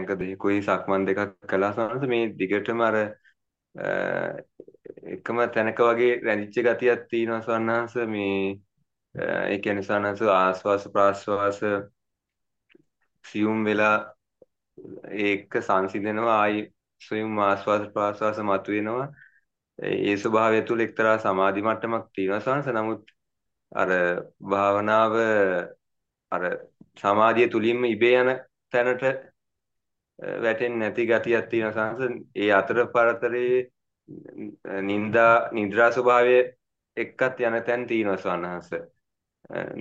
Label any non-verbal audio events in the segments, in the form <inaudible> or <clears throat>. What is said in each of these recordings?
පරයන්ක දෙකකුයි සක්මන් දෙකක් කළා සමහරවිට මේ දිගටම අර එකම තැනක වගේ රැඳිච්ච ගතියක් තියෙනවා සවන්හන්ස මේ ඒ කියන්නේ සවන්හන්ස ආස්වාස ප්‍රාස්වාස සියුම් වෙලා ඒක සංසිඳනවා ආයි සියුම් ආස්වාස ප්‍රාස්වාස මතුවෙනවා. ඒ ස්වභාවය තුළ එක්තරා සමාධි මට්ටමක් තියෙනවා සවන්ස නමුත් අර භාවනාව අර සමාධිය තුලින්ම ඉබේ යන තැනට වැටෙන්නේ නැති ගතියක් තියෙනවා සංස ඒ අතර පරතරේ නින්දා නිද්‍රා ස්වභාවය එක්කත් යන තැන් තියෙනවා සවනහස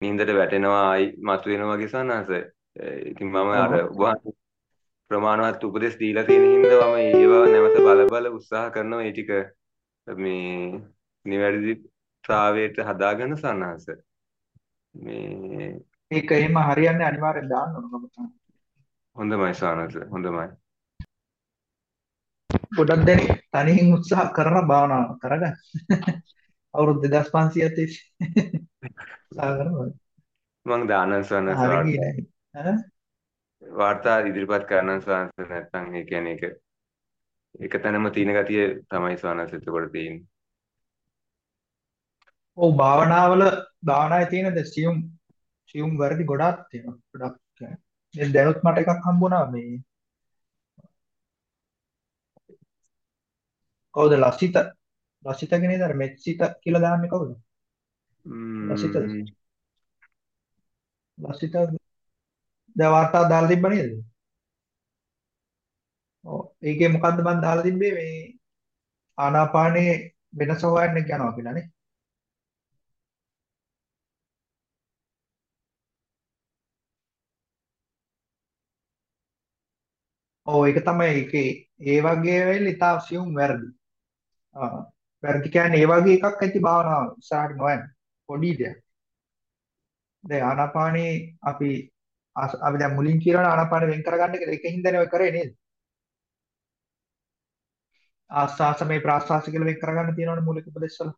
නින්දට වැටෙනවා ආයි මතුවෙනවා වගේ සවනහස ඉතින් මම අර ප්‍රමාණවත් උපදෙස් දීලා තියෙන හින්දා මම ඒවා නැවත බල බල උත්සාහ කරනවා ඒ ටික මේ නිවැරදි ත්‍රාවයට හදාගන්න සවනහස මේ ඒක එහෙම හරියන්නේ අනිවාර්යෙන් දාන්න ඕන මම හොඳමයි සානස හොඳමයි. ගොඩක් දෙනෙක් තනියෙන් උත්සාහ කරන භාවනාව කරගන්න. අවුරුදු 2500 තිස්සේ උත්සාහ කරනවා. මම දානන් සානස වාර්තා ඉදිරිපත් කරනන් සානස නැත්නම් ඒ කියන්නේ ඒක එක තැනම තියෙන ගතිය තමයි සානස එතකොට තියෙන්නේ. ඔව් භාවනාවල භාවනාවේ තියෙන ද සියුම් සියුම් වර්ධි ගොඩාක් තියෙනවා. ගොඩක් දැන් දැනුත් මට එකක් හම්බුණා මේ කවුද ලසිත ලසිතගේ නේද? අර මෙත්සිත කියලා දාන්නේ කවුද? ලසිත. ලසිත දැන් වාර්තා දාලා තිබ්බ නේද? ඔව්. ඒකේ මොකද්ද මම දාලා තිබ්බේ? මේ ආනාපානයේ වෙනස හොයන්න යනවා කියලා නේ ඔව් ඒක තමයි ඒකේ ඒ වගේ වෙලෙ ඉතා සියුම් වැරදි. ආ වැරදි කියන්නේ ඒ වගේ එකක් ඇති භාවනාව ඉස්සරහට නොයන පොඩි දෙයක්. දැන් ආනාපානේ අපි අපි දැන් මුලින් කියනවා ආනාපාන වෙන් කරගන්න කියලා ඒකින්දනේ ඔය කරේ නේද? ආස්වාස මේ ප්‍රාස්වාස කියලා වෙන් කරගන්න තියෙනවනේ මූලික උපදේශවල.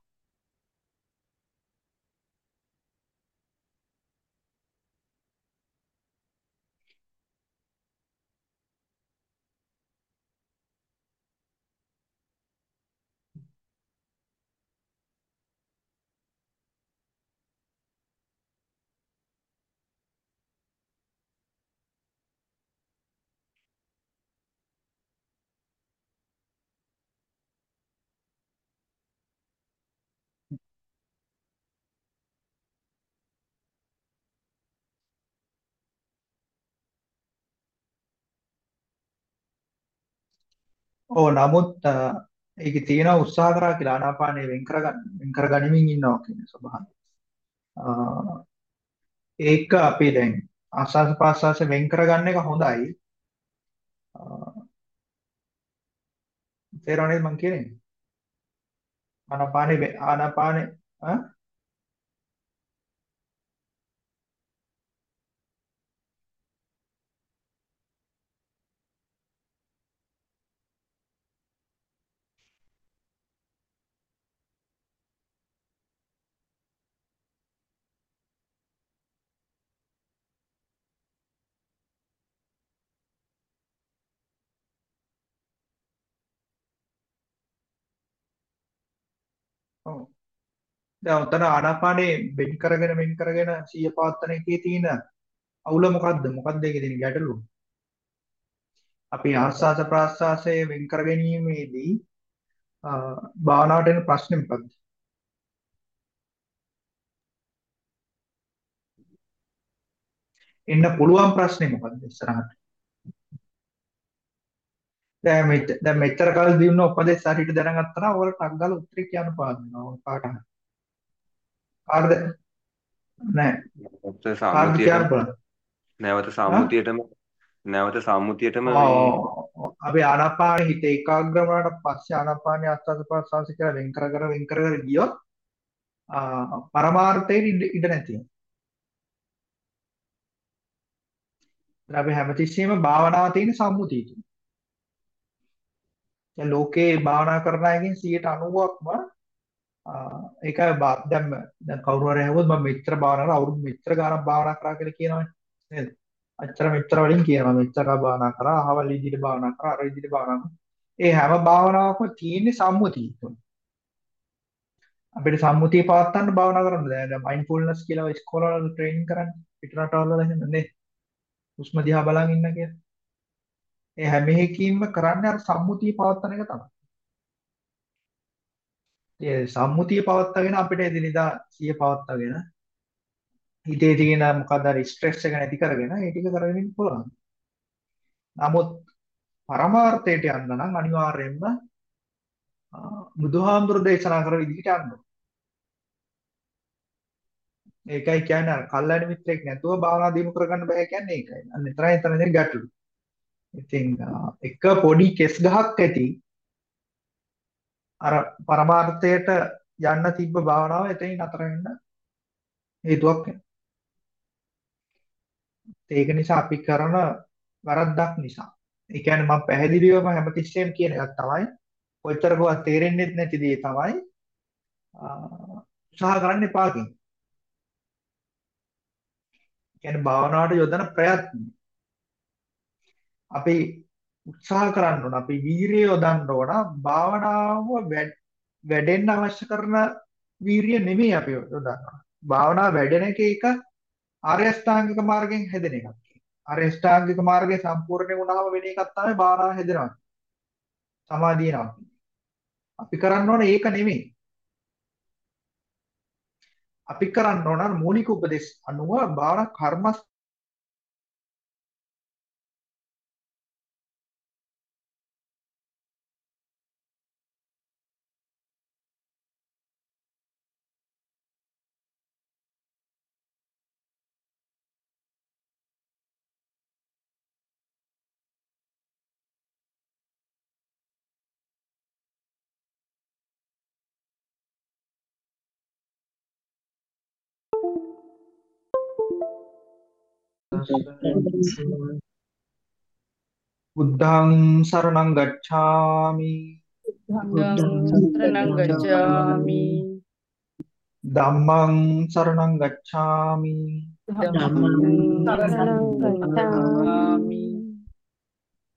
ඔව් නමුත් ඒකේ තියෙන උත්සාහ කරා කියලා ආනාපානය වෙන් කරගන්න වෙන් කරගනිමින් ඉන්නවා කියන ස්වභාවය. ඒක අපි දැන් ආස්වාද ප්‍රාස්වාස වෙන් කරගන්න එක හොඳයි. තේරෙනවද මං කියන්නේ? ආනාපානේ ආනාපානේ ඈ ඔව්. දැන් උතන ආනාපානේ වෙන් කරගෙන වෙන් කරගෙන සිය පවත්තන එකේ තියෙන අවුල මොකද්ද? මොකද්ද ඒකේ තියෙන ගැටලුව? අපි ආස්වාස ප්‍රාස්වාසයේ වෙන් කර ගැනීමේදී භාවනාවට එන ප්‍රශ්නේ මොකද්ද? එන්න පුළුවන් ප්‍රශ්නේ මොකද්ද ඉස්සරහට? දැන් මෙච්චර දැන් මෙච්චර කල් දිනුන උපදේශ හරියට දැනගත්තා නම් ඔයාලට ටක් ගාලා උත්තරේ කියන්න පාදිනවා කාට හරි. කාටද? නෑ. නැවත සම්මුතියටම නැවත සම්මුතියටම අපි ආනාපාන හිත ඒකාග්‍ර වුණාට පස්සේ ආනාපානිය අස්වාද ප්‍රස්වාස කියලා වෙන් කර කර වෙන් කර කර ගියොත් පරමාර්ථයෙන් ඉඩ නැති වෙනවා. අපි හැමතිස්සෙම භාවනාව තියෙන සම්මුතිය තුන. දැන් ලෝකේ භාවනා කරන අයගෙන් 90%ක්ම ඒක දැන් දැන් කවුරු හරි ඇහුවොත් මම මෙච්චර භාවනා කරලා අවුරුදු මෙච්චර ගාණක් භාවනා කරා කියලා කියනවනේ. නේද? අච්චර මෙච්චර වලින් කියනවා මෙච්චර භාවනා කරා අහවල් විදිහට භාවනා කරා අර විදිහට භාවනා කරා. ඒ හැම භාවනාවකම තියෙන්නේ සම්මුතිය තුන අපිට සම්මුතිය පවත්වන්න භාවනා කරන්න දැන් මයින්ඩ්ෆුල්නස් කියලා ඉස්කෝලවල ට්‍රේනින් කරන්නේ පිට රටවල් වල එහෙම නේ. හුස්ම දිහා බලන් ඉන්න කියලා. ඒ හැම එකකින්ම කරන්නේ අර සම්මුතිය පවත්වන එක තමයි. ඒ සම්මුතිය පවත්වාගෙන අපිට එදිනෙදා සිය පවත්වාගෙන හිතේ තියෙන මොකක්ද හරි ස්ට්‍රෙස් එක නැති කරගෙන ඒ ටික කරගෙන ඉන්න පුළුවන්. නමුත් පරමාර්ථයට යන්න නම් අනිවාර්යයෙන්ම බුදුහාමුදුරු දේශනා කරන විදිහට යන්න ඒකයි කියන්නේ අර කල්ලාණ මිත්‍රෙක් නැතුව භාවනා දිනු කරගන්න බෑ කියන්නේ ඒකයි. අන්න එතරම් එතරම් ගැටලු. ඉතින් එක පොඩි කෙස් ගහක් ඇති අර පරමාර්ථයට යන්න තිබ්බ භාවනාව එතනින් නතර වෙන්න හේතුවක් වෙනවා. ඒක නිසා අපි කරන වරද්දක් නිසා. ඒ කියන්නේ මම පැහැදිලිවම හැමතිස්සෙම කියන එකක් තමයි කොච්චර කවත් තේරෙන්නේ නැති දේ තමයි උත්සාහ කරන්න එපා කියන්නේ. කියන්නේ භාවනාවට යොදන ප්‍රයත්න. අපි උත්සාහ කරන්න ඕන අපි වීරිය යොදන්න ඕන භාවනාව වැඩෙන්න අවශ්‍ය කරන වීරිය නෙමෙයි අපි යොදන්න. භාවනාව වැඩෙන එක එක ආර්ය අෂ්ටාංගික මාර්ගයෙන් හැදෙන එකක්. ආර්ය අෂ්ටාංගික මාර්ගය සම්පූර්ණ වුණාම වෙන එකක් තමයි භාවනාව හැදෙනවා. සමාධියනවා. අපි කරන්න ඕන ඒක නෙමෙයි. අපි කරන්න ඕන මූලික උපදේශ අනුව භාවනා කර්මස් බුද්ධං සරණං ගච්ඡාමි සරණං ගච්ඡාමි ධම්මං සරණං ගච්ඡාමි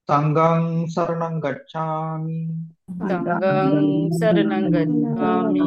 සංඝං සරණං ගච්ඡාමි සංඝං සරණං ගච්ඡාමි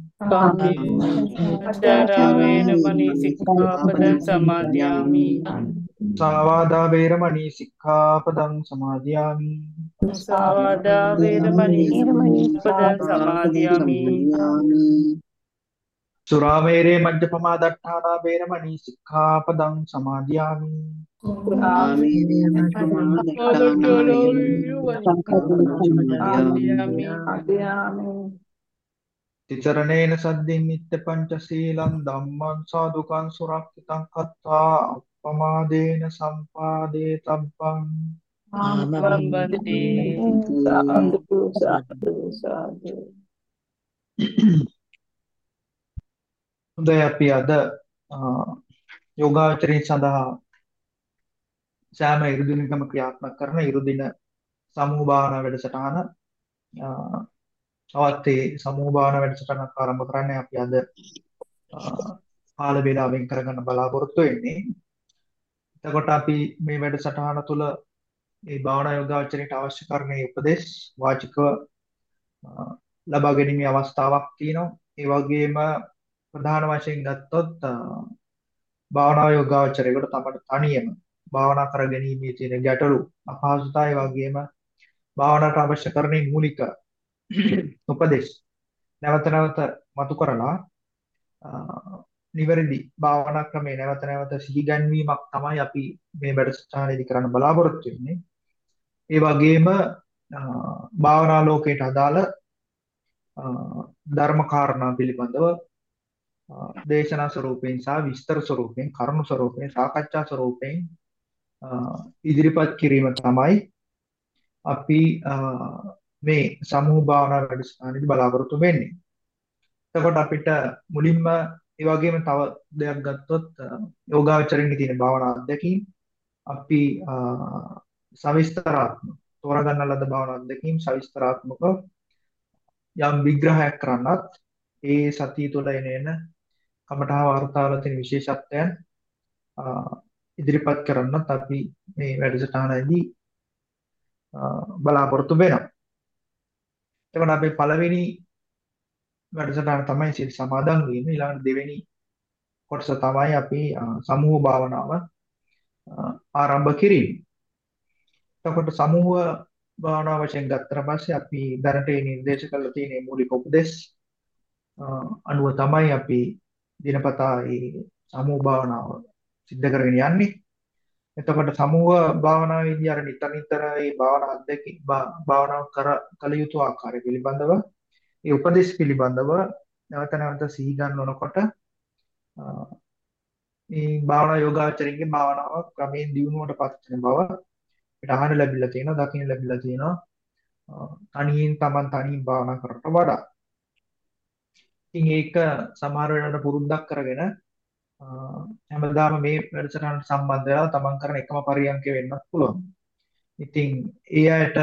කාමේසුචාරා වේරමණී සික්ඛාපදං සමාදියාමි සාවාදා වේරමණී සික්ඛාපදං සමාදියාමි සාවාදා වේරමණී සික්ඛාපදං සමාදියාමි සුරාමේරේ මජ්ජපමා දට්ඨානා වේරමණී සික්ඛාපදං සමාදියාමි තිචරණේන සද්දින් නිත්‍ය පංච සීලං ධම්මං සාදුකං සුරක්ෂිතං කତ୍වා අප්පමාදේන සම්පාදේ තබ්බං. ආමබන්ති සාදු සාදු සාදු හොඳයි අපි අද යෝගාචරයේ සඳහා සෑම ඉරුදිනකම ක්‍රියාත්මක කරන ඉරුදින සමූහ භාවනා වැඩසටහන තවත් ඒ සමූහ භාවනා වැඩසටහනක් ආරම්භ කරන්න අපි අද කාල වේලාව වෙන් කරගන්න බලාපොරොත්තු වෙන්නේ. එතකොට අපි මේ වැඩසටහන තුළ මේ භාවනා යෝගාචරයට අවශ්‍ය කරන උපදෙස් වාචිකව ලබා ගැනීමේ අවස්ථාවක් තියෙනවා. ඒ වගේම ප්‍රධාන වශයෙන් ගත්තොත් භාවනා යෝගාචරයකට තමයි තනියම භාවනා කර ගැනීමේ තියෙන ගැටලු අපහසුතා ඒ වගේම භාවනාවට අවශ්‍ය කරන මූලික <clears throat> උපදෙස් නැවත නැවත මතු කරලා නිවැරදි භාවනා ක්‍රමේ නැවත නැවත සිහිගන්වීමක් තමයි අපි මේ වැඩසටහනේදී කරන්න බලාපොරොත්තු වෙන්නේ. ඒ වගේම භාවනා ලෝකයට අදාළ ධර්ම කාරණා පිළිබඳව දේශනා ස්වරූපයෙන් සහ විස්තර ස්වරූපයෙන් කරුණු ස්වරූපයෙන් සාකච්ඡා ස්වරූපයෙන් ඉදිරිපත් කිරීම තමයි අපි මේ සමූහ භාවනා වැඩසටහනේදී බලාපොරොත්තු වෙන්නේ. එතකොට අපිට මුලින්ම ඒ වගේම තව දෙයක් ගත්තොත් යෝගාචරණයේ තියෙන භාවනා අධ්‍යක්ීම් අපි සවිස්තරාත්මක තෝරගන්න ලද භාවනා අධ්‍යක්ීම් සවිස්තරාත්මක යම් විග්‍රහයක් කරන්නත් ඒ සතිය තුළ එන එන කමඨා වාර්තාවල තියෙන විශේෂත්වයන් ඉදිරිපත් කරන්නත් අපි මේ වැඩසටහනදී බලාපොරොත්තු වෙනවා. එතකොට අපේ පළවෙනි වැඩසටහන තමයි සිල් සමාදන් වීම. ඊළඟ දෙවෙනි කොටස තමයි අපි සමූහ භාවනාව ආරම්භ කිරීම. එතකොට සමූහ භාවනාව වශයෙන් ගත්තට පස්සේ අපි දැනට මේ නිර්දේශ කරලා තියෙන මූලික උපදේශ අනුව තමයි අපි දිනපතා මේ සමූහ භාවනාව සිද්ධ කරගෙන යන්නේ. එතකොට සමූහ භාවනාවේදී අර නිතර නිතර මේ භාවනා අධ්‍යක්ෂ භාවනාව කර කළ යුතු ආකාරය පිළිබඳව ඒ උපදේශ පිළිබඳව නැවත නැවත සිහි ගන්නනකොට මේ භාවනා යෝගාචරින්ගේ භාවනාව ක්‍රමයෙන් දියුණුවට පත් වෙන බව අපිට අහන්න ලැබිලා තියෙනවා දකින්න ලැබිලා තියෙනවා. තනියෙන් Taman තනියෙන් භාවනා කරට වඩා. ඉතින් ඒක සමහර වෙලාවට පුරුද්දක් කරගෙන හැමදාම මේ වැඩසටහනට සම්බන්ධ වෙලා තමන් කරන එකම පරියන්කය වෙන්නත් පුළුවන්. ඉතින් ඒ අයට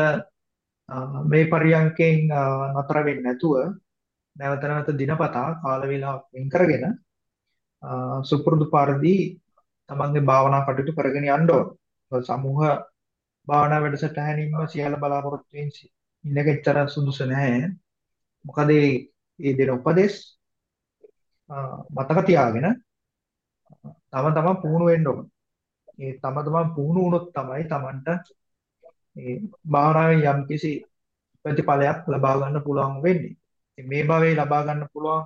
මේ පරියන්කෙන් නතර වෙන්නේ නැතුව නැවත නැවත දිනපතා කාල වේලාවක් වෙන් කරගෙන සුපුරුදු පරිදි තමන්ගේ භාවනා කටයුතු කරගෙන යන්න ඕන. සමූහ භාවනා වැඩසටහනින්ම සියල්ල බලාපොරොත්තු වෙන ඉන්න කෙච්චර සුදුසු නැහැ. මොකද මේ දෙන උපදේශ මතක තියාගෙන තම තමන් පුහුණු වෙන්න ඕන. ඒ තම තමන් පුහුණු වුණොත් තමයි Tamanට මේ භාවනාවේ යම්කිසි ප්‍රතිඵලයක් ලබා ගන්න පුළුවන් වෙන්නේ. මේ භවයේ ලබා ගන්න පුළුවන්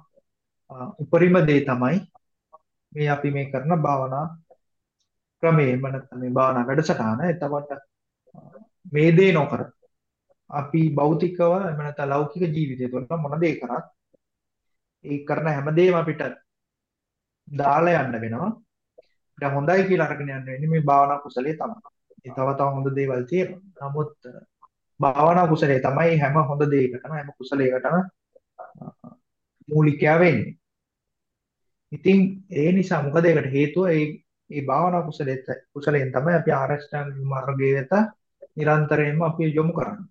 උපරිම දේ තමයි මේ අපි මේ කරන භාවනා ක්‍රමයෙන් නැත්නම් මේ භාවනා වැඩසටහන. එතකොට මේ දේ නොකර අපි භෞතිකව එහෙම නැත්නම් ලෞකික ජීවිතය තුළ මොන දේ කරත් ඒ කරන හැම දෙයක්ම අපිට දාලා යන්න වෙනවා. අපිට හොඳයි කියලා අරගෙන යන්න වෙන්නේ මේ භාවනා කුසලයේ තමයි. ඒ තව තව හොඳ දේවල් තියෙනවා. නමුත් භාවනා කුසලයේ තමයි හැම හොඳ දෙයකටම හැම කුසලයකටම මූලිකයා වෙන්නේ. ඉතින් ඒ නිසා මොකද ඒකට හේතුව ඒ ඒ භාවනා කුසලයේ කුසලයෙන් තමයි අපි ආරෂ්ඨාංග මාර්ගයේ වෙත නිරන්තරයෙන්ම අපි යොමු කරන්නේ.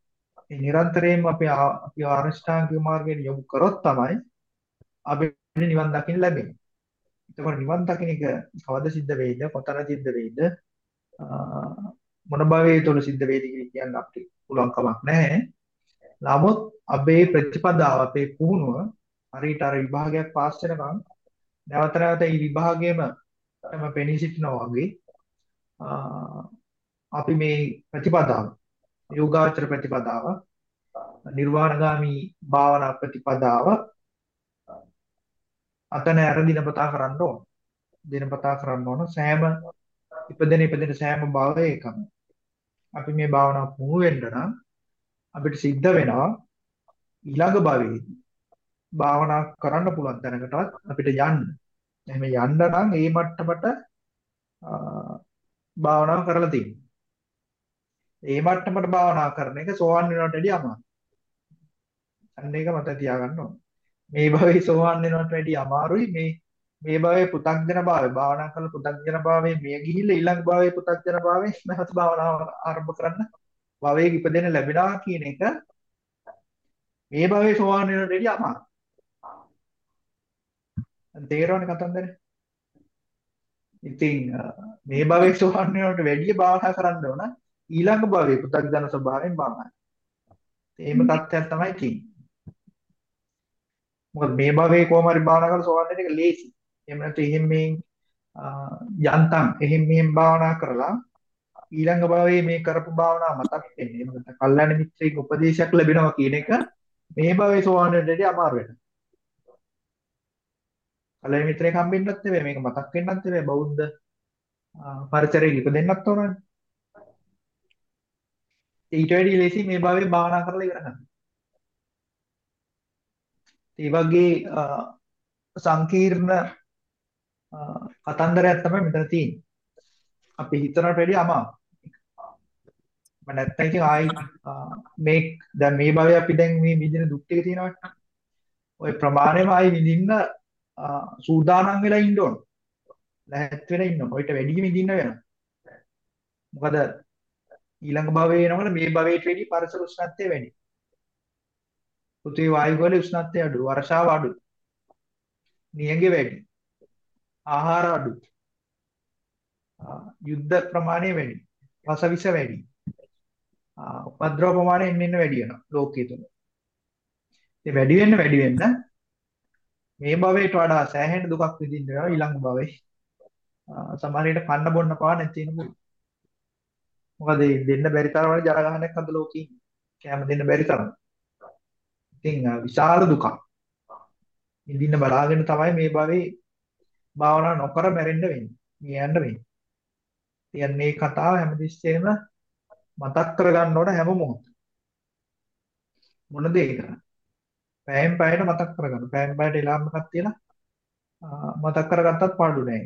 ඒ නිරන්තරයෙන්ම අපි අපි ආරෂ්ඨාංග මාර්ගයට යොමු කරොත් තමයි අපිට නිවන් දකින්න ලැබෙන්නේ. එතකොට නිවන් දකින්න එක කවද සිද්ධ වෙයිද කොතන සිද්ධ වෙයිද මොන භවයේ තුල සිද්ධ වෙයිද කියලා කියන්න අපිට පුළුවන් කමක් නැහැ. නමුත් අපේ ප්‍රතිපදාව අපේ පුහුණුව හරියට අර විභාගයක් පාස් වෙනකම් නැවත නැවත මේ විභාගයේම තම පෙනී සිටිනවා වගේ අපි මේ ප්‍රතිපදාව යෝගාචර ප්‍රතිපදාව නිර්වාණගාමි භාවනා ප්‍රතිපදාව අතන ඇර දිනපතා කරන්න ඕන. දිනපතා කරන්න ඕන සෑම ඉපදෙන ඉපදෙන සෑම භාවයකම. අපි මේ භාවනාව පුහු වෙන්න නම් අපිට සිද්ධ වෙනවා ඊළඟ භවයේදී භාවනා කරන්න පුළුවන් තැනකටවත් අපිට යන්න. එහෙම යන්න නම් ඒ මට්ටමට භාවනාව කරලා තියෙනවා. ඒ මට්ටමට භාවනා කරන එක සෝවන් වෙනවට වඩා අමාරුයි. අන්න ඒක මතක තියාගන්න ඕනේ. මේ භවයේ සෝවාන් වෙනවට වැඩිය අමාරුයි මේ මේ භවයේ පු탁ජන භාවය භාවනා කරන පු탁ජන භාවයේ මිය ගිහිල්ලා ඊළඟ භවයේ පු탁ජන භාවයේ නැවත භාවනාව ආරම්භ කරන්න භවයේ ඉපදෙන ලැබෙනවා කියන එක මේ භවයේ සෝවාන් වෙනවට වැඩිය අමාරුයි. තේරෙන්නේ කතන්දරේ? ඉතින් මේ භවයේ සෝවාන් වෙනවට වැඩිය භාවනා කරන්න ඕන ඊළඟ භවයේ පු탁ජන ස්වභාවයෙන් බලන්න. එහෙම තත්ත්වයක් තමයි තියෙන්නේ. මොකද මේ භවයේ කොහොම හරි භාවනා කරලා සෝවාන් වෙන එක ලේසි. එහෙම නැත්නම් එහෙම මේ යන්තම් එහෙම මෙහෙම භාවනා කරලා ඊළඟ භවයේ මේ කරපු භාවනාව මතක් වෙන්නේ. එහෙම නැත්නම් කල්යනා මිත්‍රයෙක් උපදේශයක් ලැබෙනවා කියන එක මේ භවයේ සෝවාන් වෙන්නදී අමාරු වෙනවා. කල්යනා මිත්‍රයෙක් හම්බෙන්නත් නෙවෙයි මේක මතක් වෙන්නත් නෙවෙයි බෞද්ධ පරිසරයක ඉපදෙන්නත් ඕනනේ. ඊට වැඩි ලේසි මේ භවයේ භාවනා කරලා ඉවර කරන්න. ඒ වගේ සංකීර්ණ කතන්දරයක් තමයි මෙතන තියෙන්නේ. අපි හිතනට වැඩිය අමාරු. මම නැත්තම් ඉතින් ආයි මේ දැන් මේ භවයේ අපි දැන් මේ විඳින දුක් ටික තියෙනවනේ. ওই ප්‍රමාණයම ආයි විඳින්න සූදානම් වෙලා ඉන්න ඕන. ලැහත් වෙලා ඉන්න ඕන. ඔයිට වැඩි විඳින්න වෙනවා. මොකද ඊළඟ භවයේ එනකොට මේ භවයට වැඩි පරිසර උෂ්ණත්වය වැඩි. පෘථිවි වායු වල උෂ්ණත්වය අඩු, වර්ෂාව අඩු. නියඟ වැඩි. ආහාර අඩු. යුද්ධ ප්‍රමාණය වැඩි. රසවිස වැඩි. උපද්‍රව ප්‍රමාණය එන්න එන්න වැඩි වෙනවා ලෝකයේ තුල. ඉතින් වැඩි වෙන්න වැඩි වෙන්න මේ භවයට වඩා සෑහෙන දුකක් විඳින්න වෙනවා ඊළඟ භවයේ. සමහර විට කන්න බොන්න පාන නැති වෙන පුළුවන්. මොකද දෙන්න බැරි තරම වල ජර ගහනක් අද ලෝකේ කැම දෙන්න බැරි තරම. ඉතින් විශාල දුකක්. ඉඳින්න බලාගෙන තමයි මේ භවයේ භාවනා නොකර මැරෙන්න වෙන්නේ. මියන්න වෙන්නේ. ඉතින් මේ කතාව හැමතිස්සෙම මතක් කරගන්න ඕන හැම මොහොතේ. මොන දේ කරන්නේ? පෑයෙන් පෑයට මතක් කරගන්න. පෑයෙන් පෑයට එලාම් එකක් තියලා මතක් කරගත්තත් පාඩු නෑ.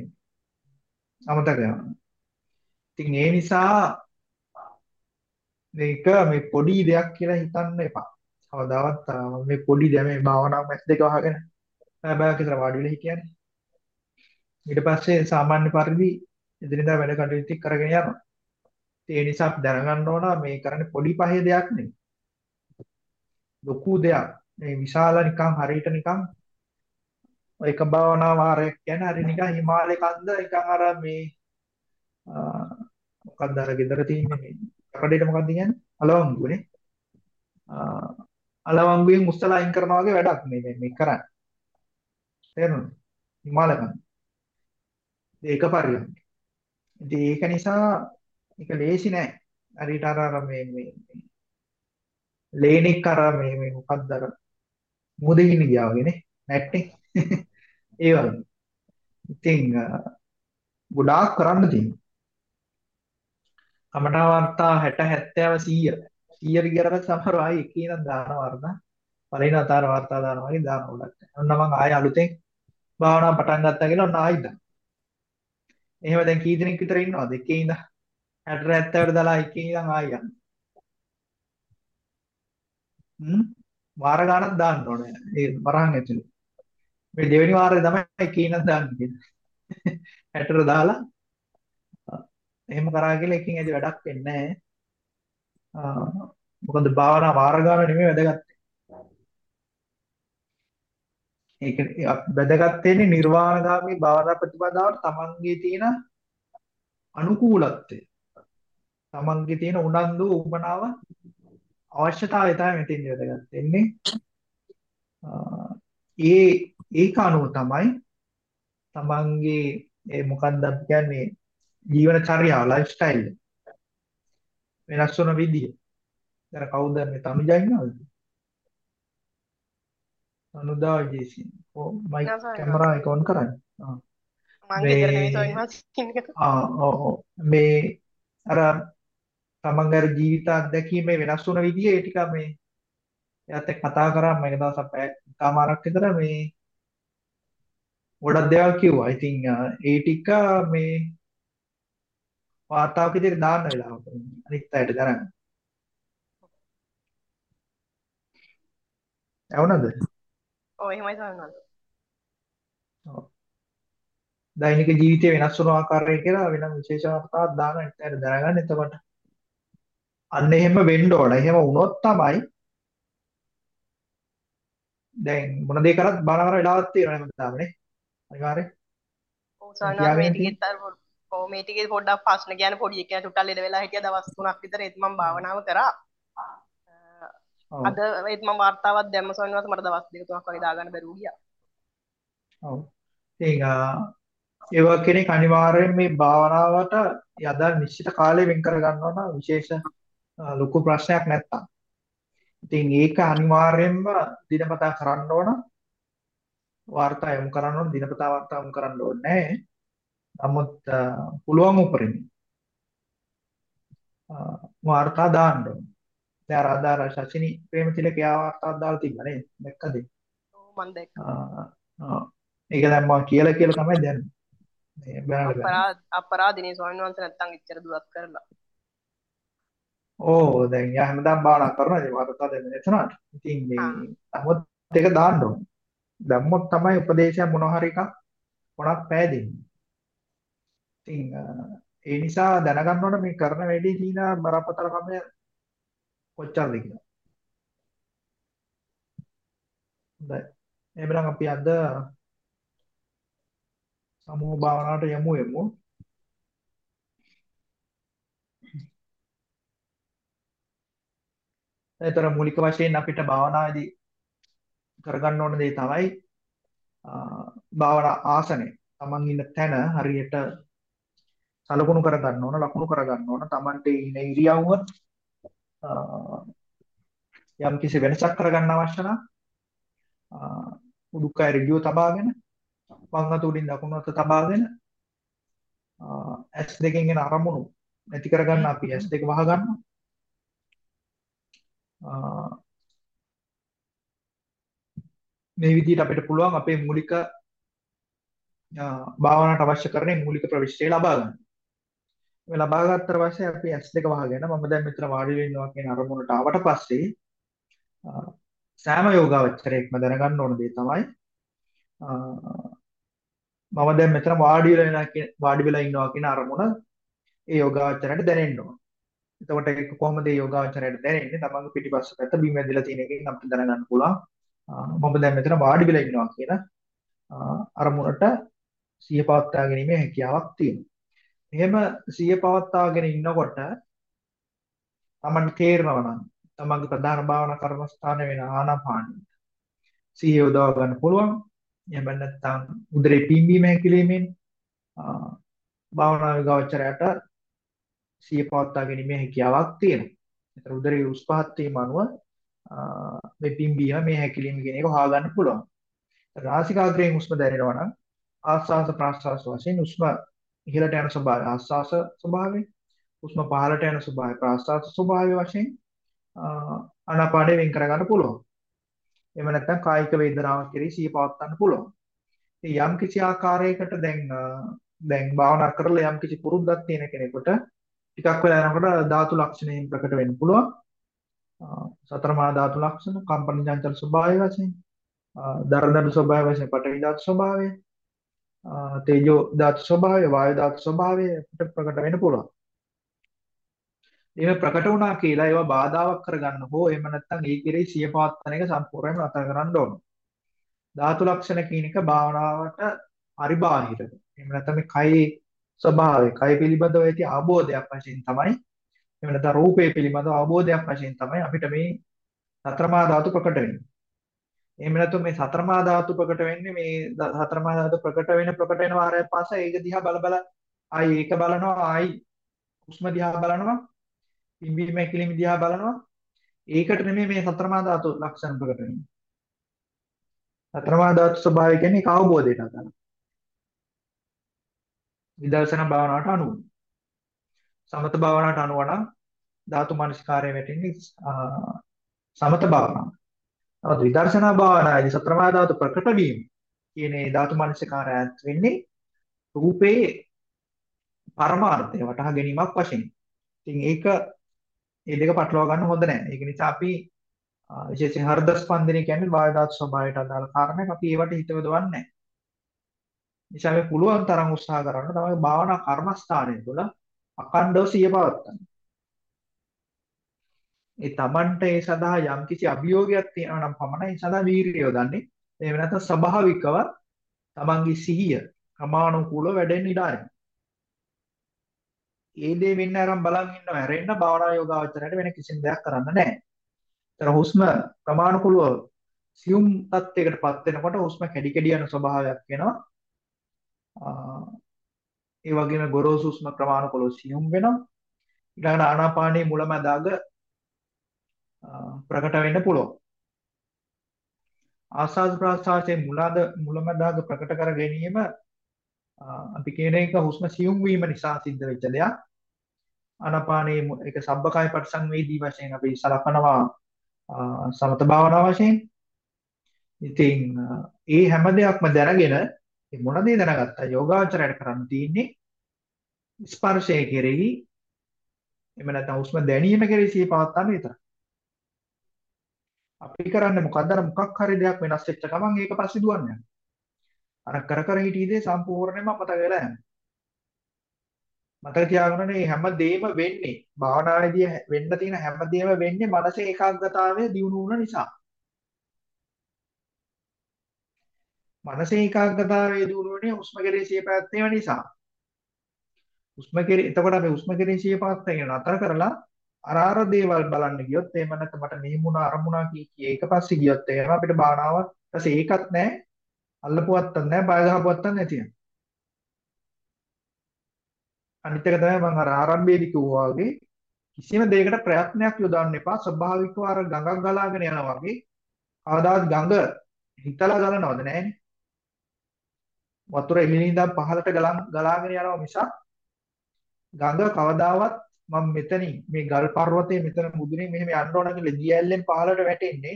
අමතක කරනවා. ඉතින් ඒ නිසා මේක මේ පොඩි දෙයක් කියලා හිතන්න එපා. කවදාවත් මේ පොඩි දෙයක් මේ භාවනාවක් මැස් දෙක වහගෙන බෑ කියලා වාඩි වෙලා හිටියනේ. ඊට පස්සේ සාමාන්‍ය පරිදි එදිනෙදා වැඩ කටයුතු කරගෙන යනවා. ඒ නිසා අපි දැනගන්න ඕන මේ කරන්නේ පොඩි පහේ දෙයක් නෙමෙයි. ලොකු දෙයක්. මේ විශාල නිකන් හරියට නිකන් එක භාවනා වාරයක් කියන්නේ හරි නිකන් හිමාලය කන්ද නිකන් අර මේ මොකක්ද අර ගෙදර තියෙන්නේ මේ කඩේට මොකක්ද කියන්නේ අලවංගුනේ අලවංගුවෙන් උස්සලා අයින් කරනවා වගේ වැඩක් මේ මේ කරන්නේ. තේරුණාද? හිමාලය කන්ද ඒක පරිලංග ඉතින් ඒක නිසා ඒක ලේසි නෑ. හරියට අර අර මේ මේ ලේනික් අර මේ මේ මොකක්ද අර මුදින් ගියා වගේනේ නැට්ටේ. <laughs> ඒ වගේ. ඉතින් ගොඩාක් කරන්න තියෙනවා. කමඨා වර්තා 60 70 100 100 ගියරකට සමහර ආයි එකේ නම් දාන වර්තා පළවෙනි අතාර වර්තා දානවා වගේ දාන උඩට. ඔන්න මම ආයෙ අලුතෙන් භාවනාව පටන් ගත්තා කියලා ඔන්න ආයිද. එහෙම දැන් කී දෙනෙක් විතර ඉන්නවද? එකේ ඉඳන් 60 70ට දාලා එකේ ඉඳන් ආයෙ යන්න. හ්ම් වාර ගානක් දාන්න ඕනේ. ඒ වරහන් ඇතුලේ. මේ දෙවෙනි වාරේ තමයි එකේ ඉඳන් දාන්නේ. 60ට <laughs> දාලා එහෙම කරා කියලා එකකින් ඇති වැඩක් වෙන්නේ නැහැ. මොකද භාවනා වාර ගන්න නෙමෙයි වැදගත්. ඒක වැදගත් වෙන්නේ නිර්වාණගාමී භාවනා ප්‍රතිපදාවට තමන්ගේ තියෙන අනුකූලත්වය. තමන්ගේ තියෙන උනන්දු උමනාව අවශ්‍යතාවය තමයි මෙතෙන්දි වැදගත් වෙන්නේ. ඒ ඒක අනුව තමයි තමන්ගේ ඒ මොකක්ද අපි කියන්නේ ජීවන චර්යාව ලයිෆ් ස්ටයිල් වෙනස් වෙන විදිය. දැන් කවුද මේ තනුජා ඉන්නවද? තනුදා ජීසින්. ඔව් මයික් කැමරා එක ඔන් කරන්න. ආ. මම ගෙදර නෙවෙයි සෝයිමත් ආ ඔව් මේ අර තමන්ගේ ජීවිත අත්දැකීම වෙනස් වුණ විදිය ඒ ටික මේ එයාත් එක්ක කතා කරා මම දවසක් පැය කමාරක් විතර මේ ගොඩක් දේවල් කිව්වා. ඉතින් ඒ ටික මේ වාර්තාවක් විදිහට දාන්න වෙලාවක අනිත් අයට දැනගන්න. ඇවුනද? ඔව් එහෙමයි සමහරවිට. ඔව්. දෛනික ජීවිතය වෙනස් වන ආකාරය කියලා වෙන විශේෂ වාර්තාවක් දාන්න අනිත් අයට දැනගන්න. එතකොට අන්න එහෙම වෙන්න ඕන. එහෙම වුණොත් තමයි දැන් මොන දේ කරත් කරන වෙලාවක් තියෙනවා හැමදාම නේ. අනිවාර්යෙන්. ඔව් දැන් ස්වාමීන් වහන්සේ මේටික පොඩක් පස්සන කියන පොඩි එක ටුටල් ලෙඩ වෙලා හිටිය දවස් තුනක් විතර ඒත් මම භාවනාව කරා. අද ඒත් මම වර්තාවක් දැම්ම ස්වාමීන් වහන්සේ මට දවස් දෙක තුනක් වගේ දාගන්න බැරුව ගියා. ඔව්. ඒක ඒ වගේ කෙනෙක් අනිවාර්යයෙන් මේ භාවනාවට යදා නිශ්චිත කාලය වෙන් කර ගන්නවා නම් විශේෂ ලොකු ප්‍රශ්නයක් නැත්තම්. ඉතින් ඒක අනිවාර්යයෙන්ම දිනපතා කරන්න ඕන. වාර්තා යොමු කරන්න ඕන දිනපතා වාර්තා යොමු කරන්න ඕනේ. නැහැ නමුත් පුළුවන් උපරිම වාර්තා දාන්න ඕන. දැන් අර අදාර ශෂිනි ප්‍රේමතිලක යා වාර්තාවක් දාලා තිබ්බා නේද? දැක්කද? ඔව් මම දැක්කා. ඒක දැන් මම කියලා කියලා තමයි දැන් මේ ගන්නේ. අපරාධ අපරාධිනේ ස්වාමීන් වහන්සේ නැත්තම් එච්චර දුරක් කරලා. ඕ දැන් යා හැමදාම භාවනා කරනවා ඉතින් වාර්තා දෙන්න එතනට. ඉතින් මේ නමුත් ඒක දාන්න ඕන. දැම්මොත් තමයි උපදේශය මොන හරි එකක් මොනක් පෑදෙන්නේ. ඉතින් අ, ඒ නිසා දැනගන්න ඕන මේ කරන වැඩේ තියෙන බරපතලකම කොච්චරද කියලා. හොඳයි. එහෙනම් අපි අද සමූහ භාවනාවට යමු යමු. ඒතර මූලික වශයෙන් අපිට භාවනාවේදී කරගන්න ඕන දේ තමයි අ, භාවනා ආසනය. Taman ඉන්න තැන හරියට සලකුණු කරගන්න ඕන, ලකුණු කරගන්න ඕන. Tamanට ඉන්න ඉරියව්ව අ, යම් කිසි වෙනසක් කරගන්න අවශ්‍ය නම් අ, උඩුකය ඍජුව තබාගෙන වම් අත උඩින් දකුණු අත තබාගෙන ඇස් දෙකෙන් එන අරමුණු නැති කරගන්න අපි ඇස් දෙක වහගන්නවා. මේ විදිහට අපිට පුළුවන් අපේ මූලික භාවනාවට අවශ්‍ය කරන මූලික ප්‍රවිෂ්ටි ලබා ගන්න. මේ ලබා ගත්තට පස්සේ අපි ඇස් දෙක වහගෙන මම දැන් මෙතන වාඩි වෙනවා කියන අරමුණට ආවට පස්සේ සෑම යෝගාවචරයක්ම දැනගන්න ඕන දේ තමයි මම දැන් මෙතන වාඩි වෙලා ඉන්නවා කියන වාඩි වෙලා ඉන්නවා කියන අරමුණ ඒ යෝගාවචරයට දැනෙන්න ඕන. එතකොට ඒක කොහොමද ඒ යෝගාවචරයට දැනෙන්නේ? තමන්ගේ පිටිපස්ස පැත්ත බිම ඇදලා තියෙන එකෙන් අපිට දැනගන්න පුළුවන්. මම දැන් මෙතන වාඩි වෙලා ඉන්නවා කියන අරමුණට සිය පවත්වා ගැනීමේ හැකියාවක් තියෙනවා. එහෙම සිය පවත්වාගෙන ඉන්නකොට තමන් තේරෙනවා නම් තමන්ගේ ප්‍රධාන භාවනා කර්මස්ථාන වෙන ආනාපාන සිහිය යොදව ගන්න පුළුවන්. එහෙම නැත්නම් උදරේ පිම්බීම හැකිලීමෙන් භාවනා විගවචරයට සිය පවත්වා ගැනීමේ හැකියාවක් තියෙනවා. ඒතර උදරයේ උස් පහත් වීම අනුව මේ පිම්බීම මේ හැකිලීම කියන එක හොයාගන්න පුළුවන්. රාසිකාග්‍රයෙන් හුස්ම දැනෙනවා නම් ආස්වාස ප්‍රාස්වාස වශයෙන් හුස්ම ඉහළට යන ස්වභාවය ආස්වාස ස්වභාවය හුස්ම පහළට යන ස්වභාවය ප්‍රාස්වාස ස්වභාවය වශයෙන් ආනාපානෙ වෙන් කරගන්න පුළුවන්. එහෙම නැත්නම් කායික වේදනාවක් කෙරෙහි සිහිය පවත්වන්න පුළුවන්. ඉතින් යම් කිසි ආකාරයකට දැන් දැන් භාවනා කරලා යම් කිසි පුරුද්දක් තියෙන කෙනෙකුට ටිකක් වෙලා යනකොට ධාතු ලක්ෂණයෙන් ප්‍රකට වෙන්න පුළුවන්. සතර මහා ධාතු ලක්ෂණ, කම්පන චංචල ස්වභාවය වශයෙන්, දරදඬු ස්වභාවය වශයෙන් පඨවි ධාතු ස්වභාවය, තේජෝ ධාතු ස්වභාවය, වායු ධාතු ස්වභාවය ප්‍රකට වෙන්න පුළුවන්. එහෙම ප්‍රකට වුණා කියලා ඒවා බාධාවක් කරගන්න හෝ එහෙම නැත්නම් ඒ කෙරෙහි සිය පවත්වන එක සම්පූර්ණයෙන්ම අතර කරන්න ඕන. ධාතු ලක්ෂණ කියන එක භාවනාවට පරිබාහිරද. එහෙම නැත්නම් මේ කයේ ස්වභාවය, කය පිළිබඳව ඇති අවබෝධයක් වශයෙන් තමයි එහෙම නැත්නම් රූපේ පිළිබඳව අවබෝධයක් වශයෙන් තමයි අපිට මේ සතරමා ධාතු ප්‍රකට වෙන්නේ. එහෙම නැත්නම් මේ සතරමා ධාතු ප්‍රකට වෙන්නේ මේ සතරමා ධාතු ප්‍රකට වෙන ප්‍රකට වෙන වාරයක් පාසා ඒක දිහා බල බල ආයි ඒක බලනවා ආයි හුස්ම දිහා බලනවා පිම්බීම හැකිලිම දිහා බලනවා ඒකට නෙමෙයි මේ සතරමා ධාතු ලක්ෂණ ප්‍රකට වෙන්නේ. සතරමා ධාතු ස්වභාවය කියන්නේ ඒක අවබෝධයට අදාළ. විදර්ශනා භාවනාවට අනුව. සමත භාවනාවට අනුව නම් ධාතු මනස්කාරය වැටෙන්නේ සමත භාවනාව. නමුත් විදර්ශනා භාවනාවේදී සතරමා ධාතු ප්‍රකට වීම කියන ඒ ධාතු මනස්කාරයත් වෙන්නේ රූපේ පරමාර්ථය වටහා ගැනීමක් වශයෙන්. ඉතින් ඒක මේ දෙක පටලවා ගන්න හොඳ නැහැ. ඒක නිසා අපි විශේෂයෙන් හෘද ස්පන්දනය කියන්නේ වායු ධාතු ස්වභාවයට අදාළ කාරණයක්. අපි ඒවට හිත යොදවන්නේ නැහැ. නිසා මේ පුළුවන් තරම් උත්සාහ කරන්න තමයි භාවනා කර්මස්ථානය තුළ අකණ්ඩව සිය පවත්තන්න. ඒ Tamanට ඒ සඳහා යම්කිසි අභියෝගයක් තියෙනවා නම් පමණයි ඒ සඳහා වීරිය යොදන්නේ. එහෙම නැත්නම් ස්වභාවිකව Tamanගේ සිහිය ක්‍රමානුකූලව වැඩෙන්න ඉඩ අරින්න. ඒ දේ වෙන්න අරන් බලන් ඉන්නව හැරෙන්න භාවනා යෝගාවචරයට වෙන කිසිම දෙයක් කරන්න නැහැ. ඒතර හුස්ම ප්‍රමාණිකුලව සියුම් තත්යකටපත් වෙනකොට හුස්ම කැඩි කැඩි යන ස්වභාවයක් එනවා. ඒ වගේම ගොරෝසු හුස්ම ප්‍රමාණිකුලව සියුම් වෙනවා. ඊළඟට ආනාපානයේ මුලමදාග ප්‍රකට වෙන්න පුළුවන්. ආස්වාද ප්‍රාස්වාදයේ මුලද මුලමදාග ප්‍රකට කර ගැනීම අපි කියන එක හුස්ම සියුම් වීම නිසා සිද්ධ වෙච්ච දෙයක්. ආනාපානයේ ඒක සබ්බකාය පරිසංවේදී වශයෙන් අපි සලකනවා සමත භාවනා වශයෙන්. ඉතින් ඒ හැම දෙයක්ම දැනගෙන ඒ මොන දේ දැනගත්තා යෝගාචරයට කරන්න තියෙන්නේ ස්පර්ශය කෙරෙහි එහෙම නැත්නම් හුස්ම දැනීම කෙරෙහි සිහි පවත්වන්න විතරයි. අපි කරන්නේ මොකද්ද? අර මොකක් හරි දෙයක් වෙනස් වෙච්ච ගමන් ඒක පස්සේ දුවන්නේ. අර කර කර හිටිය දේ සම්පූර්ණයෙන්ම මතක වෙලා යනවා. මතක තියාගන්න මේ හැම දෙයක්ම වෙන්නේ භාවනාවේදී වෙන්න තියෙන හැම දෙයක්ම වෙන්නේ මනසේ ඒකාග්‍රතාවය දියුණු වුණ නිසා. මනසේ ඒකාග්‍රතාවය දියුණු වෙන්නේ හුස්ම කෙරේ සිය පැවැත්වීම නිසා. හුස්ම කෙරේ එතකොට අපි හුස්ම කෙරේ සිය පැවැත්වීම නතර කරලා අර අර දේවල් බලන්න ගියොත් එහෙම නැත්නම් මට මෙහිමුණ අරමුණා කී කී ඒක පස්සේ ගියොත් එහෙම අපිට භාවනාව ඊපස්සේ ඒකත් නැහැ අල්ලපුවත්තක් නැහැ බය ගහපුවත්තක් නැති වෙනවා. අනිත් එක තමයි මම අර ආරම්භයේදී කිව්වා වගේ කිසිම දෙයකට ප්‍රයත්නයක් යොදන්න එපා ස්වභාවිකව අර ගඟක් ගලාගෙන යනවා වගේ කවදාවත් ගඟ හිතලා ගලනවද නැහැනේ. වතුර එළිනින් ඉඳන් පහළට ගලාගෙන යනවා මිසක් ගඟ කවදාවත් මම මෙතනින් මේ ගල් පර්වතයේ මෙතන මුදුනේ මෙහෙම යන්න ඕන කියලා දියැලෙන් පහළට වැටෙන්නේ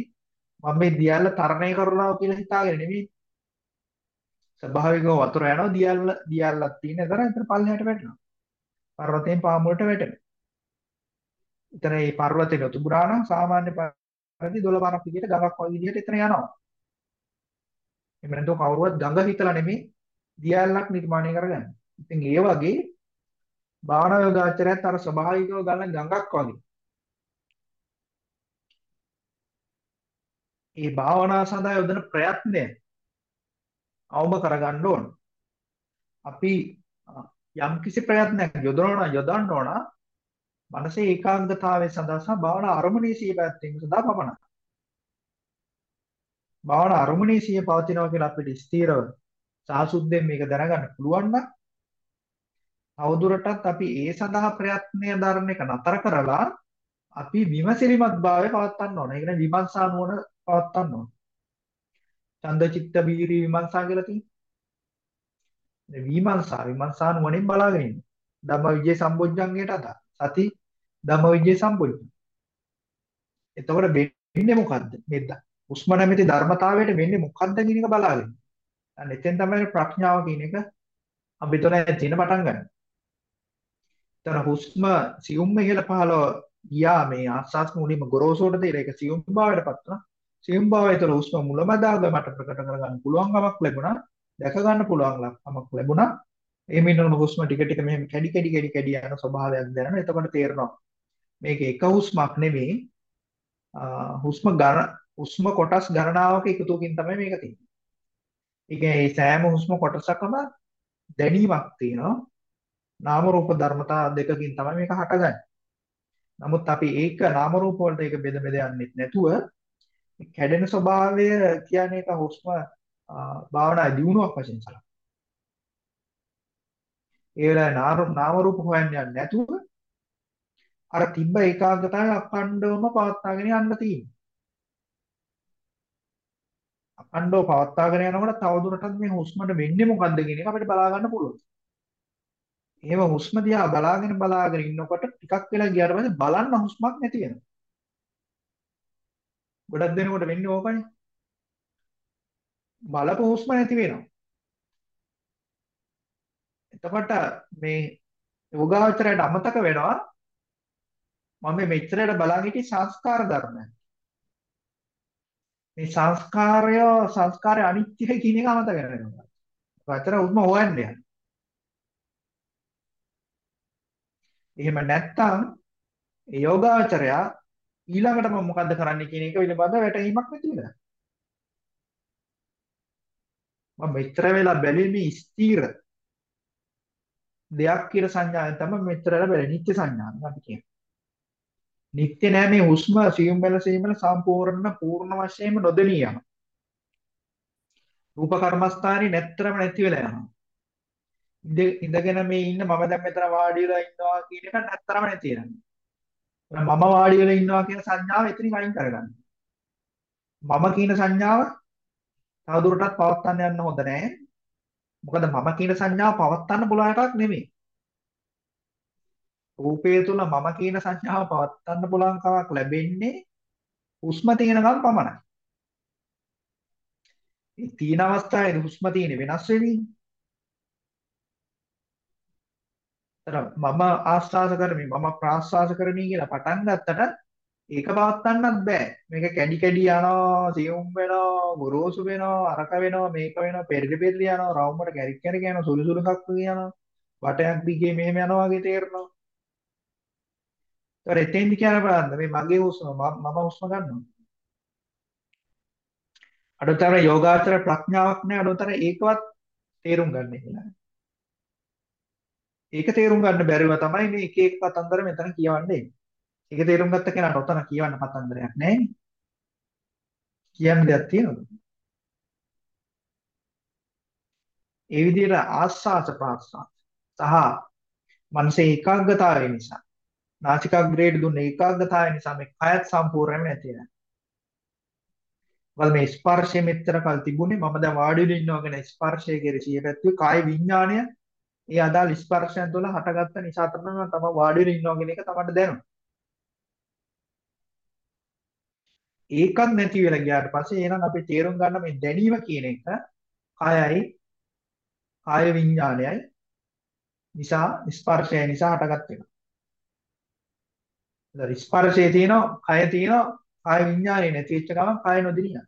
මම මේ දියැල තරණය කරනවා කියලා හිතාගෙන නෙමෙයි. ස්වභාවිකව වතුර යනවා දියැල දියැලක් තියෙන දර එතන පල්ලෙහාට වැටෙනවා. පර්වතයෙන් පාමුලට වැටෙනවා. එතන මේ පර්වතේ නොතිබුණා නම් සාමාන්‍ය පරිදි 12 පනක් විදිහට ගඟක් වගේ විදිහට එතන යනවා. එහෙම නැත්නම් කවුරුවත් ගඟ හිතලා නෙමෙයි දියැලක් නිර්මාණය කරගන්නේ. ඉතින් ඒ වගේ භාවනා යෝගාචරයත් අර ස්වභාවිකව ගන්න ගඟක් වගේ. ඒ භාවනා සඳහා යොදන ප්‍රයත්නය අවම කරගන්න ඕන. අපි යම් කිසි ප්‍රයත්නයක් යොදනවා යොදන්න ඕන මනසේ ඒකාග්‍රතාවය සඳහා සහ භාවනා අරමුණේ සිය පැවැත්වීම සඳහා පමණයි. භාවනා අරමුණේ සිය පවතිනවා කියලා අපිට ස්ථිරව සාසුද්ධයෙන් මේක දැනගන්න පුළුවන් නම් තවදුරටත් අපි ඒ සඳහා ප්‍රයත්නය දරන එක නතර කරලා අපි විමසිලිමත් භාවය පවත්වන්න ඕන. ඒ කියන්නේ විමර්ශා නුවණ පවත්වන්න ඕන. ඡන්ද චිත්ත බීරි විමර්ශා කියලා තියෙනවා. විමර්ශා විමර්ශා නුවණින් බලාගෙන ඉන්න. ධම්මවිජය සම්බොජ්ජංගයට අදා. සති ධම්මවිජය සම්බොජ්ජං. එතකොට වෙන්නේ මොකද්ද? මේ උස්ම නැමැති ධර්මතාවයට වෙන්නේ මොකද්ද කියන එක බලාගෙන. අන්න එතෙන් තමයි ප්‍රඥාව කියන එක අපි තුළ තියෙන පටන් ගන්න. තර හුස්ම සියුම්ම ඉහළ පහළ ගියා මේ ආස්වාස් මුලින්ම ගොරෝසුවට දෙලා ඒක සියුම් භාවයට පත් වුණා. සියුම් භාවය තුළ හුස්ම මුලමදාග මට ප්‍රකට කරගන්න පුළුවන්කමක් ලැබුණා. දැක ගන්න පුළුවන්කමක් ලැබුණා. ඒ මිනිනන හුස්ම ටික ටික මෙහෙම කැඩි කැඩි කැඩි කැඩි යන ස්වභාවයක් දැනෙනවා. එතකොට තේරෙනවා මේක එක හුස්මක් නෙමෙයි හුස්ම ගණ හුස්ම කොටස් ගණනාවක එකතුවකින් තමයි මේක තියෙන්නේ. ඒ කියන්නේ සෑම හුස්ම කොටසකම දැනීමක් තියෙනවා. නාම රූප ධර්මතා දෙකකින් තමයි මේක හටගන්නේ. නමුත් අපි ඒක නාම රූප වලට ඒක බෙද බෙද යන්නෙත් නැතුව කැඩෙන ස්වභාවය කියන්නේ ඒක හුස්ම භාවනා දියුණුවක් වශයෙන් සලකනවා. ඒ වෙලාවේ නාම රූප හොයන්න යන්නේ නැතුව අර තිබ්බ ඒකාග්‍රතාවය අඛණ්ඩවම පවත්වාගෙන යන්න තියෙනවා. අඛණ්ඩව පවත්වාගෙන යනකොට තවදුරටත් මේ හුස්මට වෙන්නේ මොකද්ද කියන එක අපිට බලා ගන්න පුළුවන්. එහෙම හුස්ම දිහා බලාගෙන බලාගෙන ඉන්නකොට ටිකක් වෙලා ගියාට පස්සේ බලන්න හුස්මක් නැති වෙනවා. ගොඩක් දෙනකොට වෙන්නේ ඕකනේ. බලපු හුස්ම නැති වෙනවා. එතකොට මේ යෝගාචරයට අමතක වෙනවා මම මෙච්චරට බලන් හිටි සංස්කාර ධර්මයන්. මේ සංස්කාරය සංස්කාරය අනිත්‍යයි කියන එක අමතක වෙනවා. වචර උස්ම හොයන්නේ. එහෙම නැත්නම් යෝගාචරයා ඊළඟට මම මොකද්ද කරන්න කියන එක පිළිබඳව වැටහීමක් නැති වෙලා. මම මෙච්චර වෙලා බැලුවේ මේ ස්ථීර දෙයක් කියලා සංඥාවෙන් තමයි මෙච්චර වෙලා බැලුවේ නිත්‍ය සංඥාවෙන් අපි කියන්නේ. නිත්‍ය නෑ මේ හුස්ම සියුම් බැල සියුම් බැල සම්පූර්ණ පූර්ණ වශයෙන්ම නොදෙනී යනවා. රූප කර්මස්ථානේ නැත්තරම නැති වෙලා යනවා. ඉඳගෙන මේ ඉන්න මම දැන් මෙතන වාඩි වෙලා ඉන්නවා කියන එක නැත්තරම නැති වෙනවා. මම වාඩි වෙලා ඉන්නවා කියන සංඥාව එතනින් අයින් කරගන්න. මම කියන සංඥාව තවදුරටත් පවත්වන්න යන්න හොඳ නැහැ. මොකද මම කියන සංඥාව පවත්වන්න පුළුවන් එකක් නෙමෙයි. රූපය තුල මම කියන සංඥාව පවත්වන්න පුළුවන් කමක් ලැබෙන්නේ හුස්ම තියෙනකම් පමණයි. ඒ තීන අවස්ථාවේ හුස්ම තියෙන වෙනස් වෙන්නේ. මම ආස්වාස කරමි මම ප්‍රාස්වාස කරමි කියලා පටන් ගත්තට ඒක පවත්වන්නත් බෑ. මේක කැඩි කැඩි යනවා, සියුම් වෙනවා, ගොරෝසු වෙනවා, අරක වෙනවා, මේක වෙනවා, පෙරලි පෙරලි යනවා, රවුමකට කැරික් කැරික් යනවා, සුළු සුළු එකක් වගේ යනවා. වටයක් දිගේ මෙහෙම යනවා වගේ තේරෙනවා. ඒතර එතෙන්දි කියන බලන්න මේ මගේ හුස්ම මම හුස්ම ගන්නවා. අඩතර යෝගාචර ප්‍රඥාවක් නෑ අඩතර ඒකවත් තේරුම් ගන්න කියලා. ඒක තේරුම් ගන්න බැරිව තමයි මේ එක එක කතන්දර මෙතන කියවන්නේ. ඒක තේරුම් ගත්ත කෙනාට ඔතන කියවන්න කතන්දරයක් නැහැ. කියන්න දෙයක් තියෙනවද? ඒ විදිහට ආස්වාස ප්‍රාස්වාස සහ මනසේ ඒකාග්‍රතාවය නිසා නාසිකාග්‍රේට දුන්න ඒකාග්‍රතාවය නිසා මේ කයත් සම්පූර්ණයෙන්ම නැති වෙනවා. වල මේ ස්පර්ශය මෙච්චර කල් තිබුණේ මම දැන් වාඩි වෙලා ඉන්නවා කියන ස්පර්ශය කෙරෙහි සිය පැත්තුවේ කාය විඥාණය ඒ අදාළ ස්පර්ශයන් තුළ හටගත්ත නිසා තමයි තම වාඩි වෙලා ඉන්නවා කියන එක තමයි දැනුනේ. ඒකත් නැති වෙලා ගියාට පස්සේ එහෙනම් අපි තේරුම් ගන්න මේ දැනීම කියන එක කායයි කාය විඥානයයි නිසා ස්පර්ශය නිසා හටගත් වෙනවා. ඒතර ස්පර්ශයේ තියෙනවා, කය තියෙනවා, කාය විඥානේ නැති වෙච්ච ගමන් කාය නොදිනිය.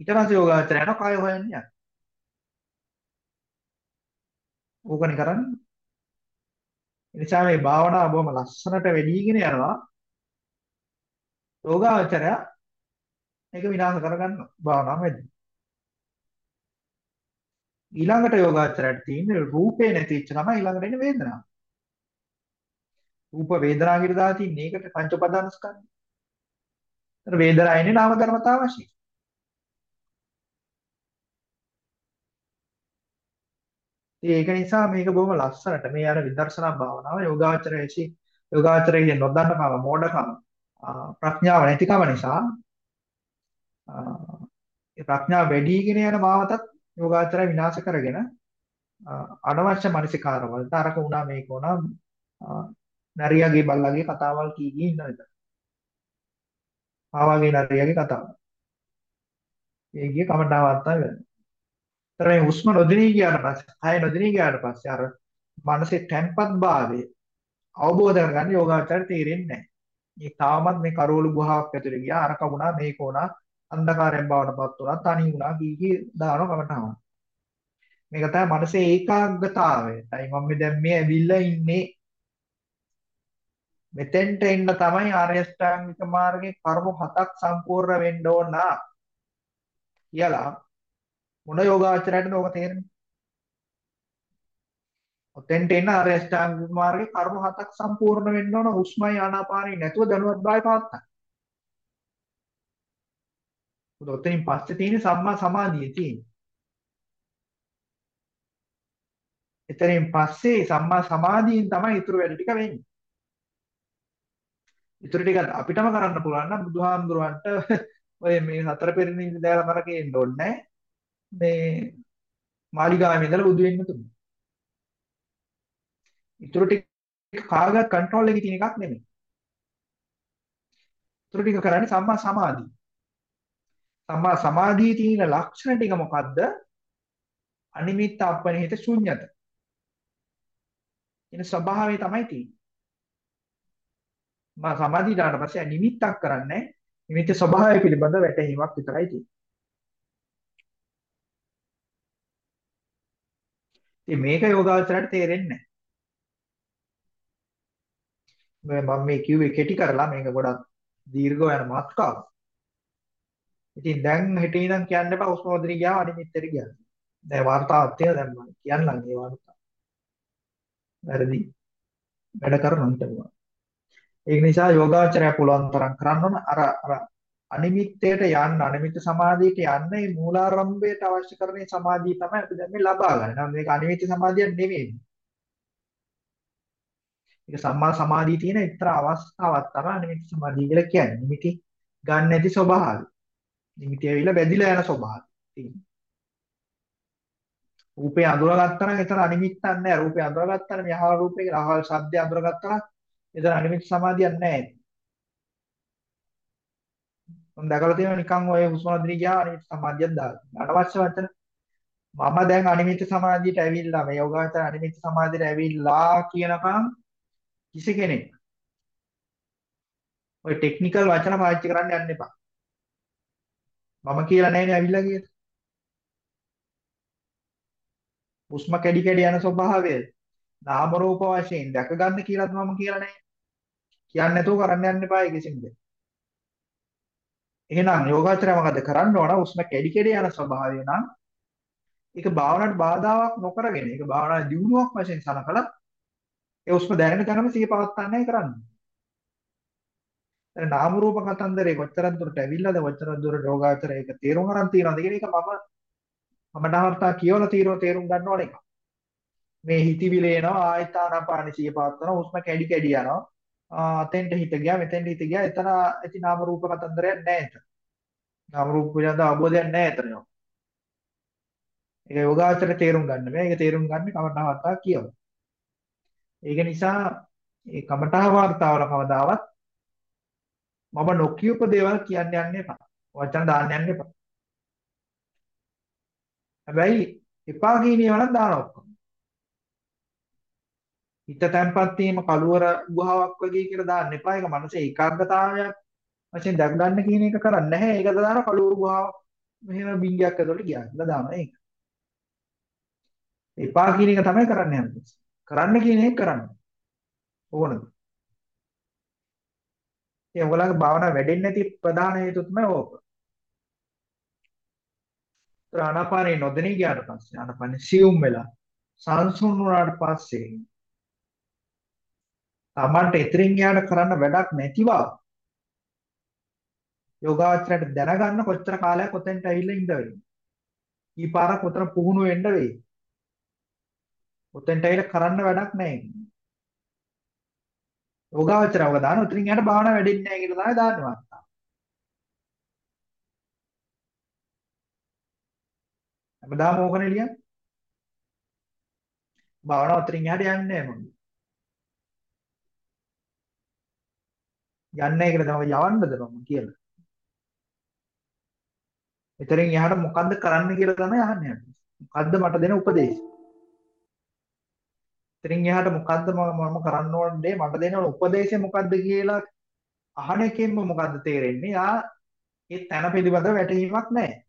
ඊට පස්සේ යෝගාචරය යනවා කාය හොයන්නේ යනවා. ඕකනේ කරන්නේ. එනිසා මේ භාවනාව බොහොම ලස්සනට වැඩිගෙන යනවා. යෝගාචරය මේක විනාශ කරගන්න භාවනාව වැඩි. ඊළඟට යෝගාචරයට තියෙන රූපේ නැතිවෙච්ච ගමන් ඊළඟට එන්නේ වේදනාව. රූප වේදනා කියලා දාලා තින්නේ ඒකට පංච උපාදානස්කන්ධ. ඒතර වේදනා එන්නේ නාම ධර්මතාව වශයෙන්. ඒක නිසා මේක බොහොම ලස්සනට මේ අර විදර්ශනා භාවනාව යෝගාචරයේදී යෝගාචරයේ නොදන්නකම මෝඩකම ප්‍රඥාව නැතිකම නිසා ඒ ප්‍රඥාව වැඩිගෙන යන මාවතත් යෝගාචරය විනාශ කරගෙන අනවශ්‍ය මානසිකාර වලට අරක උනා මේක උනා නරියාගේ බල්ලාගේ කතාවල් කී කී ඉන්න විතර. ආවාගේ නරියාගේ කතාව. ඒ ගිය කමටාවත් තමයි. ඒතර මේ හුස්ම නොදිනී ගියාට පස්සේ, කය නොදිනී ගියාට පස්සේ අර මනසේ තැම්පත් භාවය අවබෝධ කරගන්න යෝගාචරය තේරෙන්නේ නැහැ. මේ තාමත් මේ කරවලු ගුහාවක් ඇතුලේ ගියා අර කවුණා මේක උනා අන්ධකාරයෙන් බවටපත් වුණා තනි වුණා කී කී දානවා කමටහම. මේක තමයි මනසේ ඒකාග්‍රතාවයයි මම දැන් මේ ඇවිල්ලා ඉන්නේ මෙතෙන්ට එන්න තමයි ආර්ය අෂ්ටාංගික මාර්ගයේ කර්ම හතක් සම්පූර්ණ වෙන්න ඕන කියලා මොන යෝගාචරයටද ඕක තේරෙන්නේ? ඔතෙන්ට එන්න ආර්ය අෂ්ටාංගික මාර්ගයේ කර්ම හතක් සම්පූර්ණ වෙන්න ඕන හුස්මයි ආනාපානයි නැතුව දැනුවත් භාවය පවත්තා. උද ඔතනින් පස්සේ තියෙන සම්මා සමාධිය තියෙන්නේ. එතනින් පස්සේ සම්මා සමාධියෙන් තමයි ඊටු වැඩ ටික වෙන්නේ. ඉතුරු ටික අපිටම කරන්න පුළුවන් නම් බුදුහාමුදුරන්ට <laughs> ඔය මේ හතර පෙරණි දාලා මරකේ ඉන්න ඕනේ මේ මාලිගාවේ ඉඳලා බුදු වෙන්න තුමු. ඉතුරු ටික කාගත් කන්ට්‍රෝල් එකේ තියෙන එකක් නෙමෙයි. ඉතුරු ටික කරන්නේ සම්මා සමාධිය. සම්මා සමාධියේ තියෙන ලක්ෂණ ටික මොකද්ද? අනිමිත්ත අපනිහිත ශුන්්‍යත. එන ස්වභාවය තමයි තියෙන්නේ. මා සමාධියට පස්සේ නිමිත්තක් කරන්නේ නිමිත්ත ස්වභාවය පිළිබඳ වැටහීමක් විතරයි තියෙන්නේ. ඉතින් මේක යෝගාවචරයට තේරෙන්නේ නැහැ. මම මේ කිව්වේ කෙටි කරලා මේක ගොඩක් දීර්ඝව යන මාතෘකාවක්. ඉතින් දැන් හිටින් ඉඳන් කියන්න එපා උස්මෝදරි ගියා අනිමිත්තර ගියා. දැන් වර්තාවක් තියෙන දැන් මම කියන්නම් ඒ වර්තාව. වැරදි. වැඩ කරනවා හිටපුවා. ඒක නිසා යෝගාචරය පුළුවන් තරම් කරන්න ඕන අර අර අනිමිත්තයට යන්න අනිමිත්ත සමාධියට යන්න මේ මූලාරම්භයට අවශ්‍ය කරන සමාධිය තමයි අපි දැන් මේ ලබා ගන්න. නම් මේක අනිමිත්ත සමාධියක් නෙමෙයි. ඒක සම්මා සමාධිය තියෙන එක්තරා අවස්ථාවක් තමයි අනිමිත්ත සමාධිය කියලා කියන්නේ. නිමිති ගන්න නැති ස්වභාවය. නිමිති ඇවිල්ලා වැදිලා යන ස්වභාවය තියෙනවා. රූපේ අඳුරගත්තා නම් එතන අනිමිත්තක් නැහැ. රූපේ අඳුරගත්තා නම් යහවල් රූපේ රහවල් ශබ්දය අඳුරගත්තා නම් එතන අනිමිත්ත සමාධියක් නැහැ. මම දැකලා තියෙනවා නිකන් ඔය හුස්ම අදින ගියා අනිමිත්ත සමාධියක් දාලා. අනවශ්‍ය වචන මම දැන් අනිමිත්ත සමාධියට ඇවිල්ලා මේ යෝගාචර අනිමිත්ත සමාධියට ඇවිල්ලා කියනකම් කිසි කෙනෙක් ඔය ටෙක්නිකල් වචන පාවිච්චි කරන්න යන්න එපා. මම කියලා නැහැනේ ඇවිල්ලා කියලා. හුස්ම කැඩි කැඩි යන ස්වභාවය නාම රූප වශයෙන් දැක ගන්න කියලාත් මම කියලා නැහැ. කියන්නේ නැතුව කරන්න යන්න එපා ඒ කිසිම දෙයක්. එහෙනම් යෝගාචරය මොකද කරන්න ඕන? හුස්ම කැඩි කැඩි යන ස්වභාවය නම් ඒක භාවනාවට බාධාවක් නොකරගෙන ඒක භාවනා දියුණුවක් වශයෙන් සලකලා ඒ හුස්ම දැනෙන තැනම සිහිය පවත්වාන්නයි කරන්නේ. දැන් නාම රූප කතන්දරේ කොච්චරක් දුරට ඇවිල්ලාද කොච්චරක් දුරට යෝගාචරය ඒක තේරුම් ගන්න තියනවද කියන එක මම මම නාවර්තා කියවලා තීරෝ තේරුම් ගන්න ඕන එක. මේ හිතවිලි එනවා ආයත ආනාපාන සිහිය පවත්වනවා හුස්ම කැඩි කැඩි යනවා. අතෙන්ට හිත ගියා මෙතෙන්ට හිත ගියා එතන ඇති නාම රූප කතන්දරයක් නැහැ එතන. නාම රූප පිළිබඳ අවබෝධයක් නැහැ එතන. ඒක යෝගාචර තේරුම් ගන්න බෑ. ඒක තේරුම් ගන්න කමඨා වර්තා කියවන. ඒක නිසා මේ කමඨා වර්තාවල කවදාවත් මම නොකියප දේවල් කියන්න යන්න එපා. වචන දාන්න යන්න එපා. හැබැයි එපා කියන ඒවා නම් දානවා ඔක්කොම. හිත තැම්පත් වීම කලවර ගුහාවක් වගේ කියලා දාන්න එපා. ඒක මනසේ ඒකාග්‍රතාවයක් වශයෙන් දැක් ගන්න කියන එක කරන්නේ නැහැ. ඒකද දාන කලවර ගුහාවක් මෙහෙම බින්ගයක් ඇතුළට ගියා කියලා දානවා ඒක. එපා කියන එක තමයි කරන්න යන්නේ. කරන්න කියන එක කරන්න. ඕනද? ඒ ඔයගොල්ලන්ගේ භාවනාව වැඩෙන්නේ නැති ප්‍රධාන හේතුව තමයි ඕක. ආනාපානේ නොදෙනී ගියාට පස්සේ ආනාපානේ සියුම් වෙලා සංසුන් වුණාට පස්සේ Tamanට එතරින් යාට කරන්න වැඩක් නැතිව යෝගාචරයට දැනගන්න කොච්චර කාලයක් ඔතෙන්ට ඇවිල්ලා ඉඳ වෙන්නේ. ඊපාරක් උතර පුහුණු වෙන්න වෙයි. ඔතෙන්ට ඇවිල්ලා කරන්න වැඩක් නැහැ. යෝගාචරයව දාන උතරින් යාට භාවනා වැඩෙන්නේ නැහැ කියලා තමයි දාන්නේ. හැමදාම ඕකනේ ලියන්නේ. භාවනාව උතරින් යාට යන්නේ නැහැ මම. යන්නේ කියලා තමයි යවන්නද මම කියලා. එතරින් එහාට මොකද්ද කරන්න කියලා තමයි අහන්නේ. මොකද්ද මට දෙන උපදේශය? එතරින් එහාට මොකද්ද මම කරන්න ඕනේ මට දෙන උපදේශය මොකද්ද කියලා අහන එකෙන්ම මොකද්ද තේරෙන්නේ? ආ ඒ තන පිළිබඳ වැටහීමක් නැහැ.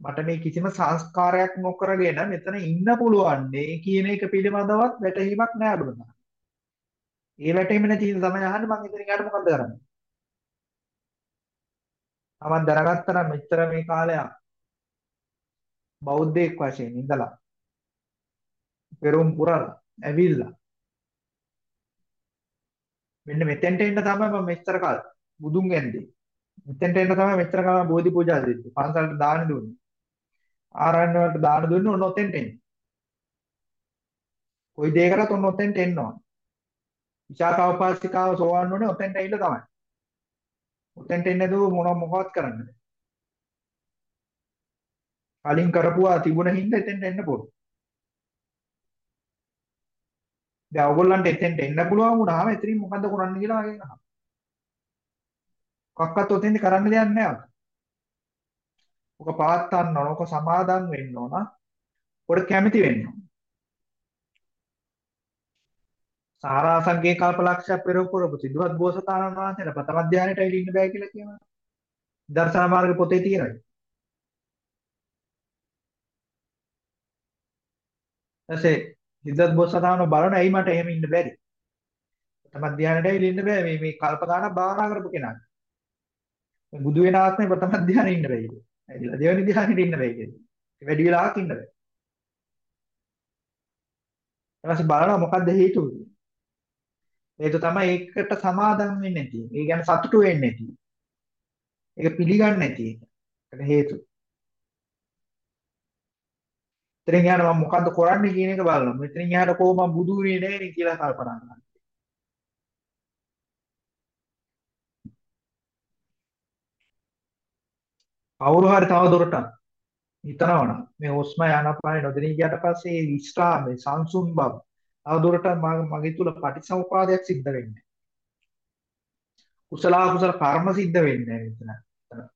මට මේ කිසිම සංස්කාරයක් නොකරගෙන මෙතන ඉන්න පුළුවන් නේ කියන එක පිළිබඳවත් වැටහීමක් නැහැ අඩුම ඒ වැටීම නැති හින්දා තමයි අහන්නේ මම ඉතින් ඊට මොකද්ද කරන්නේ? තමන් දැනගත්තා නම් මෙච්චර මේ කාලයක් බෞද්ධයෙක් වශයෙන් ඉඳලා පෙරම් පුරලා ඇවිල්ලා මෙන්න මෙතෙන්ට එන්න තමයි මම මෙච්චර කාල බුදුන් ගැන්දේ. මෙතෙන්ට එන්න තමයි මෙච්චර කාල බෝධි පූජා දෙන්නේ. පන්සලට දාන දුන්නේ. ආරණ්‍ය වලට දාන දුන්නේ ඔන්න ඔතෙන්ට එන්න. කොයි දෙයකටත් ඔන්න ඔතෙන්ට එන්න ඕන. විචාකාව පාස්තිකාව සෝවන්න ඕනේ ඔතෙන්ට ඇවිල්ලා තමයි. ඔතෙන්ට එන්නේ නැතුව මොන මොකවත් කරන්න බෑ. කලින් කරපුවා තිබුණ හින්දා එතෙන්ට එන්න පුළුවන්. දැන් ඔයගොල්ලන්ට එතෙන්ට එන්න පුළුවන් වුණාම එතනින් මොකද්ද කරන්න කියලා මගෙන් අහන්න. කොක්කත් ඔතෙන්ද කරන්න දෙයක් නැහැ. ඔක පාත් ගන්න ඕන, ඔක සමාදම් වෙන්න ඕන. ඔකට කැමති වෙන්න ඕන. සාරාසංගේ කල්පලක්ෂය පෙරපුරපු සිද්ධාත් බෝසතාණන් වහන්සේට ප්‍රථම ධානයට ඇවිල්ලා ඉන්න බෑ කියලා කියනවා. දර්ශන මාර්ග පොතේ තියෙනවා. ඊටසේ සිද්ධාත් බෝසතාණන් බලන ඇයි මට එහෙම ඉන්න බැරි? ප්‍රථම ධානයට ඇවිල්ලා ඉන්න බෑ මේ මේ කල්ප ගානක් භාවනා කරපු කෙනාට. මේ බුදු වෙන ආත්මේ ප්‍රථම ධානයේ ඉන්න බෑ. ඇවිල්ලා දෙවෙනි ධානයට ඉන්න බෑ කියන්නේ. වැඩි වෙලාවක් ඉන්න බෑ. ඊට පස්සේ බලනවා මොකද්ද හේතුව කියලා. හේතුව තමයි ඒකට සමාදම් වෙන්නේ නැති. ඒ කියන්නේ සතුටු වෙන්නේ නැති. ඒක පිළිගන්නේ නැති එක. ඒකට හේතුව. මෙතනින් යහට මම මොකද්ද කරන්නේ කියන එක බලනවා. මෙතනින් යහට කොහොම මම බුදු වෙන්නේ නැහැ නේ කියලා කල්පනා කරනවා. කවුරු හරි තව දුරටත් හිතනවනම් මේ හුස්ම යනපාය නොදෙනී ගියට පස්සේ ඒ විස්රාමයේ සංසුන් බව තව දුරටත් මගේ තුල පටිසමුපාදයක් සිද්ධ වෙන්නේ. කුසල අකුසල කර්ම සිද්ධ වෙන්නේ නැහැ මෙතන.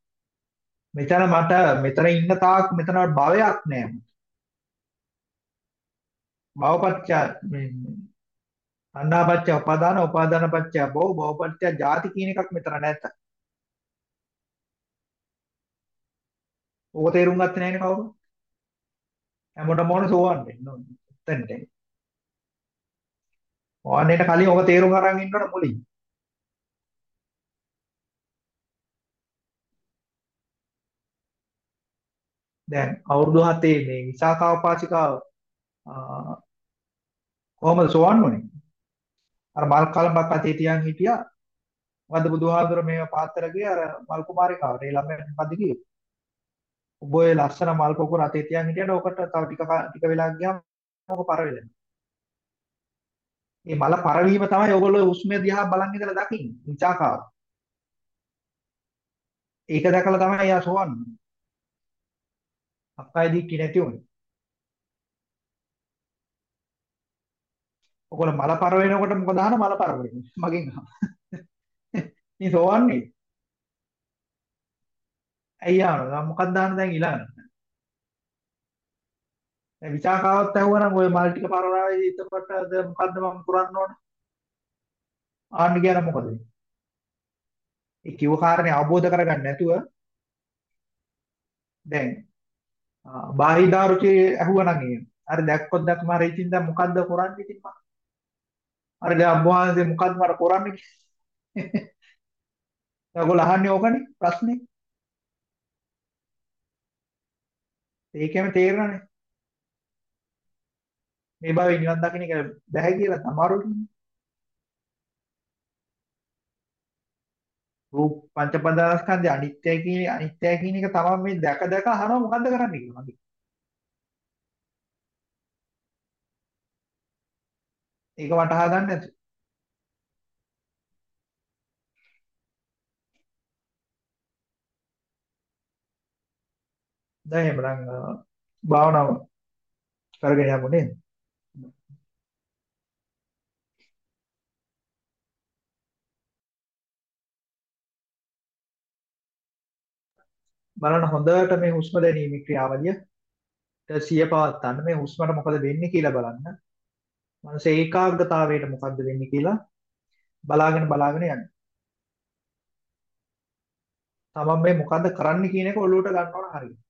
මෙතන මට මෙතන ඉන්න තාක් මෙතන භවයක් නැහැ. භවපච්චය අන්නාපච්චය උපාදාන උපාදානපච්චය භව භවපච්චය ජාති කියන එකක් මෙතන නැත. ඕක තේරුම් ගත්තේ නැහැනේ කවුරු? හැමෝටම ඕන සෝවන් වෙන්න ඕනේ. එතනට. ඕන්නේට කලින් ඕක තේරුම් අරන් ඉන්න ඕන මුලින්. දැන් අවුරුදු 7 මේ විසාකා උපාසිකාව කොහමද සෝවන් වුනේ? අර මල් කලඹක් අතේ තියන් හිටියා. මොකද බුදුහාමුදුර මේව පාත්තර ගියේ අර මල් කුමාරිකාවට. ඒ ළමයා මොකද කිව්වේ? ඔබ ඔය ලස්සන මල් පොකුර අතේ තියන් හිටියට ඔකට තව ටික ටික වෙලා ගියාම ඔක පර වෙනවා. මේ මල පරවීම තමයි ඔයගොල්ලෝ උස්මේ දිහා බලන් ඉඳලා දකින්නේ. විචාකාව. ඒක දැකලා තමයි යා සෝවන්. අක්කයි දික්කි නැති උනේ. ඔයගොල්ලෝ මල පර වෙනකොට මොකද අහන මල පර වෙන්නේ? මගෙන් අහන. <laughs> මේ සෝවන්නේ. ඇයි ආනෝ මොකක්ද දාන්න දැන් ඊළඟ? දැන් විචාකාවත් ඇහුවනම් ওই මල් ටික පරවනාවේ එතකොට මොකද්ද මම කරන්න ඕන? ආන්න කියන මොකද? ඒ කිව්ව කාරණේ අවබෝධ කරගන්න නැතුව දැන් බාහිදාරුචේ ඇහුවනම් එහෙම. හරි දැක්කොත් දැක්කම හරි ඉතින් දැන් මොකද්ද කරන්නේ ඉතින් මම? හරි දැන් අම්මවහන්සේ මොකද්ද මට කරන්නේ කියලා. ඔයගොල්ලෝ අහන්නේ ඕකනේ ප්‍රශ්නේ. ඒකෙම තේරෙනනේ. මේ භවයේ නිවන් දකින්න එක බැහැ කියලා අමාරුයි. රූප පංචපදාස්කන්ධය අනිත්‍යයි කියන අනිත්‍යයි කියන එක තමයි මේ දැක දැක අහනවා මොකද්ද කරන්නේ කියලා මගේ. ඒක වටහා ගන්න නැතු. දැන් එහෙමනම් භාවනාව කරගෙන යමු නේද? බලන්න හොඳට මේ හුස්ම දැනීමේ ක්‍රියාවලිය සිය පවත්තන්න මේ හුස්මට මොකද වෙන්නේ කියලා බලන්න. මනස ඒකාග්‍රතාවයට මොකද්ද වෙන්නේ කියලා බලාගෙන බලාගෙන යන්න. තමන් මේ මොකද්ද කරන්න කියන එක ඔළුවට ගන්න ඕන හරියට.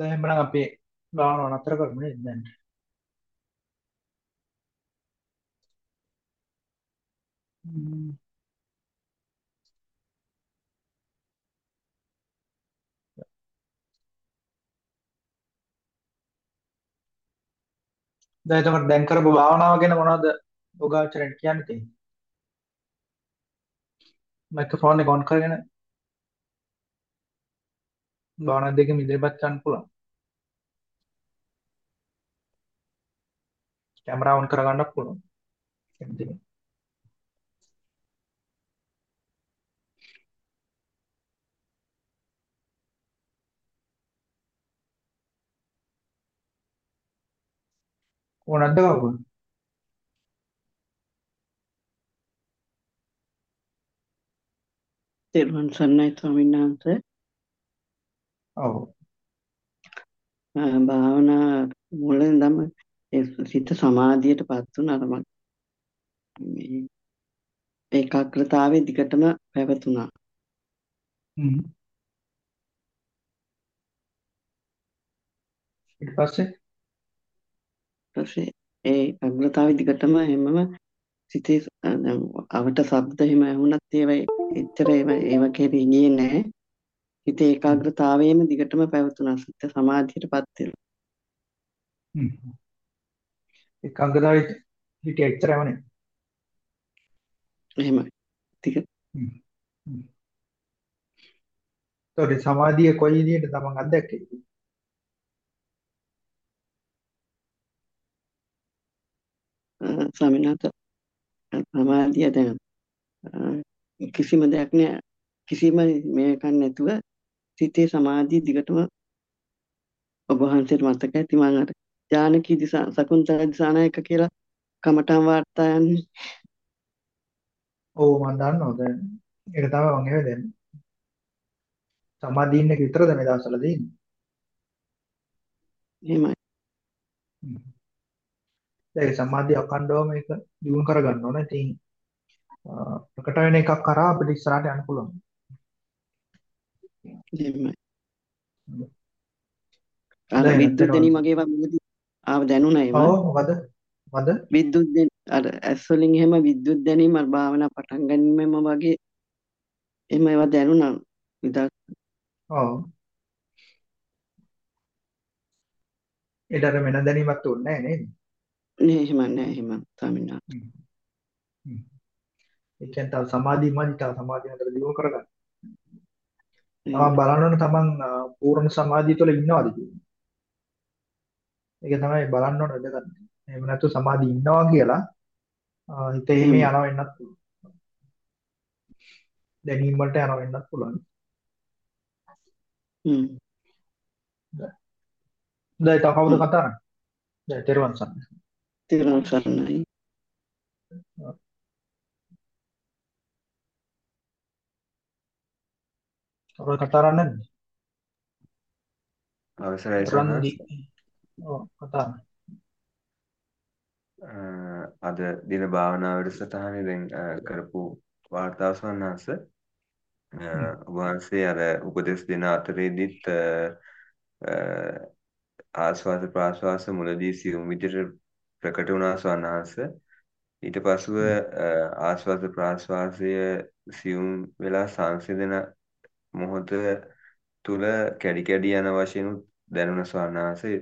දැන් එහෙනම් අපි භාවනාව නතර කරමු නේද දැන් හ්ම්. දැන් එතකොට දැන් කරපු භාවනාව ගැන මොනවද යෝගාචරයට කියන්න තියෙන්නේ මයික්‍රොෆෝන් එක ඔන් කරගෙන භාවනා දෙකම ඉදිරිපත් කරන්න පුළුවන්. කැමරාව ඔන් කරගන්නත් පුළුවන්. කැමති නම්. ඕනක්ද කවුරුන් තෙරුවන් සරණයි ස්වාමීන් වහන්සේ. ඔව් භාවනා මුලින්දම සිත සමාධියටපත් වුණා අර මම මේ ඒකාග්‍රතාවයේ දිගටම පැවතුණා හ්ම් ඊට පස්සේ පස්සේ ඒ ඒකාග්‍රතාවයේ දිගටම හැමම සිතේ අවට ශබ්ද එහෙම ඇහුණත් ඒවා එච්චර ඒවා ඒවා ගියේ නැහැ හිත ඒකාග්‍රතාවයේම දිගටම පැවතුණා. සිත සමාධියටපත් වෙලා. හ්ම්. ඒකාග්‍රතාවයේ හිටිය එච්චරම නේ එහෙමයි. ටික. හ්ම්. ඒතකොට සමාධිය කොයි විදිහට තමන් අත්දැක්කේ අ, ස්වාමීන් වහන්සේ සමාධිය දැන් කිසිම දෙයක් නෑ. කිසිම මේකක් නැතුව සිතේ සමාධිය දිගටම ඔබ වහන්සේට මතක ඇති මම අර ජානකී දිසා සකුන්තලා දිසානායක කියලා කමඨම් වාර්තා යන්නේ ඔව් මම දන්නවා දැන් ඒක තමයි මම එහෙම දැන් සමාධියින් එක විතරද මේ දවස්වල දෙන්නේ එහෙමයි හ්ම්. දැන් සමාධිය අඛණ්ඩව මේක දියුණු කරගන්න ඕන. ඉතින් ප්‍රකට වෙන එකක් කරා අපිට ඉස්සරහට යන්න පුළුවන්. එහෙමයි අර දැන් විද්‍යුත් ඇත්තටම දෙනීම වගේ ආව දැනුණා එහෙම ඔව් මොකද? මොකද? විද්‍යුත් දෙන අර ඇස් වලින් එහෙම විද්‍යුත් දැනීම අර භාවනා පටන් ගැනීමම වගේ එහෙම ඒවා දැනුණා විදක් ඔව්. ඒතර වෙන දැනීමක් තුන්නේ නැහැ නේද? නේ එහෙම නෑ එහෙම ස්වාමීන් වහන්සේ. ඒ කියන්නේ තව සමාධියමදි තව සමාධිය හොඳට දියුණු කරගන්න. බලන්න ඕනේ තමන් පූර්ණ සමාධිය තුළ ඉන්නවද කියලා. ඒක තමයි බලන්න ඕනේ වැදගත්. එහෙම නැත්නම් සමාධිය ඉන්නවා කියලා හිත එහෙම යනවා වෙන්නත් පුළුවන්. දැනීම වලට යනවා වෙන්නත් පුළුවන්. හ්ම් දැන් තව කවුද කතා කරන්නේ? දැන් තෙරුවන් සරණයි. තෙරුවන් සරණයි කවුරු කතා කරන්නේ නැද්ද? අවසරයි. සන්නස් ඔව් කතා කරන්න. අද දින භාවනා වැඩසටහනේ දැන් කරපු වාර්තාව. ඔබ වහන්සේ අර උපදෙස් දෙන අතරේදීත් ආස්වාද ප්‍රාස්වාස මුලදී සියුම් විදිහට ප්‍රකට වුණා සන්නස් ඊට පසුව ආස්වාද ප්‍රාස්වාසය සියුම් වෙලා සංසිඳන මොහොත තුල කැඩි කැඩි යන වශයෙන් දැනුණ ස්වර්ණාංශය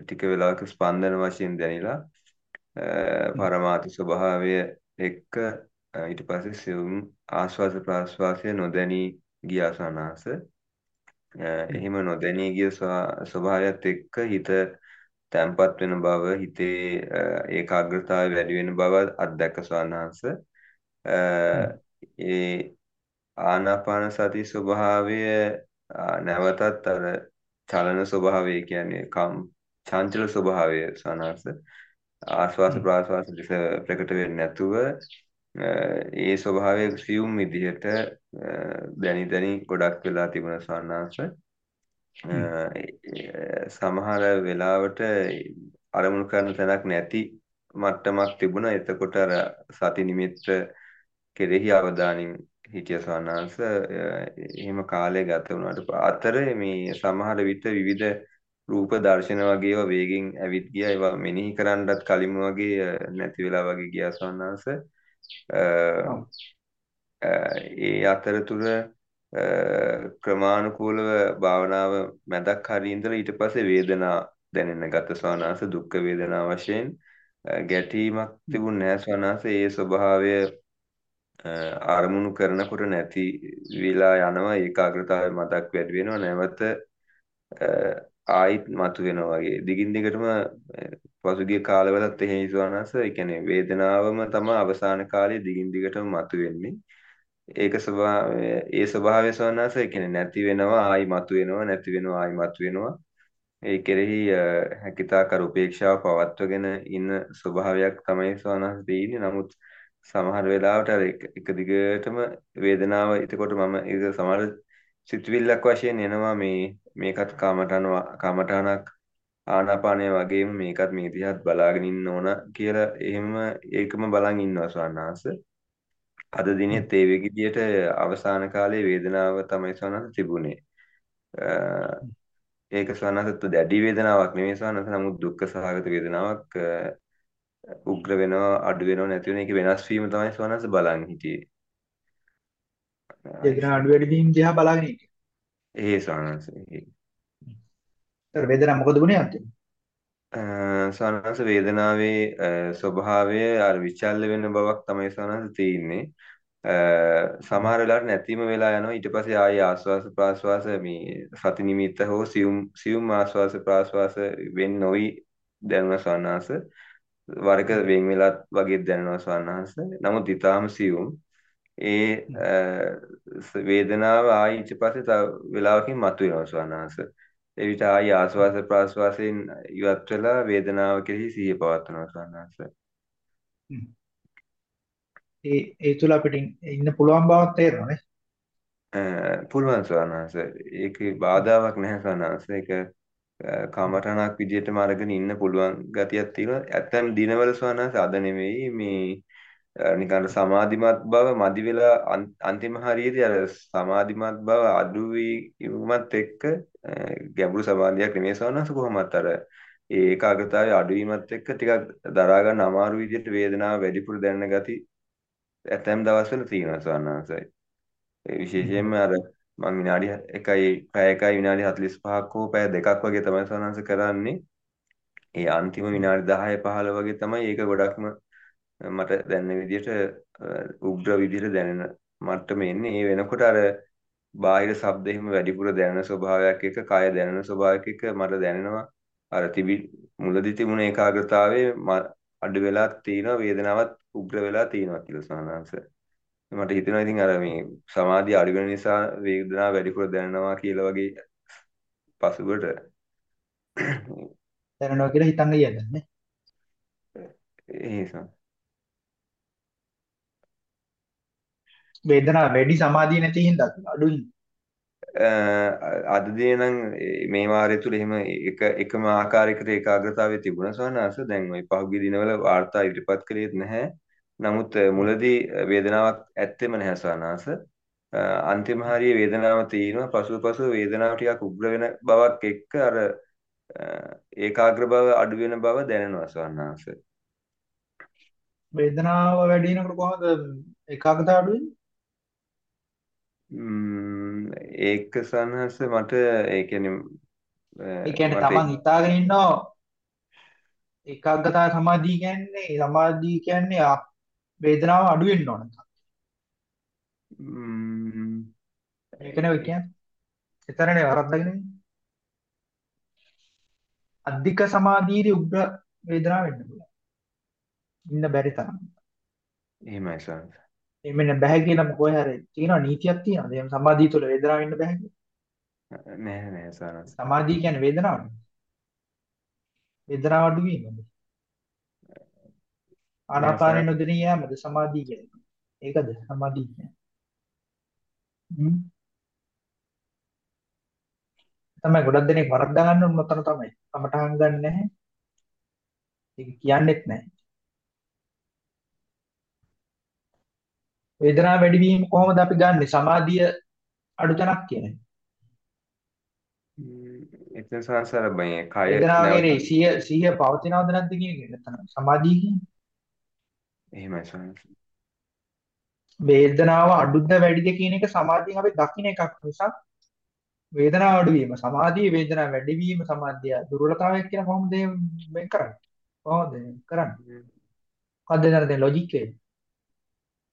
ටික වෙලාවක ස්පන්දන වශයෙන් දැනිලා. පරමාර්ථ ස්වභාවය එක්ක ඊට පස්සේ සියුම් ආස්වාද ප්‍රාස්වාසය නොදැනී ගියා ස්වර්ණාංශ හ්ම්. එහෙම නොදැනී ගිය ස්වා- ස්වභාවයත් එක්ක හිත තැම්පත් වෙන බව හිතේ ඒකාග්‍රතාවය වැඩි වෙන බව අත්දැක ස්වර්ණාංශ හ්ම්. ඒ ආනාපාන සති ස්වභාවය නැවතත් අර චලන ස්වභාවය කියන්නේ කම් චංචල ස්වභාවය සනස ආශ්වාස හ්ම්. ප්‍රාශ්වාස දෙස ප්‍රකට වෙන්නේ නැතුව ඒ ස්වභාවය සියුම් විදිහට දැනි දැනි ගොඩක් වෙලා තිබුණ හ්ම්. සමහර වෙලාවට අරමුණු කරන තැනක් නැති මට්ටමක් තිබුණා එතකොට අර සති නිමිත්ත කෙරෙහි අවධානයෙන් හිටිය ස්වාමීන් එහෙම කාලය ගත වුණාට අතර මේ සමහර විට විවිධ රූප දර්ශන වගේ ඒවා වේගෙන් ඇවිත් ගියා. ඒවා මෙනෙහි කරන්නත් කලින්ම වගේ නැති වෙලා වගේ ගියා ඔව්. ඒ අතරතුර ක්‍රමානුකූලව භාවනාව මැදක් හරි ඉඳලා ඊට පස්සේ වේදනා දැනෙන්න ගත සවනාස දුක් වේදනා වශයෙන් ගැටීමක් තිබුණ නැහැ සවනාස ඒ ස්වභාවය අරමුණු කරනකොට නැති විලා යනවා. ඒකාග්‍රතාවය මතක් වැඩි වෙනවා. නැවත ආයිත් මතුවෙනවා වගේ. දිගින් දිගටම පසුගිය කාලවලත් එහෙම ඉසවනස ඒ කියන්නේ වේදනාවම තමයි අවසාන කාලයේ දිගින් දිගටම මතුවෙන්නේ ඒක ස්වභාවය ඒ ස්වභාවය සවනස ඒ කියන්නේ නැති වෙනවා ආයි මතුවෙනවා නැති වෙනවා ආයි මතුවෙනවා ඒ කෙරෙහි හැකිතාකර උපේක්ෂාව පවත්වගෙන ඉන්න ස්වභාවයක් තමයි සවනස තියෙන්නේ. නමුත් සමහර වෙලාවට අර එක දිගටම වේදනාව එතකොට මම ඒක සමහර සිතුවිල්ලක් වශයෙන් එනවා මේ මේකත් කාමටහන කාමටහනක් ආනාපානය වගේම මේකත් මේ දිහාත් බලාගෙන ඉන්න ඕන කියලා එහෙම ඒකම බලන් ඉන්නවා ස්වාමීනාස අද දිනෙත් ඒ විදිහට අවසාන කාලේ වේදනාව තමයි ස්වාමීනාස තිබුණේ. ඒක ස්වාමීනාසත් දැඩි වේදනාවක් නෙමෙයි ස්වාමීනාස නමුත් දුක්ඛ සහගත වේදනාවක් උග්‍ර වෙනවා අඩු වෙනවා නැති වෙන එක වෙනස් වීම තමයි සවනස බලන් හිටියේ. වේදනාව අඩු වැඩි වීම දිහා බලාගෙන හිටියේ. ඒ සවනස. ඒතර වේදනාව මොකද වුනේ අන්තිම? සවනස වේදනාවේ ස්වභාවය අර විචල්්‍ය වෙන බවක් තමයි සවනස තියෙන්නේ. සමහර වෙලාවට නැතිම වෙලා යනවා ඊට පස්සේ ආයේ ආස්වාස ප්‍රාස්වාස මේ සති නිමිත්ත හෝ සියුම් සියුම් ආස්වාස ප්‍රාස්වාස වෙන් නොවි දැනුන සවනස වරක වෙන් වෙලත් වගේ දැනෙනවා ස්වන්නහස. නමුත් ඊටාම සියුම් ඒ වේදනාව ආයි ඊට පස්සේ තව වෙලාවකින් මතුවෙනවා ස්වන්නහස. එවිට ආයි ආස්වාස ප්‍රාස්වාසයෙන් ඉවත් වෙලා වේදනාව කෙරෙහි සිහිය පවත්වනවා ස්වන්නහස. ඒ ඒ තුල අපිට ඉන්න පුළුවන් බවක් තේරෙනවා නේ. පුළුවන් ස්වන්නහස. ඒකේ බාධාවක් නැහැ ස්වන්නහස. ඒක කමඨණක් විදියටම අරගෙන ඉන්න පුළුවන් ගතියක් තියෙනවා. ඇත්තම දිනවල සවනස අද නෙවෙයි මේ නිකන් සමාධිමත් බව මදි වෙලා අන්තිම හරියේදී අර සමාධිමත් බව අඩු වීමත් එක්ක ගැඹුරු සමාධියක් නෙමෙයි සවනස කොහොමත් අර ඒ ඒකාග්‍රතාවය අඩු වීමත් එක්ක ටිකක් දරා ගන්න අමාරු විදියට වේදනාව වැඩිපුර දැනෙන ගති ඇතැම් දවස්වල තියෙනවා සවනසයි. ඒ විශේෂයෙන්ම අර මම විනාඩි 1යි පැය 1යි විනාඩි 45ක් හෝ පැය දෙකක් වගේ තමයි සනංශ කරන්නේ. ඒ අන්තිම විනාඩි 10 15 වගේ තමයි ඒක ගොඩක්ම මට දැනෙන විදිහට උග්‍ර විදිහට දැනෙන මට්ටමේ එන්නේ. ඒ වෙනකොට අර බාහිර ශබ්ද එහෙම වැඩිපුර දැනෙන ස්වභාවයක් එක, කය දැනෙන ස්වභාවයක් එක මට දැනෙනවා. අර තිබි මුලදී තිබුණ ඒකාග්‍රතාවයේ අඩු වෙලා තියෙනවා වේදනාවත් උග්‍ර වෙලා තියෙනවා කියලා සනංශ. මට හිතෙනවා ඉතින් අර මේ සමාධිය අඩු වෙන නිසා වේදනාව වැඩිපුර දැනෙනවා කියලා වගේ පසුබට දැනෙනවා කියලා හිතන්න කියන්නේ එහෙසම් වේදනාව වැඩි සමාධිය නැති හින්දා අඩුයි. අද දිනේ නම් මේ වාරය තුල එහෙම එක එකම ආකාරයකට ඒකාග්‍රතාවය තිබුණා සවනාස දැන් ওই පහුගිය දිනවල වාර්තා ඉදිරිපත් කළේත් නැහැ නමුත් මුලදී වේදනාවක් ඇත්තෙම නැහැ සානාස. අන්තිම හරියේ වේදනාව තියෙනවා. පසුව පසුව වේදනාව ටිකක් උග්‍ර වෙන බවක් එක්ක අර ඒකාග්‍ර බව අඩු වෙන බව දැනෙනවා සානාස. වේදනාව වැඩි වෙනකොට කොහොමද ඒකාග්‍රතාව අඩු වෙන්නේ? ඒක සනහස මට ඒ කියන්නේ ඒ කියන්නේ තමන් හිතාගෙන ඉන්නවා ඒකාග්‍රතාව සමාධිය කියන්නේ සමාධිය කියන්නේ වේදනාව අඩු වෙන්න ඕන. ඒකනේ ඔය කියන්නේ. එතරනේ වරද්දගෙන ඉන්නේ. අධික සමාධියේ උග්‍ර වේදනාව වෙන්න පුළුවන්. ඉන්න බැරි තරම්. එහෙමයි සර්. එමෙන්න බෑ කියලා කොහේ හරි තියෙනවා නීතියක් තියෙනවා. එහෙනම් සමාධිය තුළ වේදනාව වෙන්න බෑ කියලා. නෑ නෑ සර්. සමාධිය කියන්නේ වේදනාවනේ. වේදනාව අඩු වීමද? ආනාපානෙ නොදෙනී යෑමද සමාධිය කියන්නේ. ඒකද සමාධිය කියන්නේ. හ්ම්. තමයි ගොඩක් දෙනෙක් වරද්දා ගන්න උන් උතන තමයි. කමටහන් ගන්න නැහැ. ඒක කියන්නෙත් නැහැ. වේදනාව වැඩි වීම කොහොමද අපි ගන්නෙ? සමාධිය අඩු තැනක් කියන්නේ. ඉතින් සංසාර මේ කය වේදනාවගේ නැවත සිහිය සිහිය පවතිනවද නැද්ද කියන එක නැත්නම් සමාධිය කියන්නේ එහෙමයි සංස. වේදනාව අඩුද වැඩිද කියන එක සමාධියෙන් අපි දකින්න එකක් නිසා වේදනාව අඩු වීම සමාධිය වේදනාව වැඩි වීම සමාධිය දුර්වලතාවයක් කියලා කොහොමද වෙන් කරන්නේ? කොහොමද කරන්නේ? මොකද්ද දැන් දැන් ලොජික් එක?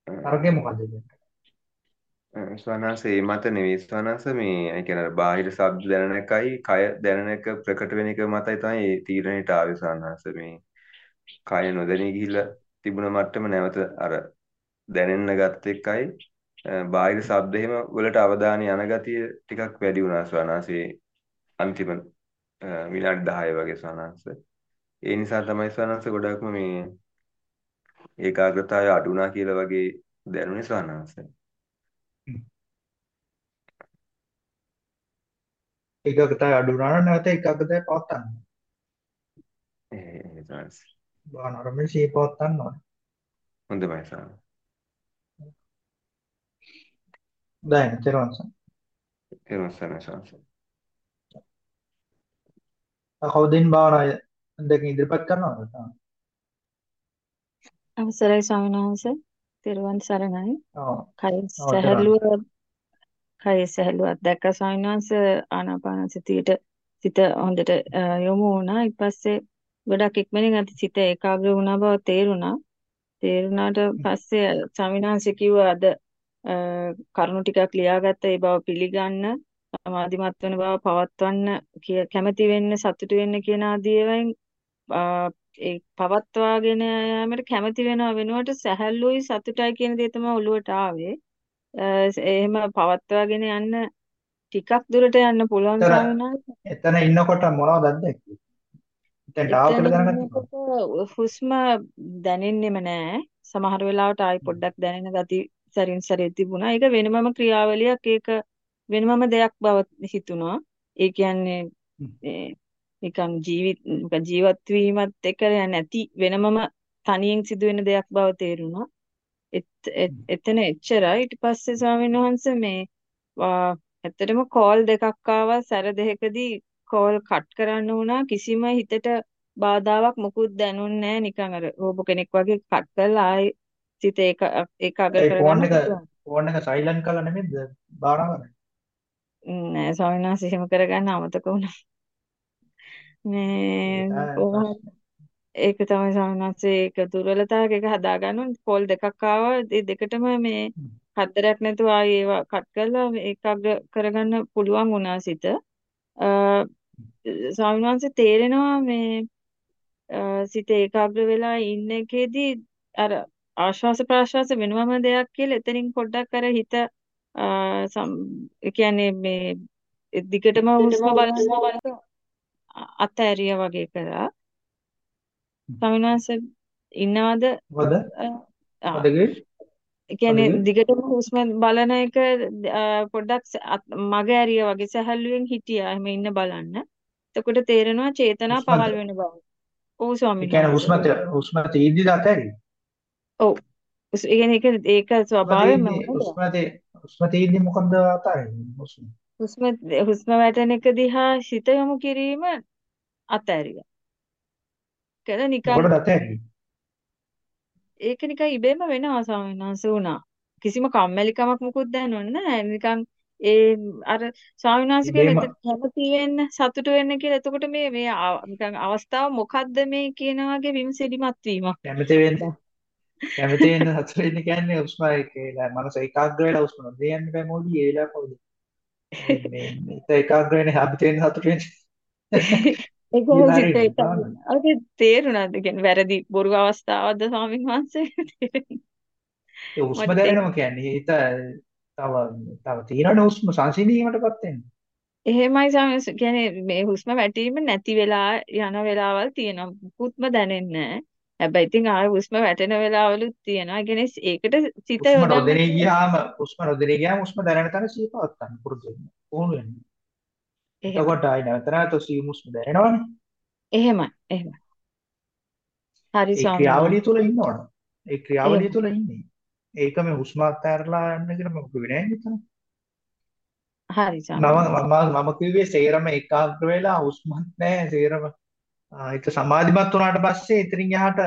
තරකේ මොකද්ද දැන් ස්වනස ඒ මත නෙවෙයි. ස්වනස මේ ඒ කියන්නේ බාහිර ශබ්ද දැනෙන එකයි කය දැනෙන එක ප්‍රකට වෙන එක මතයි තමයි ඒ තීරණයට ආවේ ස්වනස මේ කය නොදැනී ගිහිල්ලා තිබුණ මට්ටම නැවත අර දැනෙන්න ගත්ත එකයි. බාහිර ශබ්ද එහෙම වලට අවධානය යන ගතිය ටිකක් වැඩි වුණා ස්වනසේ අන්තිම විනාඩි 10 වගේ ස්වනස ඒ නිසා තමයි ස්වනස ගොඩක්ම මේ ඒකාග්‍රතාවය අඩු වුණා කියලා වගේ දැනුනේ ස්වනස ඒකාග්‍රතාවය අඩු වුණා නම් නැවත ඒකාග්‍රතාවය පවත්වා ගන්න. ඒ ඒ ස්වනස බාන අරමුණේ සිහිය පවත්වා ගන්න ඕනේ. හොඳයි ස්වනස දැන්. තේරුම් ගන්න ස්වනස කවුදින් භාවනාය දෙක ඉදිරිපත් කරනවද? අවසරයි ස්වාමීන් වහන්සේ. තෙරුවන් සරණයි. ඔව්. කය සැහැල්ලුව කය සැහැල්ලුවක් දැක්ක ස්වාමීන් වහන්සේ ආනාපාන සතියට සිත හොඳට යොමු වුණා. ඊට පස්සේ ගොඩක් ඉක්මනින් අත සිත ඒකාග්‍ර වුණා බව තේරුණා. තේරුණාට පස්සේ වහන්සේ කිව්වා අද කරුණු ටිකක් ලියාගත්ත ඒ බව පිළිගන්න සමාධිමත් වෙන බව පවත්වන්න කැමැති වෙන්න සතුටු වෙන්න කියන ආදී ඒවායින් ඒ පවත්වාගෙන යාමට කැමැති වෙනව වෙනුවට සැහැල්ලුයි සතුටයි කියන දේ තමයි ඔළුවට ආවේ. එහෙම පවත්වාගෙන යන්න ටිකක් දුරට යන්න පුළුවන් වහන්සේ. එතන ඉන්නකොට මොනවද අත්දැකීම? එතනට ආව එතන කියලා දැනගත්තද? ඉන්නකොට හුස්ම දැනෙන්නෙම නෑ. සමහර වෙලාවට ආයි පොඩ්ඩක් දැනෙන ගති සරින් සරේ තිබුණා. ඒක වෙනමම ක්‍රියාවලියක්. ඒක වෙනමම දෙයක් බව හිතුණා. ඒ කියන්නේ නිකන් ජීවිත ජීවත් වීමත් එක්ක නැති වෙනමම තනියෙන් සිදුවෙන දෙයක් බව තේරුණා. එත්- එත්- එතන එච්චරයි. ඊට පස්සේ ස්වාමීන් වහන්සේ මේ ඇත්තටම කෝල් දෙකක් ආවා සැර දෙකකදී කෝල් කට් කරන්න වුණා කිසිම හිතට බාධාවක් මොකුත් දැනුන්නේ නැහැ නිකන් අර රෝබෝ කෙනෙක් වගේ කට් කරලා ආයි සිත ඒක ඒකාග්‍ර ඒ ෆෝන් කරගන්න. ෆෝන් එක සයිලන්ට් කරලා නෙමෙයිද කරන්නේ? නෑ ස්වාමීන් වහන්සේ එහෙම කරගන්න අමතක වුණා. මේ ඒක තමයි කොහොමද. ඒක තමයි ස්වාමීන් වහන්සේ ඒක දුර්වලතාවයක ඒක හදාගන්න ඕනේ. කෝල් දෙකක් ආවා. ඒ දෙකටම මේ. හතරක් නැතුව ආයේ ඒවා කට් කරලා ඒකාග්‍ර කරගන්න පුළුවන් වුණා සිත. ස්වාමීන් වහන්සේ තේරෙනවා මේ සිත ඒකාග්‍ර වෙලා ඉන්න එකේදී අර ආශ්වාස ප්‍රාශ්වාස වෙනවම දෙයක් කියලා එතනින් පොඩ්ඩක් අර හිත කියන්නේ මේ දිගටම හුස්ම බලන අතෑරියා වගේ කරා. ස්වාමීන් වහන්සේ ඉන්නවද? මොකද? කියන්නේ? දිගටම හුස්ම බලන එක පොඩ්ඩක් මග ඇරියා වගේ සැහැල්ලුවෙන් හිටියා. එහෙම ඉන්න බලන්න. එතකොට තේරෙනවා චේතනා පහළ වෙන බව. ඔව් ස්වාමීන් කියන්නේ. හුස්ම හුස්ම තීද්දිද අතහැරියේ? ඔව්. ඒ කියන්නේ ඒක ඒක ස්වභාවයෙන්ම තීද්දි. හුස්ම තී හුස්ම තීද්දි මොකද අතහැරියේ? හුස්ම. හුස්ම හුස්ම වැටෙන එක දිහා හිත යොමු කිරීම අතෑරියා. කියලා නිකන් මොකටද අතහැරියේ? ඒක නිකන් ඉබේම වෙනවා ස්වාමීන් වුණා. කිසිම කම්මැලිකමක් මුකුත් දැනුන්නේ නැහැ. නිකන් ඒ අර ස්වාමීන් වහන්සේ එතන කැමති වෙන්න සතුටු වෙන්න කියලා. එතකොට මේ මේ නිකන් අවස්ථාව මොකද්ද මේ කියන වගේ විමසිලිමත් වීමක්. කැමති වෙන්න කැමති වෙන්න සතුට වෙන්න කියන්නේ හුස්ම ඒකේ මනස ඒකාග්‍ර වෙලා හුස්ම නොදේ යන්න බෑ මොඩි ඒ වෙලාව කවුද? මේ ඒකාග්‍ර වෙන්නේ අපිට වෙන්න සතුට වෙන්නේ. ඒක හරියට ඒක බලන්න. ඔකේ තේරුණාද කියන්නේ වැරදි බොරු අවස්ථාවක්ද ස්වාමීන් වහන්සේ ඒ හුස්ම ඒක දැනෙනවා කියන්නේ හිත තව තව තියෙනවනේ හුස්ම සංසිඳීමටපත් වෙන්නේ. එහෙමයි ස්වාමීන් කියන්නේ මේ හුස්ම වැටීම නැති වෙලා යන වෙලාවල් තියෙනවා මුකුත්ම දැනෙන්නේ හැබැයි ඉතින් ආයෙ හුස්ම වැටෙන වෙලාවලුත් තියෙනවා ඒ කියන්නේ ඒකට සිත හුස්ම යොදන්න නොදෙනී ගියාම හුස්ම නොදෙනී ගියාම හුස්ම දැනෙන තැන සිහිය පවත් ගන්න පුරුදු වෙන්න. ඕන වෙන්නේ. එතකොට ආයි නැවත නැවත සිහිය හුස්ම දැනෙනවනේ. එහෙමයි එහෙමයි හරි ඒ ස්වාමීන් ක්‍රියාවලිය තුල ඉන්න ඕන. ඒ ක්‍රියාවලිය තුල ඉන්නේ. ඒක මේ හුස්ම අත්හැරලා යන්න කියලා මම කිව්වේ නෑ මෙතන. හරි මම ස්වාමීනි. මම මම කිව්වේ සේරම ඒකාග්‍ර වෙලා හුස්මත් නැහැ සේරම ඒක සමාධිමත් වුණාට පස්සේ එතනින් එහාට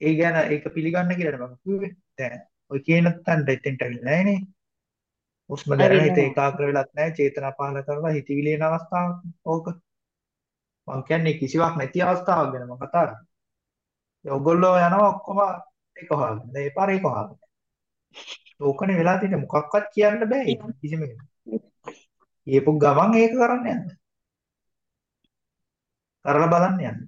ඒ ගැන ඒක පිළිගන්න කියලා මම කිව්වේ. දැන් ඔය කියන තැනට එතෙන්ට ඇවිල්ලා නැහැ නේ. හුස්ම දැනෙන හිත ඒකාග්‍ර වෙලත් නැහැ චේතනා පහල කරලා හිතවිලි එන අවස්ථාවක් ඕක. මම කියන්නේ කිසිවක් නැති අවස්ථාවක් ගැන මම කතා කරන්නේ. ඔයගොල්ලෝ යනවා ඔක්කොම ඒක හොයාගෙන. ඒ පාරේ හොයාගෙන. ඕකනේ වෙලා තියෙන්නේ මොකක්වත් කියන්න බෑ කිසිම කෙනෙක්. කියපු ගමන් ඒක කරන්න යන්න. කරලා බලන්න යන්න.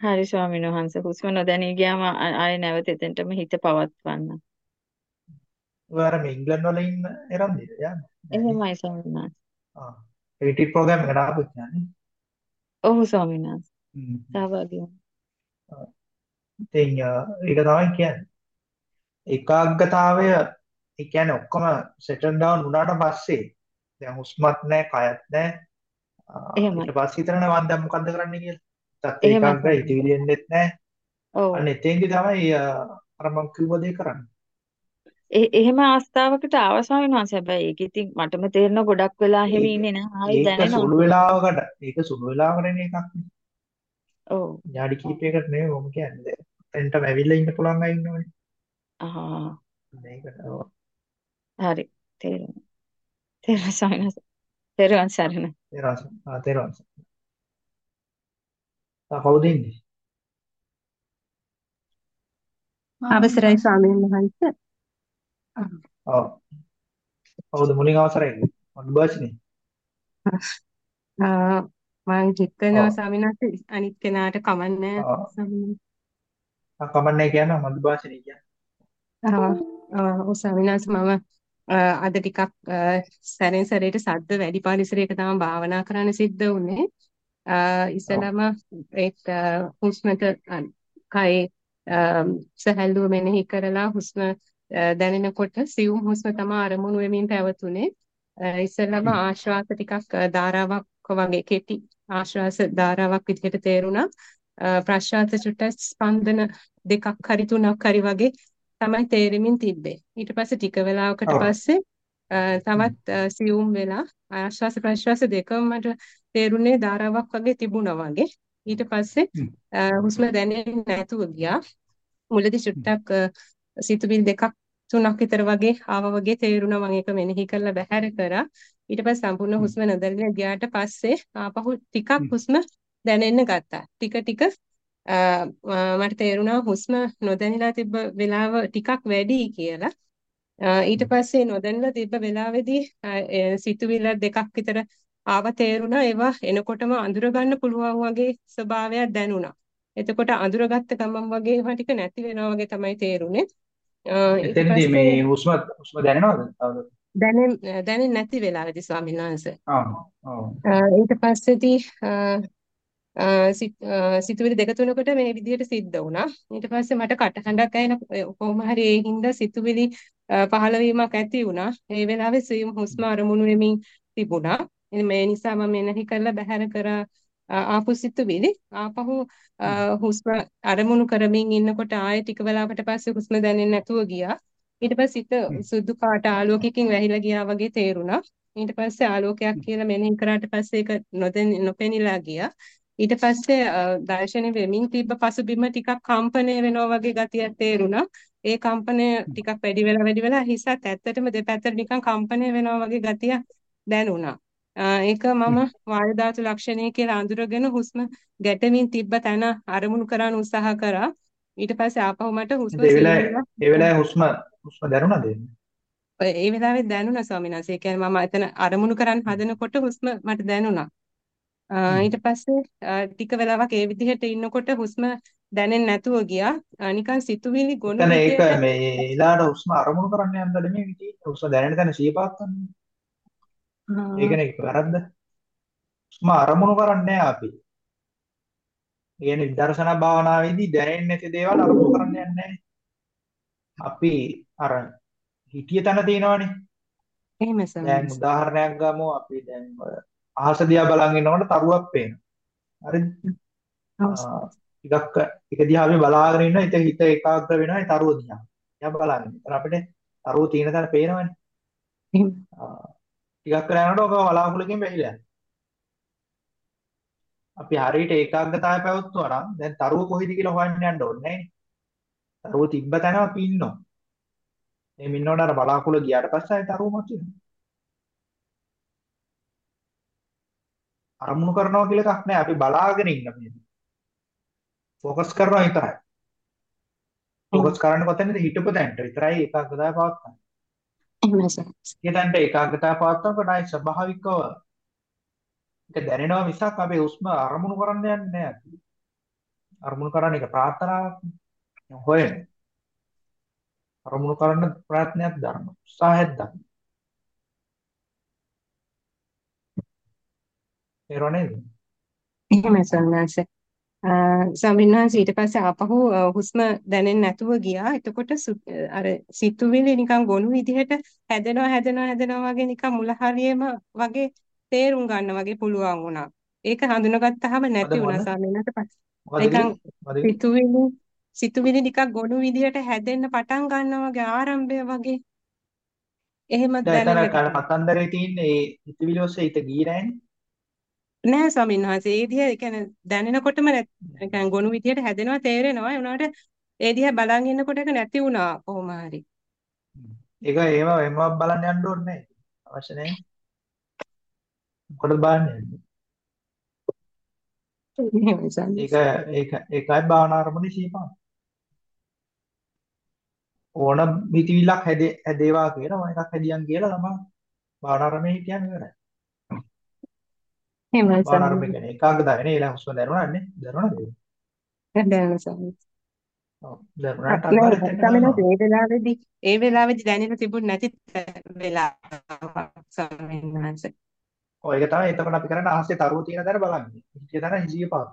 හරි ස්වාමීන් වහන්සේ හුස්ම නොදැනී ගියාම ආයෙ නැවත එතෙන්ටම හිත පවත්වන්න. ඔය අර මේ ඉංග්ලන්ඩ් වල ඉන්න එරන්දිද යන්නේ? එහෙමයි ස්වාමීන් වහන්සේ. ආ. රිට්‍රීට් ප්‍රෝග්‍රෑම් එකට ආපු කියන්නේ. ඔව් ස්වාමීන් වහන්සේ. සහභාගී වුණා. ඉතින් ඒක තමයි කියන්නේ. ඒකාග්‍රතාවය ඒ කියන්නේ ඔක්කොම සෙටල් ඩවුන් වුණාට පස්සේ දැන් හුස්මත් නැහැ, කයත් නැහැ. එහෙමයි. ඊට පස්සේ හිතනවා මම දැන් මොකද්ද කරන්න කියලා. තත් ස්වාමීන් හිතවිලි එන්නෙත් නැහැ. ඔව්. අන්න එතෙන්දි තමයි අර මම කිව්ව දේ කරන්නේ. එහෙම අවස්ථාවකට ආව ස්වාමීන් වහන්සේ හැබැයි ඒක ඉතින් මටම තේරෙන ගොඩක් වෙලා එහෙම ඒක ඉන්නේ නැහැ. ආයෙ ඒක දැනෙනවා. සුළු වෙලාවකට ඒක සුළු වෙලාවකට එන එකක් නේ. ඔව්. විනාඩි කිහිපයකට නෙවෙයි මම කියන්නේ. එතෙන්ටම ඇවිල්ලා ඉන්න පුළුවන් අය ඉන්නවනේ. ආ මේකට ඔව්. හරි තේරුණා. තේරුණා ස්වාමීන් වහන්සේ. තේරුවන් සරණයි. තේරවාස. ආ තේරවාස. ආ කවුද ඉන්නේ? අවසරයි ස්වාමීන් වහන්සේ. ඔව්. කවුද මුලින් අවසරයි? මොඩ්බර්ස්නේ. ආ, මම හිතනවා ඔව්. ස්වාමීන් වහන්සේ අනිත් කෙනාට කමන්නේ. ස්වාමීන් ආ කමන්නේ කියන මොඩ්බර්ස්නේ කියන්නේ. ආ, ඔව් ස්වාමීන් වහන්සේ මම අද ටිකක් සැරෙන් සැරේට සද්ද වැඩි පරිසරයක තමයි භාවනා කරන්න සිද්ධ වුනේ. ඉස්සලම ඒක හුස්මට කයේ ආ, සැහැල්ලුව මෙනෙහි කරලා හුස්ම දැනෙනකොට සියුම් හුස්ම තමයි අරමුණු වෙමින් පැවතුනේ. ඉස්සෙල්ලම. ආශ්වාස ටිකක් ධාරාවක් වගේ කෙටි ආශ්වාස ධාරාවක් විදිහට තේරුණා. ප්‍රශ්වාස චුට්ටක් ස්පන්දන දෙකක් හරි තුනක් හරි වගේ තමයි තේරෙමින් තිබ්බේ. ඊට පස්සේ ටික වෙලාවකට. පස්සේ. තවත් සියුම් වෙලා ආශ්වාස ප්‍රශ්වාස දෙකම මට තේරුනේ ධාරාවක් වගේ තිබුණා වගේ. ඊට පස්සේ හුස්ම දැනෙන්නේ නැතුව ගියා. මුලදී. චුට්ටක් සිතුවිලි දෙකක් තුනක් විතර වගේ ආවා වගේ තේරුණා මම ඒක මෙනෙහි කරලා බැහැර කරා ඊට පස්සේ සම්පූර්ණ. හුස්ම නොදැනෙන ගියාට පස්සේ ආපහු ටිකක්. හුස්ම දැනෙන්න ගත්තා ටික ටික මට තේරුණා හුස්ම නොදැනිලා තිබ්බ වෙලාව ටිකක් වැඩි කියලා ඊට. පස්සේ නොදැනලා තිබ්බ වෙලාවේදී සිතුවිල්ල දෙකක් විතර ආව තේරුණා ඒවා එනකොටම අඳුර ගන්න පුළුවන් වගේ ස්වභාවයක් දැනුණා. එතකොට අඳුරගත්ත ගමන් වගේ ඒවා ටික නැති වෙනවා වගේ තමයි තේරුනේ. එතෙන්දී මේ හුස්ම හුස්ම දැනෙනවද? දැනෙන් දැනෙන්නේ නැති වෙලාවේදී ස්වාමීන් වහන්සේ. ඊට පස්සේදී සිතුවිලි දෙක තුනකට මේ විදිහට සිද්ධ වුණා. ඊට පස්සේ මට කටහඬක් ඇහෙන කොහොම හරි ඒ හින්දා සිතුවිලි ආ, පහළ වීමක් ඇති වුණා. ඒ වෙලාවේ සියුම් හුස්ම අරමුණු වෙමින් තිබුණා. මේ නිසා මම මෙනෙහි කරලා බැහැර කරා ආපු සිතුවිලි ආපහු හුස්ම අරමුණු කරමින් ඉන්නකොට ආයෙ ටික වෙලාවකට පස්සේ හුස්ම දැනෙන්නේ නැතුව ගියා. ඊට පස්සේ හ්ම්. සුදු පාට ආලෝකයකින් වැහිලා ගියා වගේ තේරුණා. ඊට පස්සේ ආලෝකයක්. කියලා මෙනෙහි කරාට පස්සේ ඒක නොපෙනිලා ගියා. ඊට පස්සේ දර්ශනේ වෙමින් තිබ්බ පසුබිම ටිකක් කම්පණය වෙනවා වගේ ගතියක් තේරුණා. ඒ කම්පනය හ්ම්. ටිකක් වැඩි වෙලා වැඩි වෙලා හිසත් ඇත්තටම දෙපැත්තට නිකන් කම්පණය වෙනවා වගේ ගතියක් දැනුණා. ඒක. මම වායු ධාතු ලක්ෂණය කියලා අඳුරගෙන හුස්ම ගැටෙමින් තිබ්බ තැන අරමුණු කරන්න උත්සාහ කරා. ඊට පස්සේ ආපහු මට හුස්ම ඒ වෙලාවේ හුස්ම හුස්ම දැනුණාද? ඒ වෙලාවේ දැනුණා ස්වාමීන් වහන්සේ. ඒ කියන්නේ මම එතන අරමුණු කරන් හදනකොට හුස්ම මට දැනුණා. ඊට පස්සේ ටික වෙලාවක් ඒ විදිහට ඉන්නකොට හුස්ම දැනෙන්නේ නැතුව ගියා. නිකන් සිතුවිලි ගොනු එතන ඒක මේ ඊළාට හුස්ම අරමුණු කරන්න යන්න නෙමෙයි තියෙන්නේ. හුස්ම දැනෙන තැන සිහිය පවත්වන්න. ආ, ඒකනේ වැරද්ද. හුස්ම අරමුණු කරන්නේ නැහැ අපි. ඒ කියන්නේ විදර්ශනා භාවනාවේදී දැනෙන්නේ නැති දේවල් අරමුණු කරන්න යන්නේ නැහැ. අපි අර හිතිය තැන තියෙනවනේ. එහෙම දැන් ස්වාමීන් උදාහරණයක් ගමු අපි දැන් අහස දිහා බලන් ඉන්නකොට තරුවක් පේනවා. හරිද? ටිකක් එක දිහා අපි බලාගෙන ඉන්න හිත හිත ඒකාග්‍ර වෙනවා ඒ තරුව දිහා. දිහා බලාගෙන. ඒතර අපිට තරුව තියෙන තැන පේනවනේ. එහෙම. ආ, ටිකක් වෙලා යනකොට ඔක වලාකුළකින් වැහිලා යනවා. අපි හරියට ඒකාග්‍රතාවය පැවතුවා නම් දැන් තරුව කොහෙද කියලා හොයන්න යන්න ඕනේ නැහැ. තරුව තිබ්බ තැන අපි ඉන්නවා. මේ මින්නෝට අර බලාකුළ ගියාට පස්සේ ආයේ තරුව මතුවෙනවා. අරමුණු කරනවා කියලා එකක් නැහැ. අපි බලාගෙන ඉන්න මේ. ફોකස් කරනවා විතරයි. ફોකස් කරන්නේ කොතැනද හිටපු තැනට විතරයි ඒකාග්‍රතාවය පවත්වන්නේ. එහෙමයි සර්. ඒ තැනට ඒකාග්‍රතාවය පවත්වනකොට ආයි ස්වභාවිකව ඒක දැනෙනවා මිසක් අපි හුස්ම අරමුණු කරන්න යන්නේ නැහැ. අරමුණු කරන්න එක ප්‍රාර්ථනාවක් හොයන. අරමුණු කරන්න ප්‍රයත්නයක් දරන. උත්සාහයක් දරන. ඒරෝ නේද? එහෙමයි සර්නාංශ. ස්වාමීන් වහන්සේ ඊට පස්සේ ආපහු හුස්ම දැනෙන්නේ නැතුව ගියා. එතකොට අර සිතුවිලි නිකන් ගොනු විදිහට හැදෙනවා හැදෙනවා හැදෙනවා වගේ නිකන් මුල හරියම වගේ තේරුම් ගන්න වගේ පුළුවන් වුණා. ඒක හඳුනගත්තාම නැති වුණා මොකද? ස්වාමීන් වහන්සේ. පස්සේ නිකන්? සිතුවිලි සිතුවිලි නිකන් ගොනු විදිහට හැදෙන්න පටන් ගන්නවා වගේ ආරම්භය වගේ එහෙම දැන් එතන දැනෙන්න කන කතන්දරේ තියෙන්නේ ඒ හිතවිලි ඔස්සේ හිත ගියේ නැහැනේ. නෑ ස්වාමීන් වහන්සේ ඒ දිහා ඒ කියන්නේ දැනෙනකොටම නැ- නිකන් ගොනු විදියට හැදෙනවා තේරෙනවා ඒ වුණාට ඒ දිහා බලන් ඉන්නකොට ඒක නැති වුණා කොහොම හරි ඒක ඒව එමව බලන්න යන්න ඕනේ නැහැ. අවශ්‍ය නැහැ. මොකටද බලන්නේ? ඒක ඒක ඒකයි භාවනා අරමුණේ සීමාව. ඕන මිතිවිල්ලක් හැදේ හැදේවා කියලා මොන එකක් හැදියන් කියලා තමයි භාවනා අරමුණේ කියන්නේ ඉවරයි. එහෙමයි ස්වාමීන් අරමුණේ කියන්නේ ඒකාග්‍රතාවය නේ ඊළඟ හුස්ම දැනුණානේ. දැනුණාද? දැනෙනවා ස්වාමීන් ඔව් දැනුණාට අත්හරින්න. ඒ වෙලාවේදී ඒ වෙලාවේදී දැනෙන්න තිබුණ නැති වෙලාවක් ස්වාමීන් වහන්සේ ඔය ඒක තමයි එතකොට අපි කරන්නේ ආස්සේ තරුව තියෙන තැන බලන්නේ. හිතිය තැන හිසිය පාන.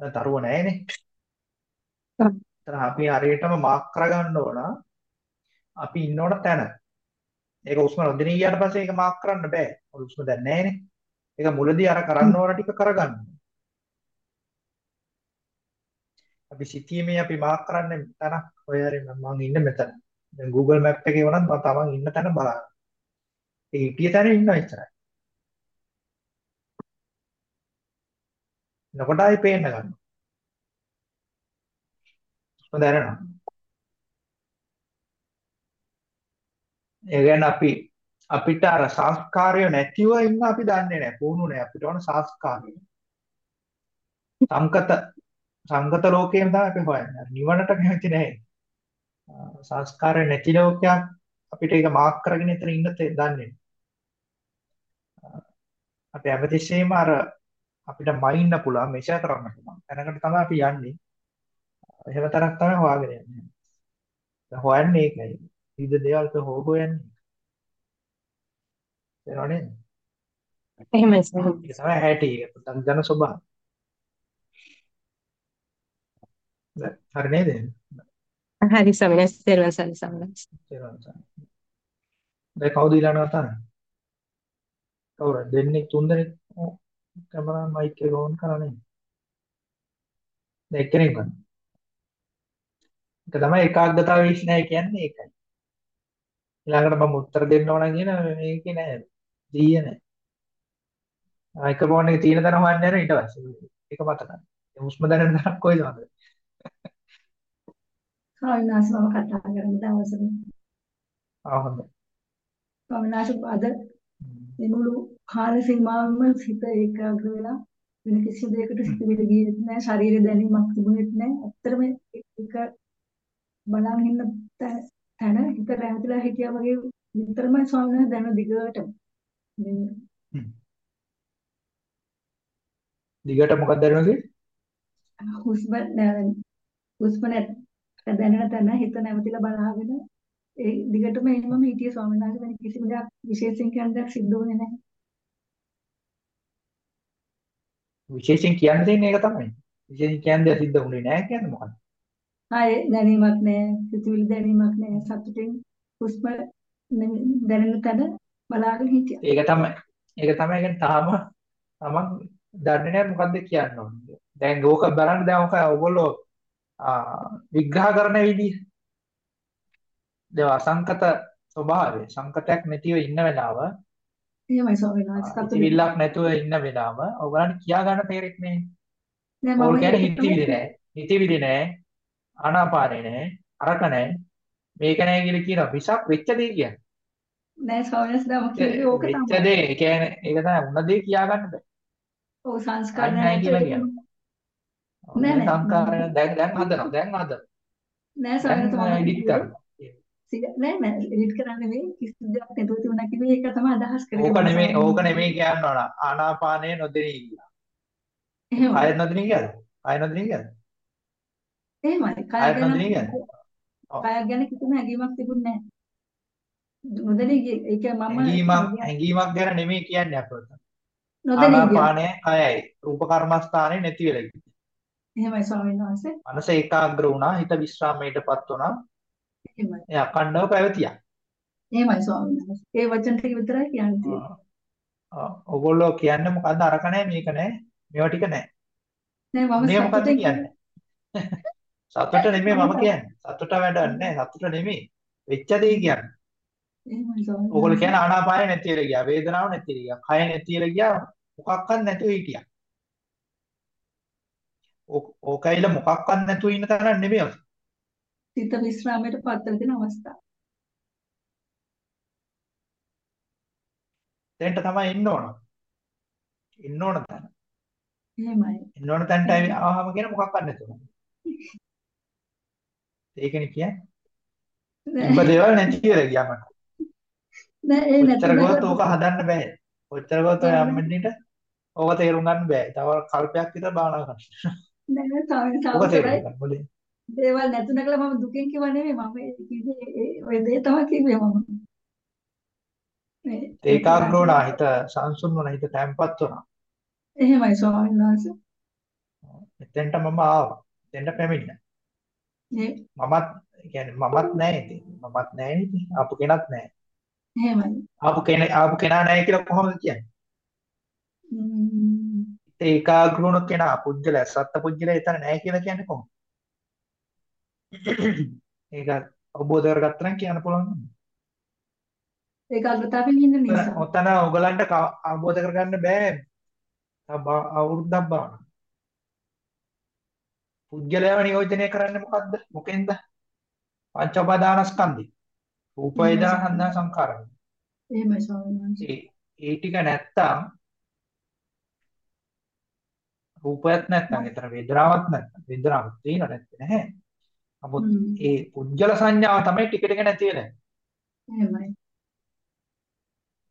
දැන් තරුව නැහැනේ. එතන අපි හරියටම මාක් කරගන්න ඕන. අපි ඉන්න ඕන තැන. ඒක උස්ම නොදෙනී ගියාට පස්සේ ඒක මාක් කරන්න බෑ. උස්ම දැන් නැහැනේ. ඒක මුලදී අර කරන්න ඕන ටික කරගන්න. අපි සිටීමේ අපි මාක් කරන්නේ තැනක් ඔය හරි මම ඉන්න මෙතන. දැන් Google Map එකේ වුණත් මම තමන් ඉන්න තැන බලන්න. ඒ හිටිය තැන ඉන්නවා එච්චරයි. එතකොට ආයි පේන්න ගන්නවා. උස්ම දැනෙනවා. ඒ කියන්නේ අපි අපිට අර සංස්කාරය නැතිව ඉන්න අපි දන්නේ නැහැ. පුහුණු නැහැ. අපිට ඕන සංස්කාරය. සංකත සංගත ලෝකයෙන් තමයි අපි හොයන්නේ. අර නිවනට කැමති නැහැ. ආ, සංස්කාරය නැති ලෝකයක් අපිට ඒක මාක් කරගෙන ඉතන ඉන්න තේ- දන්නේ නැහැ. අපි හැමතිස්සෙම අර අපිට මයින්න පුළුවන් මෙෂර් කරන්න පුළුවන්. තැනකට තමයි අපි යන්නේ. එහෙම තරක් තමයි හොයාගෙන යන්නේ. දැන් හොයන්නේ ඒකයි. විවිධ දේවල් හොය හොයන්නේ. තේරෙනව නේද? එහෙමයි ස්වාමීන් ඒක තමයි හැටි. ජන ස්වභාවය. දැන් හරි නේද? හරි ස්වාමීන් වහන්සේ තෙරුවන් සරණයි ස්වාමීන් වහන්සේ තේරුණා සර්. දැන් කවුද ඊළඟට අතන? කවුරුද? දෙන්නේ තුන් දෙනෙක් කැමරා මයික් එක ඕන් කරන්නේ. දැන් එක්කෙනෙක් ගන්න. ඒක තමයි ඒකාග්‍රතාවය විශ්නය කියන්නේ ඒකයි. ඊළඟට මම උත්තර දෙන්න ඕන කියන මේකේ නෑ. දීය නෑ. එක ෆෝන් එකේ තියෙන තැන හොයන්න යන ඊට පස්සේ ඒක මතකයි. ඒ හුස්ම දැනෙන තැනක් කොයිද මතකයි. ස්වාමීන් වහන්සේ මම කතා කරන්න දවසක ආ හොඳයි. ස්වාමීන් වහන්සේ අද මේ මුළු කාල සීමාවෙම සිත ඒකාග්‍ර වෙලා වෙන කිසි දෙයකට සිත විද ගියෙත් නැහැ ශරීර දැනීමක් තිබුණෙත් නැහැ ඇත්තටම ඒක බලන් ඉන්න තැන හිත රැවටිලා හිටියා වගේ විතරමයි ස්වාමීන් වහන්සේ දැන දිගට මේ දිගට මොකක්ද දැනෙන්නේ? හුස්ම හුස්ම නැත් දැනෙන තැන හිත නැවතිලා බලාගෙන ඒ දිගටම එන්නම හිටියේ ස්වාමීන් වහන්සේ වෙන කිසිම දෙයක් විශේෂයෙන් කියන්න දෙයක් සිද්ධ වුණේ නැහැ විශේෂයෙන් කියන්න තියෙන්නේ ඒක තමයි. විශේෂයෙන් කියන්නේ සිද්ධ වුණේ නැහැ කියන්නේ මොකක්ද? ආයේ දැනීමක් නැහැ සිතුවිලි දැනීමක් නැහැ සතුටින් හුස්ම දැනෙන තැන බලාගෙන හිටියා ඒක තමයි. ඒක තමයි කියන්නේ තාම තමන් දන්නේ නැහැ මොකද්ද කියන්න ඕනේ. දැන් ඕක බලන්න දැන් ඕක ඔයගොල්ලෝ විග්‍රහ කරන විදිහ. දැන් අසංකත ස්වභාවය සංකතයක් නැතිව ඉන්න වෙලාව එහෙමයි ස්වාමීන් හිතවිල්ලක් නැතුව ඉන්න වෙලාව ඔයගලන්ට කියා ගන්න තේරෙන්නේ නෑ නැහැ. ඕල් මම කියන්නේ හිතවිලි නෑ. හිතවිලි නෑ. ආනාපානේ නෑ. අරක නෑ. මේක නෑ කියලා කියනවා. විසක් වෙච්ච දේ කියන්නේ. නෑ ස්වාමීන් වහන්සේ මම කිව්වේ ඕක වෙච්ච තමයි. දේ ඒ කියන්නේ ඒක තමයි උන දේ කියා ගන්න බෑ. ඔව් සංස්කාර අයින් නෑ කියලා කියනවා. නෑ නෑ සංකාරය දැන් දැන් හදනවා. දැන් හදනවා. නෑ ස්වාමීන් වහන්සේ මම එඩිට් කරනවා. නෑ නෑ එඩිට් කරන්න නෙවෙයි කිසි දෙයක් නැතුව තිබුණා කිව්වේ ඒක තමයි අදහස් කරේ ඕක නෙමෙයි ඕක. නෙමෙයි කියන්න ඕන. ආනාපානය නොදෙනී කියලා. එහෙමයි ආයෙත් නොදෙනී කියලාද? නොදෙනී? එහෙමයි ආයෙත් නොදෙනී කියලාද? ඔව්. කය ගැන කිසිම හැඟීමක් තිබුණේ නෑ නොදැනී ඒ කියන්නේ මම හැඟීමක් හැඟීම්- හැඟීමක් ගැන නෙමෙයි කියන්නේ අපිට. නොදැනී ආනාපානය කයයි. රූප කර්මස්ථානේ නැති වෙලා ගියා. එහෙමයි ස්වාමීන් වහන්සේ මනස ඒකාග්‍ර වුණා. හිත විශ්‍රාමයටපත් වුණා. එහෙමයි ඒ අකණ්ඩව පැවතියා. එහෙමයි ස්වාමීන් වහන්සේ ඒ වචන ටික විතරයි කියන්න තියෙන්නේ ආ, ඔයගොල්ලෝ කියන්නේ මොකද්ද අරක නැහැ මේක නැහැ මේවා ටික නැහැ. නෑ මම මේ මොකද්ද කියන්නේ? <laughs> සතුට නෙමෙයි මම කියන්නේ. සතුට වැඩක් නැහැ. සතුට නෙමෙයි. වෙච්ච දේ කියන්නේ. එහෙමයි ස්වාමීන් ඕගොල්ලෝ කියන්නේ ආනාපානෙ නැති වෙලා ගියා. වේදනාව නැති වෙලා ගියා. කය නැති වෙලා ගියා. මොකක්වත් නැතුව හිටියා. ඕක- ඕකයිල මොකක්වත් නැතුව ඉන්න තරම් නෙමෙයි. සිත විශ්‍රාමයට පත්වන දෙන අවස්ථාව දෙන්න තමයි ඉන්න ඕන. ඉන්න ඕන තැන. එහෙමයි ඉන්න ඕන තැනට ආවම කියන මොකක්වත් නැතුව. ඒකනේ කියන්නේ. තිබ්බ නෑ දේවල් නැති වෙලා ගියා මට. නෑ ඒ ගොත් නැතුණට ඕක හදන්න බෑ. කොච්චර ගොත් ඔය අම්මෙන්නිට ඕක තේරුම් ගන්න බෑ. තව කල්පයක් විතර භාවනා කරන්න. නෑ ගන්න මුලින්. දේවල් නැතුණ කියලා මම දුකෙන් කිව්ව නෙමෙයි මම කිව්වේ ඔය දේ තමයි කිව්වේ මම ඒකාග්‍ර වුණා හිත සංසුන් වුණා හිත තැම්පත් වුණා. එහෙමයි ස්වාමීන් වහන්සේ එතෙන්ට මම ආවා. එතෙන්ට පැමිණියා. මේ මමත් කියන්නේ මමත් නැහැ ඉතින්. මමත් නැහැ ඉතින්. ආපු කෙනත් නැහැ. එහෙමයි ආපු කෙනේ ආපු කෙනා නැහැ කියලා කොහොමද කියන්නේ? ඒකාග්‍ර වුණ කෙනා පුජ්‍යල සත්ත්ව පුජ්‍යල එතන නැහැ කියලා කියන්නේ කොහොමද? ඒක අවබෝධ කරගත්තා නම් කියන්න පුළුවන්. ඒකාග්‍රතාවෙන් ඉන්න නිසා ඔතන ඔයගලන්ට අවබෝධ කරගන්න බෑ. තව බා- අවුරුද්දක් බාන. පුජ්‍යලයව නියෝජනය කරන්නේ මොකද්ද? මොකෙන්ද? පංච උපාදානස්කන්ධේ. රූප වේදනා සංඥා සංකාර. එහෙමයි ස්වාමීන් ඒ ටික නැත්තම් රූපයක් නැත්තම් එතන වේදනාවක් නැත්තම් වේදනාවක් තියෙන නැත්තේ නැහැ. නමුත්. ඒ පුජ්‍යල සංඥාව තමයි ටික ටික නැති වෙලා. එහෙමයි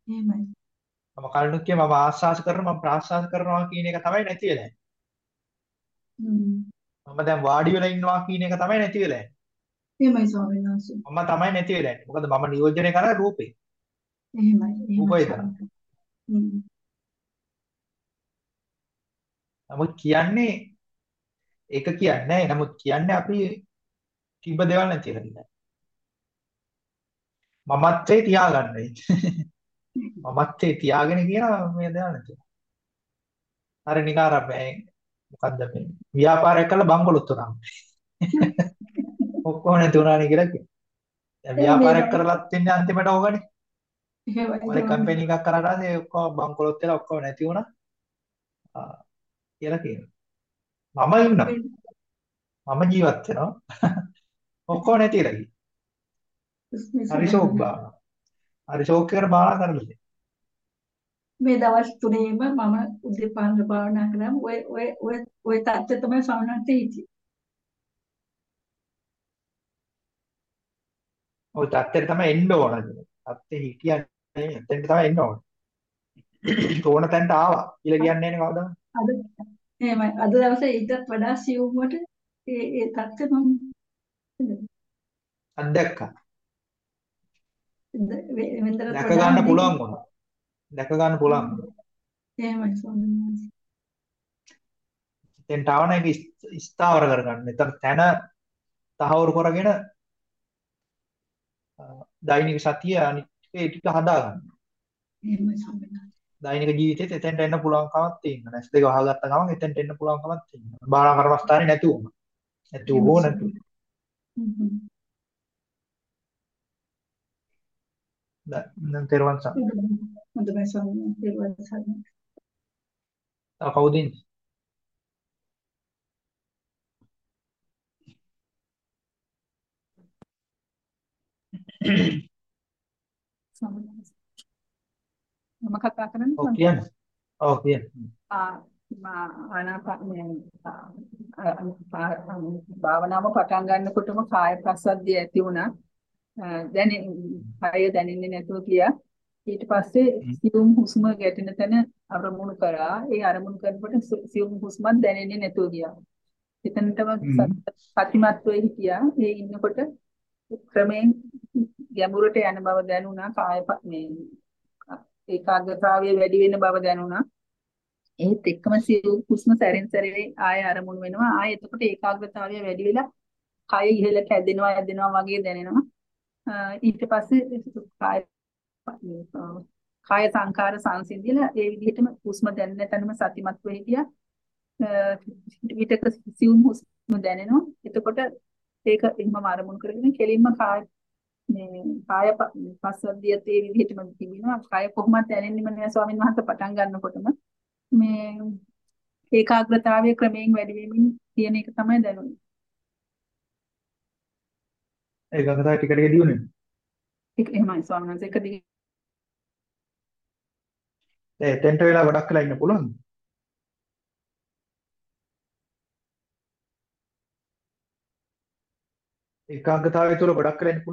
එහෙමයි මම කලිනුත් කිය මම ආස්වාස කරනවා මම ප්‍රාස්වාස කරනවා කියන එක තමයි නැති වෙලා. ම්ම්. මම දැන් වාඩි වෙලා ඉන්නවා කියන එක තමයි නැති වෙලා. එහෙමයි ස්වාමීන් වහන්සේ මම තමයි නැති වෙලා. මොකද මම නියෝජනය කරන රූපේ. එහෙමයි රූප එහෙමයි වේදනා. ම්ම්. නමුත් කියන්නේ ඒක කියන්නේ නැහැ. නමුත් කියන්නේ අපි තිබ්බ දේවල් නැති වෙලා ඉන්නේ. මමත්වේ තියාගන්නයි. මමත්වේ තියාගෙන කියන මේ දේවල් නැති. අර නිකාර මේ මොකද්ද මේ ව්‍යාපාරයක් කළා බංගලොත් උනා. ඔක්කොම නැති උනානේ කියලා කියනවා. දැන් ව්‍යාපාරයක් කරලත් ඉන්නේ අන්තිමට ඕකනේ. එහෙමයි ස්වාමීන් කම්පැනි එකක් කරලා ඒ ඔක්කොම බංකොලොත් වෙලා ඔක්කොම නැති වුණා. ආ කියලා කියනවා. මම ඉන්නවා. මම ජීවත් වෙනවා. <laughs> ඔක්කොම නැති වෙලා ගියා. හරි ෂෝක් බානවා. හරි ෂෝක් එකට බානා කරලා. මේ දවස් තුනේම මම උදේ පාන්දර භාවනා කරාම ඔය ඔය ඔය ඔය தත්ත්වය තමයි සමනන්ත හිටියේ. ওই தත්තෙට තමයි එන්න ඕන. තත්තේ හිටියන්නේ එතෙන්ට තමයි එන්න ඕන. ඕන තැනට ආවා. කියලා කියන්නේ නේ කවදාද? අද එහෙමයි. අද දවසේ ඊටත් වඩා සියුම්වට ඒ ඒ தත්තේ මම අත්දැක්කා. දැක ගන්න පුළුවන් වුණා. දැක ගන්න පුළුවන්. එහෙමයි සොඳුනාසි. දැන් ටාවන එක ස්ථාවර කරගන්න. එතන තන තහවුරු කරගෙන දෛනික සතිය අනිත් ඒ ටික හදාගන්න. එහෙමයි වහන්සේ. දෛනික ජීවිතේත් එතෙන්ට එන්න පුළුවන්කමක් තියෙනවා. නැස් දෙක වහගත්ත ගමන් එතෙන්ට එන්න පුළුවන්කමක් තියෙනවා. බාහනා කර්මස්ථානේ නැති වුණා. නැති එහෙමයි වුණෝ ස්වාමීන් නැතු. වහන්සේ. හ්ම් හ්ම්. දැන් තෙරුවන් සරණයි. හොඳයි ස්වාමීන් වහන්සේ. තව කවුද ඉන්නේ? ස්වාමීන් වහන්සේ. මම කතා කරන්නේ ඔව් කියන්න. ඔව් කියන්න. ආ භාවනාව පටන් ගන්නකොටම කාය ප්‍රසද්ධිය ඇති වුණා. දැන් කය දැනෙන්නේ නැතුව ගියා. ඊට පස්සේ සියුම් හුස්ම ගැටෙන තැන අරමුණු කරා. ඒ අරමුණු කරනකොට සියුම් හුස්මක් දැනෙන්නේ නැතුව ගියා. එතනටම සතිමත්ව හිටියා. ඒ ඉන්නකොට ක්‍රමයෙන් ගැඹුරට යන බව දැනුණා. කාය මේ ඒකාග්‍රතාවය වැඩි වෙන බව දැනුණා. ඒත් එක්කම සියුම් හුස්ම සැරෙන් සැරේ ආය අරමුණු වෙනවා. ආය එතකොට ඒකාග්‍රතාවය වැඩි වෙලා කය ඉහළට ඇදෙනවා ඇදෙනවා වගේ දැනෙනවා. ඊට පස්සේ කාය කාය සංකාර සංසිඳිලා ඒ විදිහටම හුස්ම දැනෙන තැනම සතිමත්ව හිටියා. විතක සියුම් හුස්ම දැනෙනවා. එතකොට ඒක එහෙමම අරමුණු කරගෙන කෙලින්ම කාය මේ කාය පස්සද්ධියත් ඒ විදිහටම තිබෙනවා. කාය කොහොමද දැනෙන්නෙම නෑ ස්වාමීන් වහන්සේ පටන් ගන්නකොටම මේ ඒකාග්‍රතාවය ක්‍රමයෙන් වැඩි වෙමින් තියෙන එක තමයි දැනුනේ. ඒකාග්‍රතාවය ටික ටික දියුනේ. ඒක එහෙමයි ස්වාමීන් වහන්සේ එක දිග දැන් එතෙන්ට වෙලා ගොඩක් වෙලා ඉන්න පුළුවන්ද? ඒකාග්‍රතාවය තුළ ගොඩක් වෙලා ඉන්න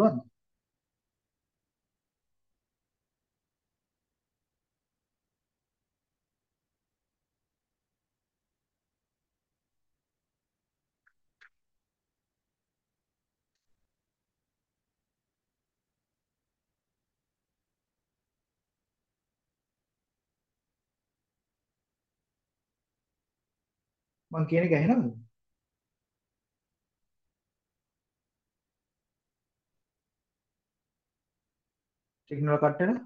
මං කියන එක ඇහෙනවද? සිග්නල් කට් වෙලා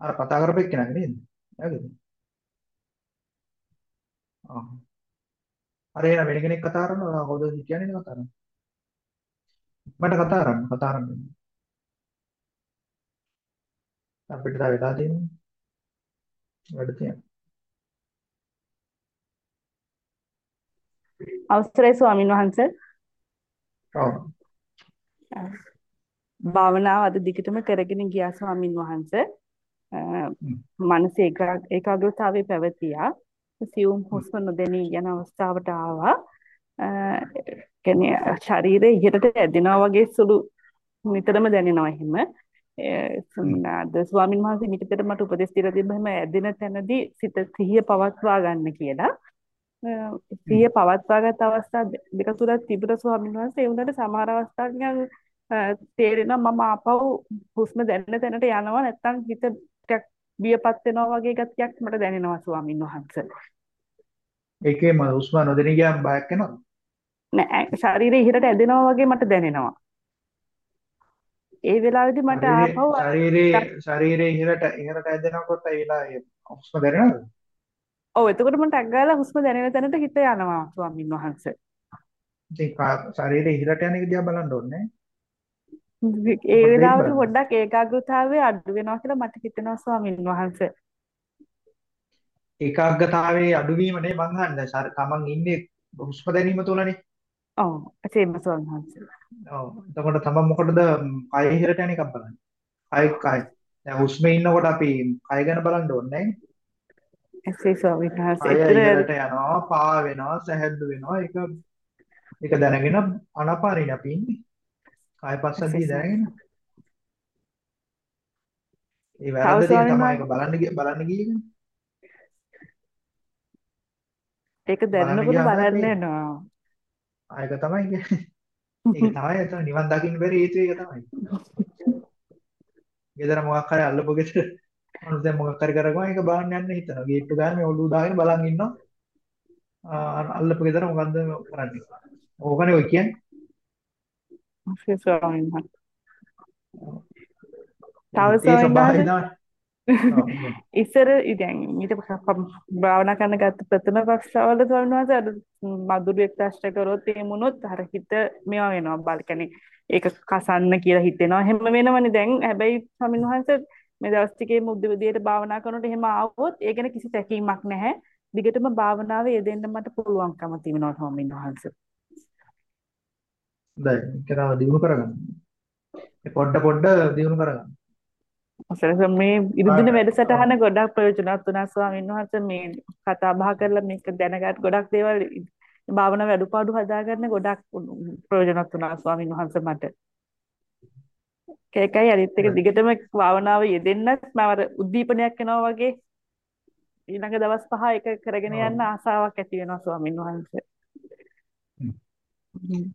අර කතා කරපු එක්කෙනාගේ නේද? එයාගේද? ආ. අර එන වෙන කෙනෙක් කතා කරනවා කවුද කියන්නේ කතා කරන්නේ? මට කතා කරන්න කතා කරන්න. අපිට තා වෙලා තියෙන්නේ. වැඩ තියෙනවා. අවසරයි ස්වාමින් වහන්සේ. ඔව්. භාවනාව අද දිගටම කරගෙන ගියා ස්වාමින් වහන්සේ. මනස ඒකාග්‍රතාවයේ පැවතියා. සියුම් හුස්ම නොදැනී යන අවස්ථාවට ආවා. කියන්නේ ශරීරය ඉහළට ඇදෙනවා වගේ සුළු නිතරම දැනෙනවා එහෙම. සම්නාද ස්වාමින් වහන්සේ මිටතර මට උපදෙස් දීලා තිබ්බම ඇදෙන තැනදී සිත සිහිය පවත්වා ගන්න කියලා. සිහිය පවත්වාගත් අවස්ථා දෙක තුනක් තිබුණා ස්වාමීන් වහන්සේ ඒ වුණාට සමහර අවස්ථා නිකන් තේරෙනවා මම ආපහු හුස්ම දැනෙන තැනට යනවා නැත්තම් හිත ටිකක් බියපත් වෙනවා වගේ ගතියක් මට දැනෙනවා ස්වාමීන් වහන්සේ. ඒකේ ම හුස්ම නොදෙනී ගියාම බයක් එනවද? නෑ ශරීරය ඉහළට ඇදෙනවා වගේ මට දැනෙනවා. ඒ වෙලාවේදී මට ආපහු ශරීරයේ ශරීරයේ ඉහළට ඉහළට ඇදෙනකොට ඒ වෙලාවේ හුස්ම දැනෙනවද? ඔව් එතකොට මම ටක් ගාලා හුස්ම දැනෙන තැනට හිත යනවා ස්වාමීන් වහන්සේ. ඉතින් ශරීරයේ ඉහළට යන එක දිහා බලන්න ඕනේ. ඒ වෙලාවට පොඩ්ඩක් ඒකාග්‍රතාවය අඩු වෙනවා කියලා මට හිතෙනවා ස්වාමීන් වහන්සේ. ඒකාග්‍රතාවයේ අඩුවීම නේ මං අහන්නේ. තමන් ඉන්නේ හුස්ම දැනීම තුලනේ. ඔව් ඒකම ස්වාමීන් වහන්සේ. ඔව් එතකොට තමන් මොකටද කය ඉහළට යන එකක් බලන්නේ. කය කය. දැන් හුස්මේ ඉන්නකොට අපි කය ගැන බලන්න ඕනේ නෑනේ. එසේ ස්වාමීන් වහන්සේ ඉහළට යනවා පා වෙනවා සැහැල්ලු වෙනවා. ඒක ඒක දැනගෙන අනපාරින් අපි ඉන්නේ. කාය පස්සද්ධිය දැනගෙන. ඒ වැරද්ද තියෙන තමයි ඒක බලන්න බලන්න ගියේ ඒක දැනනකොට බලන්න යනවා. ආයක තමයි කියන්නේ ඒක තමයි එතන නිවන් දකින්න බැරි හේතුව ඒක තමයි. <laughs> ගෙදර මොකක් හරි අල්ලපු ගෙදර මම දැන් මොකක් හරි කරගම ඒක බලන්න යන්න හිතනවා. ගේට්ටු ගාන මේ ඔළුව දාගෙන බලන් ඉන්නවා. අල්ලපු ගෙදර මොකද්ද කරන්නේ? ඕකනේ ඔය කියන්නේ. තව ස්වාමීන් වහන්සේ <laughs> ඉස්සර ඉතින් ඊට භාවනා කරන ගත්ත ප්‍රථම පක්ෂවල ස්වාමීන් වහන්සේ අර මధుරයක් ප්‍රශ්න කරොත් එහෙම වුණොත් අර හිත මේවා වෙනවා බල කියන්නේ ඒක කසන්න කියලා හිතෙනවා එහෙම වෙනවනේ දැන් හැබැයි ස්වාමීන් වහන්සේ මේ දවස් ටිකේ මුද්ද විදියට භාවනා කරනකොට එහෙම ආවොත් ඒ ගැන කිසි තැකීමක් නැහැ දිගටම භාවනාවේ යෙදෙන්න මට පුළුවන්කම තියෙනවා ස්වාමීන් වහන්සේ දැන් ඒක දිනු කරගන්න. පොඩ පොඩ දිනු කරගන්න. අසල මේ ඉරිදින වැඩසටහන ගොඩක් ප්‍රයෝජනවත් වුණා ස්වාමීන් වහන්සේ මේ කතා බහ කරලා මේක දැනගත් ගොඩක් දේවල් භාවනා වැඩුපාඩු හදාගන්න ගොඩක් ප්‍රයෝජනවත් වුණා ස්වාමීන් වහන්සේ මට. ඒකයි අනිත් එක දිගටම භාවනාව යෙදෙන්නත් මම අර උද්දීපනයක් එනවා වගේ ඊළඟ දවස් පහ එක කරගෙන යන්න ආසාවක් ඇති වෙනවා ස්වාමීන් වහන්සේ.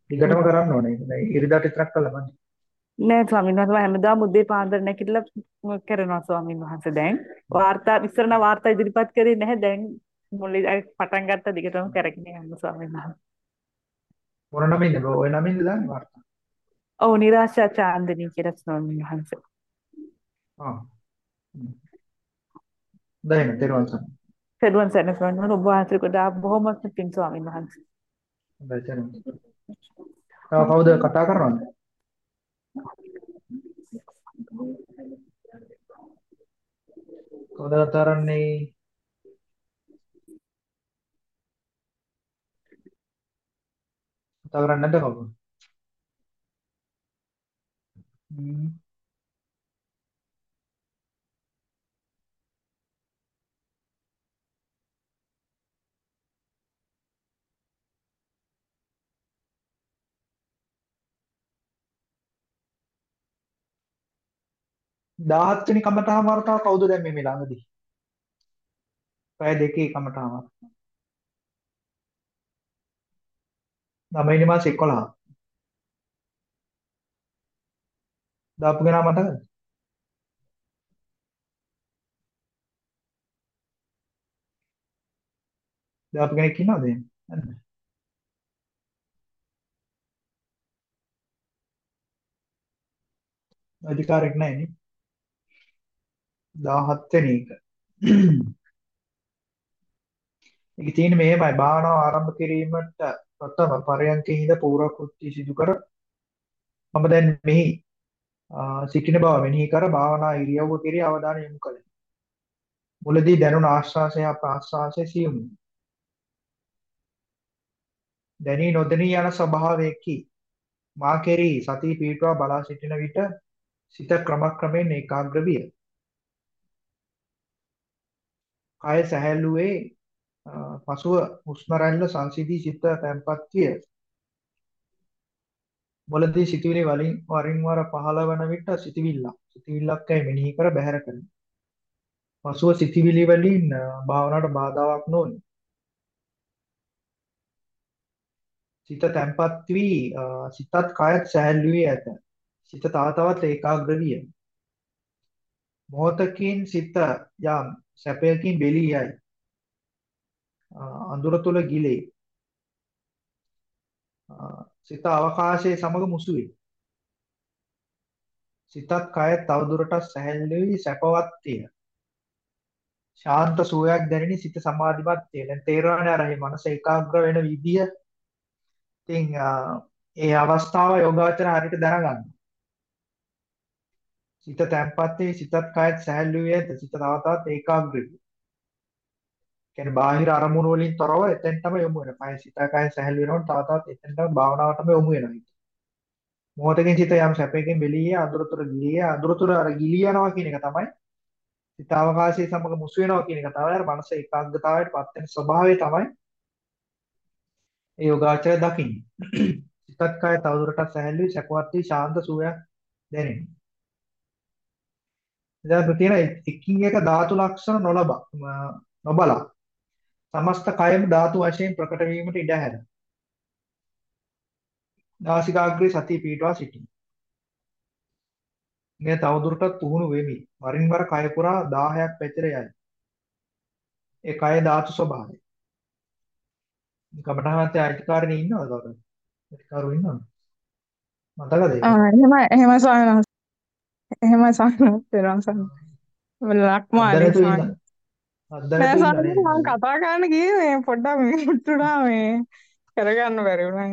දිගටම කරන්න ඕනේ. ඉරිදාට විතරක් කළා මම. නෑ ස්වාමීන් වහන්සේ හැමදාම උදේ පාන්දර නැගිටලා කරනවා ස්වාමීන් වහන්සේ. දැන් වාර්තා ඉස්සර නම් වාර්තා ඉදිරිපත් කරේ නැහැ. දැන් මුලින් පටන් ගත්ත දිගටම කරගෙන යන්න ස්වාමීන් වහන්සේ. මොන නමින්ද ඔය නමින්ද දාන්නේ වාර්තා ඔව් නිරාශා චාන්දනී කියලා ස්වාමීන් වහන්සේ ආ දැන් තේරුවන් සම් තෙරුවන් සරණයි ස්වාමීන් වහන්සේ ඔබ වහන්සේ ගොඩාක් බොහොම පිං ස්වාමීන් වහන්සේ දැන් තව කවුද කතා කරනවද කවුද කතා කරන්නේ කතා කරන්නේ නැද්ද කවුද හ්ම් දාහත් වෙනි කමඨාන් වර්තාව කවුද දැන් මේ මේ ළඟදී? පැය දෙකේ කමඨාන් වර්තාව. 9 වෙනි මාසේ 11. දාපු කෙනා මතකද? දාපු කෙනෙක් ඉන්නවද එහෙම? නැද්ද? අධිකාරයක් නැහැ නේ. 17 වෙනි එක. ඒක තියෙන්නේ මෙහෙමයි භාවනාව ආරම්භ කිරීමට ප්‍රථම පරයන්කේ ඉඳ පූර්ව කෘත්‍ය සිදු කර මම දැන් මෙහි සිටින බව මෙනෙහි කර භාවනා ඉරියව්ව කෙරෙහි අවධානය යොමු කළේ. මුලදී දැනුණ ආශ්වාසය ප්‍රාශ්වාසය සියුම්. දැනී නොදැනී යන ස්වභාවයකි. මා කෙරෙහි සතිය පිටුවා බලා සිටින විට සිත ක්‍රමක්‍රමයෙන් ඒකාග්‍ර විය. කය සැහැල්ලුවේ පසුව හුස්ම රැල්ල සංසිඳී සිත තැන්පත් විය. මුලදී සිතුවිලි වලින් වරින් වර පහළ වන විට සිතවිල්ලක් සිතවිල්ලක් යයි මෙනෙහි කර බැහැර කරමි. පසුව සිතවිලි වලින් භාවනාවට බාධාවක් නොවේ. සිත තැන්පත් වී සිතත් කයත් සැහැල්ලු වී ඇත. සිත තව තවත් ඒකාග්‍ර විය. මොහොතකින් සිත යම් සැපයකින් බෙලී යයි. අඳුර තුල ගිලේ. සිත අවකාශයේ සමග මුසු වේ. සිතත් කයත් තවදුරටත් සැහැල්ලු වී සැපවත් විය. ශාන්ත සුවයක් දැනෙන සිත සමාධිමත් වේ. දැන් තේරෙනවනේ අර මේ මනස ඒකාග්‍ර වෙන විදිය. ඉතින් ඒ අවස්ථාව යෝගාචර හරියට දැනගන්න. සිත තැම්පත් වේ සිතත් කයත් සැහැල්ලු වේ. සිත තව තවත් ඒකාග්‍ර වේ. කියන්නේ බාහිර අරමුණු වලින් තොරව එතෙන්ටම යොමු වෙනවා. කය සිත කය සැහැල් වෙනකොට තව තවත් එතෙන්ටම භාවනාවටම යොමු වෙනවා. මොහොතකින් සිත යම් සැපයකින් බෙලිය අඳුරතර ගිලිය අඳුරතර අර ගිලිය යනවා කියන එක තමයි සිත අවකාශයේ සමග මුසු වෙනවා කියන එක තමයි අර මනස ඒකාග්‍රතාවයට පත් වෙන ස්වභාවය තමයි ඒ යෝගාචරය දකින්නේ. සිතත් කය තවදුරටත් සැහැල්ලුයි සැපවත් වී ශාන්ත සුවයක් දැනෙනවා. ඉතින් තියෙන එකින් එක ධාතු ලක්ෂණ නොලබ නොබලා සමස්ත කයම ධාතු වශයෙන් ප්‍රකට වීමට ඉඩ හැර. නාසිකාග්‍රේ සතිය පීඨවා සිටින්. මේ තවදුරටත් පුහුණු වෙමි. වරින් වර කය පුරා 10ක් පැතිර යයි. ඒ කය ධාතු ස්වභාවය. කමඨාන්තයේ අයිතිකාරණේ ඉන්නවද කවුරුද? අයිතිකාරු ඉන්නවද? මතකද ඒක? ආ එහෙමයි එහෙමයි ස්වාමීන් වහන්සේ. එහෙමයි ස්වාමීන් වහන්සේ. ලක්මාලි ඉන්න ස්වාමීනි නේද මම කතා කරන්න ගියේ මේ පොඩ්ඩක් මේ මුට්ටුනා මේ කරගන්න බැරි වුණා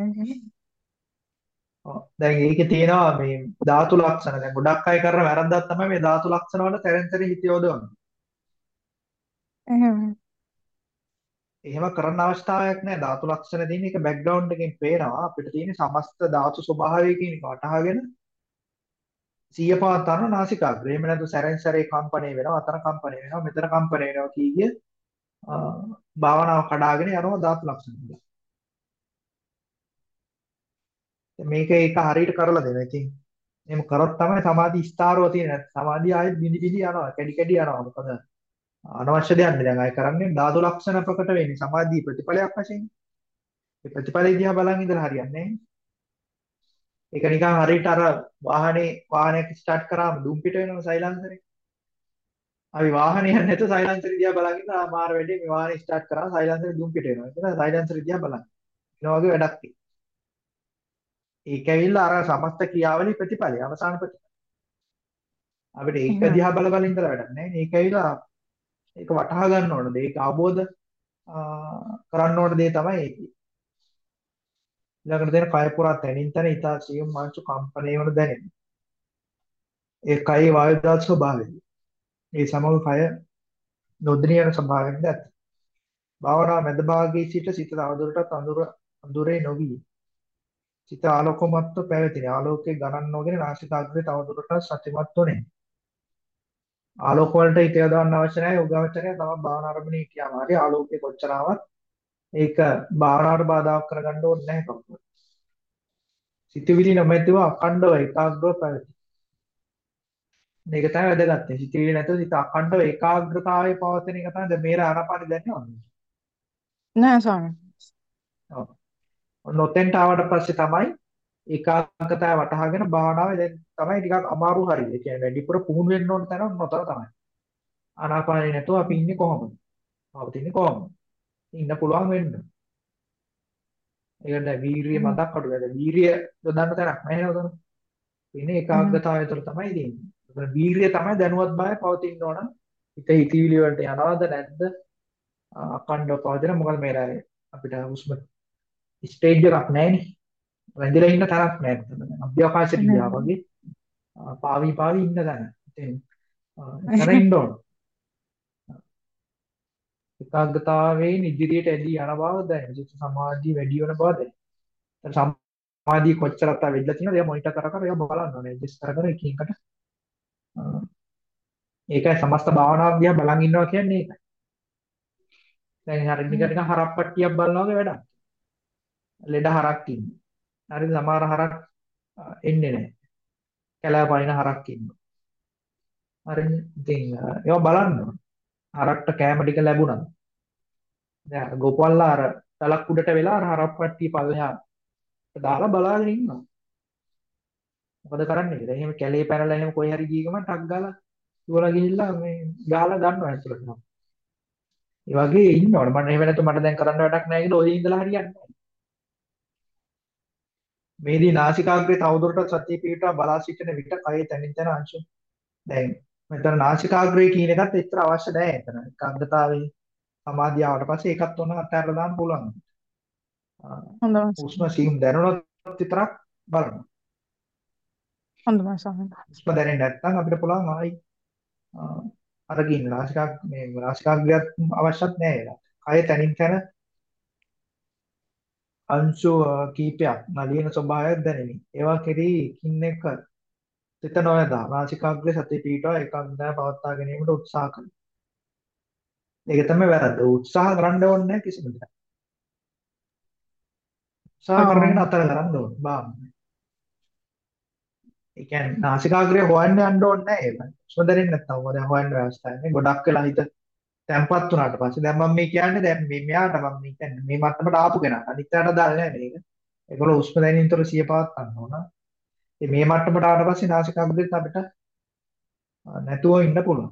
ඔව්. දැන් ඒකේ තියෙනවා මේ ධාතු ලක්ෂණ. දැන් ගොඩක් අය කරන වැරද්දක් තමයි මේ ධාතු ලක්ෂණ වල තැරෙන් හිත යොදවන්නේ. එහෙම එහෙම කරන්න අවස්ථාවක් නැහැ. ධාතු ලක්ෂණ තියෙන එක බෑග්ග්‍රවුන්ඩ් එකෙන් පේනවා. අපිට තියෙන සමස්ත ධාතු ස්වභාවය කියන එක වටහාගෙන සිය පවත්වන නාසිකාග්‍රය. එහෙම නැත්නම් සැරෙන් සැරේ කම්පණය වෙනවා, අතන කම්පණය වෙනවා, මෙතන කම්පණය වෙනවා කී කිය භාවනාව කඩාගෙන යනවා ධාතු ලක්ෂණ වල. මේක ඒක හරියට කරලා දෙනවා. ඉතින් එහෙම කරොත් තමයි සමාධි ස්ථාරව තියෙන. සමාධිය ආයෙත් බිඳි බිඳි යනවා, කැඩි කැඩි යනවා. මොකද අනවශ්‍ය දෙයක් නේ. දැන් අය කරන්නේ ධාතු ලක්ෂණ ප්‍රකට වෙන්නේ සමාධි ප්‍රතිඵලයක් වශයෙන්. ඒ ප්‍රතිඵලය දිහා බලන් ඉඳලා හරියන්නේ නැහැ. ඒක නිකන් හරියට අර වාහනේ වාහනයක් ස්ටාර්ට් කරාම දුම් පිට වෙනව සයිලන්සරේ. අපි වාහනේ යන්නේ නැතුව සයිලන්සරේ දිහා බලන් ඉඳලා මාර වැඩි මේ වාහනේ ස්ටාර්ට් කරාම සයිලන්සරේ දුම් පිට වෙනවා. ඒක සයිලන්සරේ දිහා බලන්න. ඒ වගේ වැඩක් තියෙනවා. ඒක ඇවිල්ලා අර සමස්ත ක්‍රියාවලිය ප්‍රතිඵලය අවසාන ප්‍රතිඵලය. අපිට ඒක දිහා බල බල ඉඳලා වැඩක් නැහැ. මේක ඇවිල්ලා ඒක වටහා ගන්න ඕනද? ඒක අවබෝධ කරන්න ඕන දේ තමයි ඒක. ඊළඟට දෙන කය පුරා තැනින් තැන ඊතා සියුම් මාංශ කම්පණය වන දැනෙන. ඒ කයේ වායු දාත් ස්වභාවය. ඒ සමග කය නොදෙනියන ස්වභාවයෙන්ද ඇත. භාවනා මැද භාගයේ සිට සිත තවදුරටත් අඳුර අඳුරේ නොවි. සිත ආලෝකමත්ව පැවතින. ආලෝකයේ ගණන් නොගෙන නාසිකාග්‍රේ තවදුරටත් සතිමත් වුනේ. ආලෝක වලට හිත යොදවන්න අවශ්‍ය නැහැ. යෝගාවචරය තමයි භාවනා ආරම්භණය කියනවා. හරි ආලෝකයේ කොච්චරවත් ඒක භාවනාවට බාධාක් කරගන්න ඕනේ නැහැ කවුරුත්. සිතවිලි නොමැතිව අඛණ්ඩව ඒකාග්‍රව පැවති. මේක තමයි වැදගත්. සිතවිලි නැතුව සිත අඛණ්ඩව ඒකාග්‍රතාවයේ පවතින එක තමයි මේර ආනාපානෙ දැනෙනවද? නෑ ස්වාමී. ඔව්. නොතෙන්ට ආවට පස්සේ තමයි ඒකාග්‍රතාවය වටහාගෙන භාවනාවේ දැන් තමයි ටිකක් අමාරු හරිය. ඒ කියන්නේ වැඩිපුර පුහුණු වෙන්න ඕන තැන නොතර තමයි. ආනාපානෙ නැතුව අපි ඉන්නේ කොහොමද? පවතින්නේ කොහොමද? ඉන්න පුළුවන් වෙන්න. ඒකට වීරිය මතක් අඩු වෙනවා. වීරිය යොදන්න තැනක් නැහැ නේද උතන? ඉන්නේ ඒකාග්‍රතාවය තුළ තමයි තියෙන්නේ. උතන වීරිය තමයි දැනුවත් බය පවතින්න ඕන. හිත හිතවිලි වලට යනවද නැද්ද? අකණ්ඩව පවතින මොකද මේ අපිට හුස්ම ස්ටේජ් එකක් නැහැනේ. වැඳිලා ඉන්න තරක් නැහැ මෙතන. අභ්‍යවකාශයට ගියා වගේ පාවි පාවි ඉන්න තැන. ඉතින් එතන ඉන්න ඕන. ඒකාග්‍රතාවයෙන් ඉදිරියට ඇදී යන බව දැනෙන. චිත්ත සමාධිය වැඩි වෙන බව දැනෙන. සමාධිය කොච්චරක් තා වෙද්ලා තියෙනවද? එයා මොනිටර් කර කර එයා බලන්න ඕනේ. ඇඩ්ජස්ට් කර කර එකින් එකට. ඒකයි සමස්ත භාවනාව දිහා බලන් ඉන්නවා කියන්නේ ඒකයි. දැන් හරියට නිකන් නිකන් හරප්පට්ටියක් බලනවා වගේ වැඩක්. ලෙඩ හරක් ඉන්නේ. හරිද? සමහර හරක් එන්නේ නැහැ. කැලෑ පනින හරක් ඉන්නවා. හරිද? ඉතින් ඒවා බලන්න ඕනේ. හරක්ට කෑම ටික ලැබුණා. දැන් ගෝපල්ලා අර තලක් උඩට වෙලා අර හරප්පට්ටිය පල්ලෙහා දාලා බලාගෙන ඉන්නවා. මොකද කරන්නේ කියලා. එහෙම කැලේ පැනලා එහෙම කොයි හරි ගිය ගමන් ටක් ගාලා ඉවලා ගිහිල්ලා මේ ගාලා ගන්නවා ඇතුළට. ඒ වගේ ඉන්නවනේ. මම එහෙම නැතු මට දැන් කරන්න වැඩක් නැහැ කියලා ඔය ඉඳලා හරියන්නේ නැහැ. මේදී නාසිකාග්‍රේ තවදුරටත් සතිය පිටවා බලා සිටින විට කයේ තනින් තන අංශු දැන් මෙතන නාසිකාග්‍රේ කියන එකත් එච්චර අවශ්‍ය නැහැ එතන. ඒකාග්‍රතාවේ සමාධිය ආවට පස්සේ ඒකත් ඔන්න අත්හැරලා දාන්න පුළුවන්. හොඳයි. උස්ම සීම් දැනුණොත් විතරක් බලන්න. හොඳයි ස්වාමීන් උස්ම දැනෙන්නේ නැත්නම් අපිට පුළුවන් ආයි අරගෙන නාසිකා මේ නාසිකාග්‍රයත් අවශ්‍යත් නැහැ ඒක. කය තනින් තන අංශු කීපයක් නලියන ස්වභාවයක් දැනෙමි. ඒවා කෙරෙහි කින් එක සිත නොයදා නාසිකාග්‍රේ සතිය පිටවා ඒකාග්‍රතාවය පවත්වා ගැනීමට උත්සාහ කරනවා. ඒක තමයි වැරද්ද. උත්සාහ කරන්න ඕනේ කිසිම දෙයක්. උත්සාහ කරගෙන අතර කරන්න ඕනේ. බාන්න. ඒ කියන්නේ නාසිකාග්‍රේ හොයන්න යන්න ඕනේ නැහැ ඒක. උස්ම දැනෙන්නේ නැත්නම් මොකද හොයන්න අවස්ථාවක් නැහැ. ගොඩක් වෙලා හිත තැම්පත් වුණාට පස්සේ දැන් මම මේ කියන්නේ දැන් මේ මෙයාට මම මේ කියන්නේ මේ මට්ටමට ආපු කෙනා. අනිත්‍යයට දාන්නේ නැහැ මේක. ඒගොල්ලෝ උස්ම දැනීමතර සිය පවත් ගන්න ඕන. මේ මට්ටමට ආවට පස්සේ නාසිකාග්‍රේත් අපිට නැතුව ඉන්න පුළුවන්.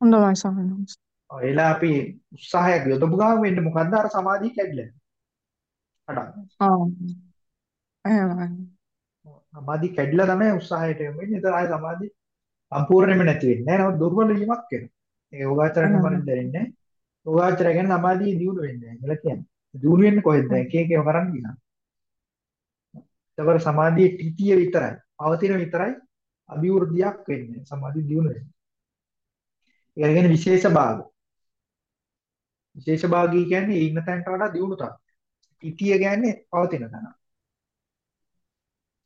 හොඳයි. ඔය එලා අපි උත්සාහයක් යොදපු ගාම වෙන්නේ මොකද්ද අර සමාධිය කැඩිලා. අඩක්. ආ. එහෙමයි. සමාධිය කැඩිලා තමයි උත්සාහයට යොමු වෙන්නේ. ඒතර ආය සමාධිය සම්පූර්ණයෙන්ම නැති වෙන්නේ නැහැ. නමුත් දුර්වල වීමක් වෙනවා. ඒ යෝගාචරණ මරින් දැනෙන්නේ. යෝගාචරය ගැන සමාධිය දියුණු වෙන්නේ නැහැ කියලා කියන්නේ. දියුණු වෙන්නේ කොහෙද? එක එක ඒවා කරන් ගියා. ඒතකොට සමාධියේ පිටිය විතරයි. පවතින විතරයි අභිවෘද්ධියක් වෙන්නේ. සමාධිය දියුණු වෙන්නේ. ඒ කියන්නේ විශේෂ භාග. විශේෂ භාගී කියන්නේ ඉන්න තැනට වඩා දියුණු තත්ත්වය. පිටිය කියන්නේ පවතින තැන.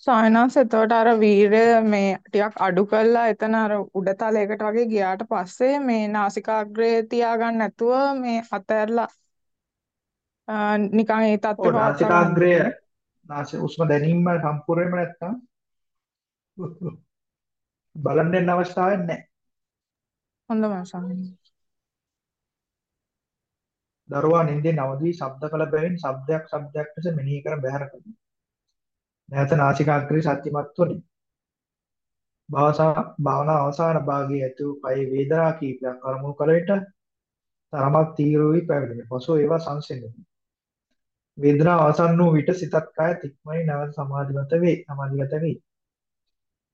සායනස් එතකොට අර වීරය මේ ටිකක් අඩු කරලා එතන අර උඩ තලයකට වගේ ගියාට පස්සේ මේ නාසිකාග්‍රේ තියාගන්න නැතුව මේ අතහැරලා නිකන් ඒ තත්ත්වේ ඔව් නාසිකාග්‍රය නාසය උස්ම දැනීම සම්පූර්ණයෙන්ම නැත්තම් බලන්න යන අවස්ථාවක් නැහැ. හොඳම සායනස්. දරුවා නිින්දේ නවදී ශබ්ද කළ බැවින් ශබ්දයක් ශබ්දයක් ලෙස මෙනෙහි කර බැහැර කරනවා. නැවත නාසිකාග්‍රේ සත්‍යමත් වුනි. භාෂා භාවනා අවසාන භාගයේ ඇති වූ කය වේදනා කීපයක් අරමුණු කළ විට තරමක් තීව්‍ර වී පැවැදුණි. පසුව ඒවා සංසිඳුණි. වේදනාව අවසන් වූ විට සිතත් කය තික්මයි නැවත සමාධිගත වේ. සමාධිගත වේ.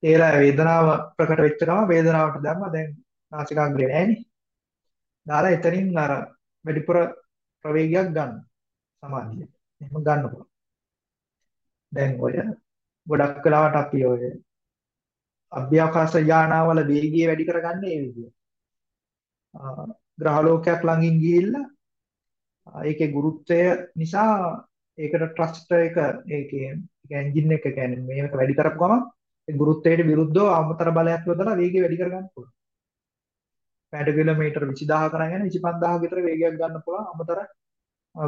ඒලා වේදනාව ප්‍රකට වෙච්ච ගමන් වේදනාවට දැම්ම දැන් නාසිකාග්‍රේ නැහැනේ. දාලා එතනින් අර වැඩිපුර ප්‍රවේගයක් ගන්න සමාධිය. එහෙම ගන්න පුළුවන්. දැන් ඔය ගොඩක් වෙලාවට අපි ඔය අභ්‍යවකාශ යානාවල වේගය වැඩි කරගන්නේ ඒ විදිහට. ග්‍රහලෝකයක් ළඟින් ගිහිල්ලා ඒකේ ගුරුත්වය නිසා ඒකට ට්‍රස්ට් එක ඒකේ එන්ජින් එක කියන්නේ මේක වැඩි කරපු ගමන් ඒ ගුරුත්වයට විරුද්ධව අමතර බලයක් යොදලා වේගය වැඩි කරගන්න පුළුවන්. පැයට කිලෝමීටර් 20000 කරන් යන 25000 විතර වේගයක් ගන්න පුළුවන් අමතර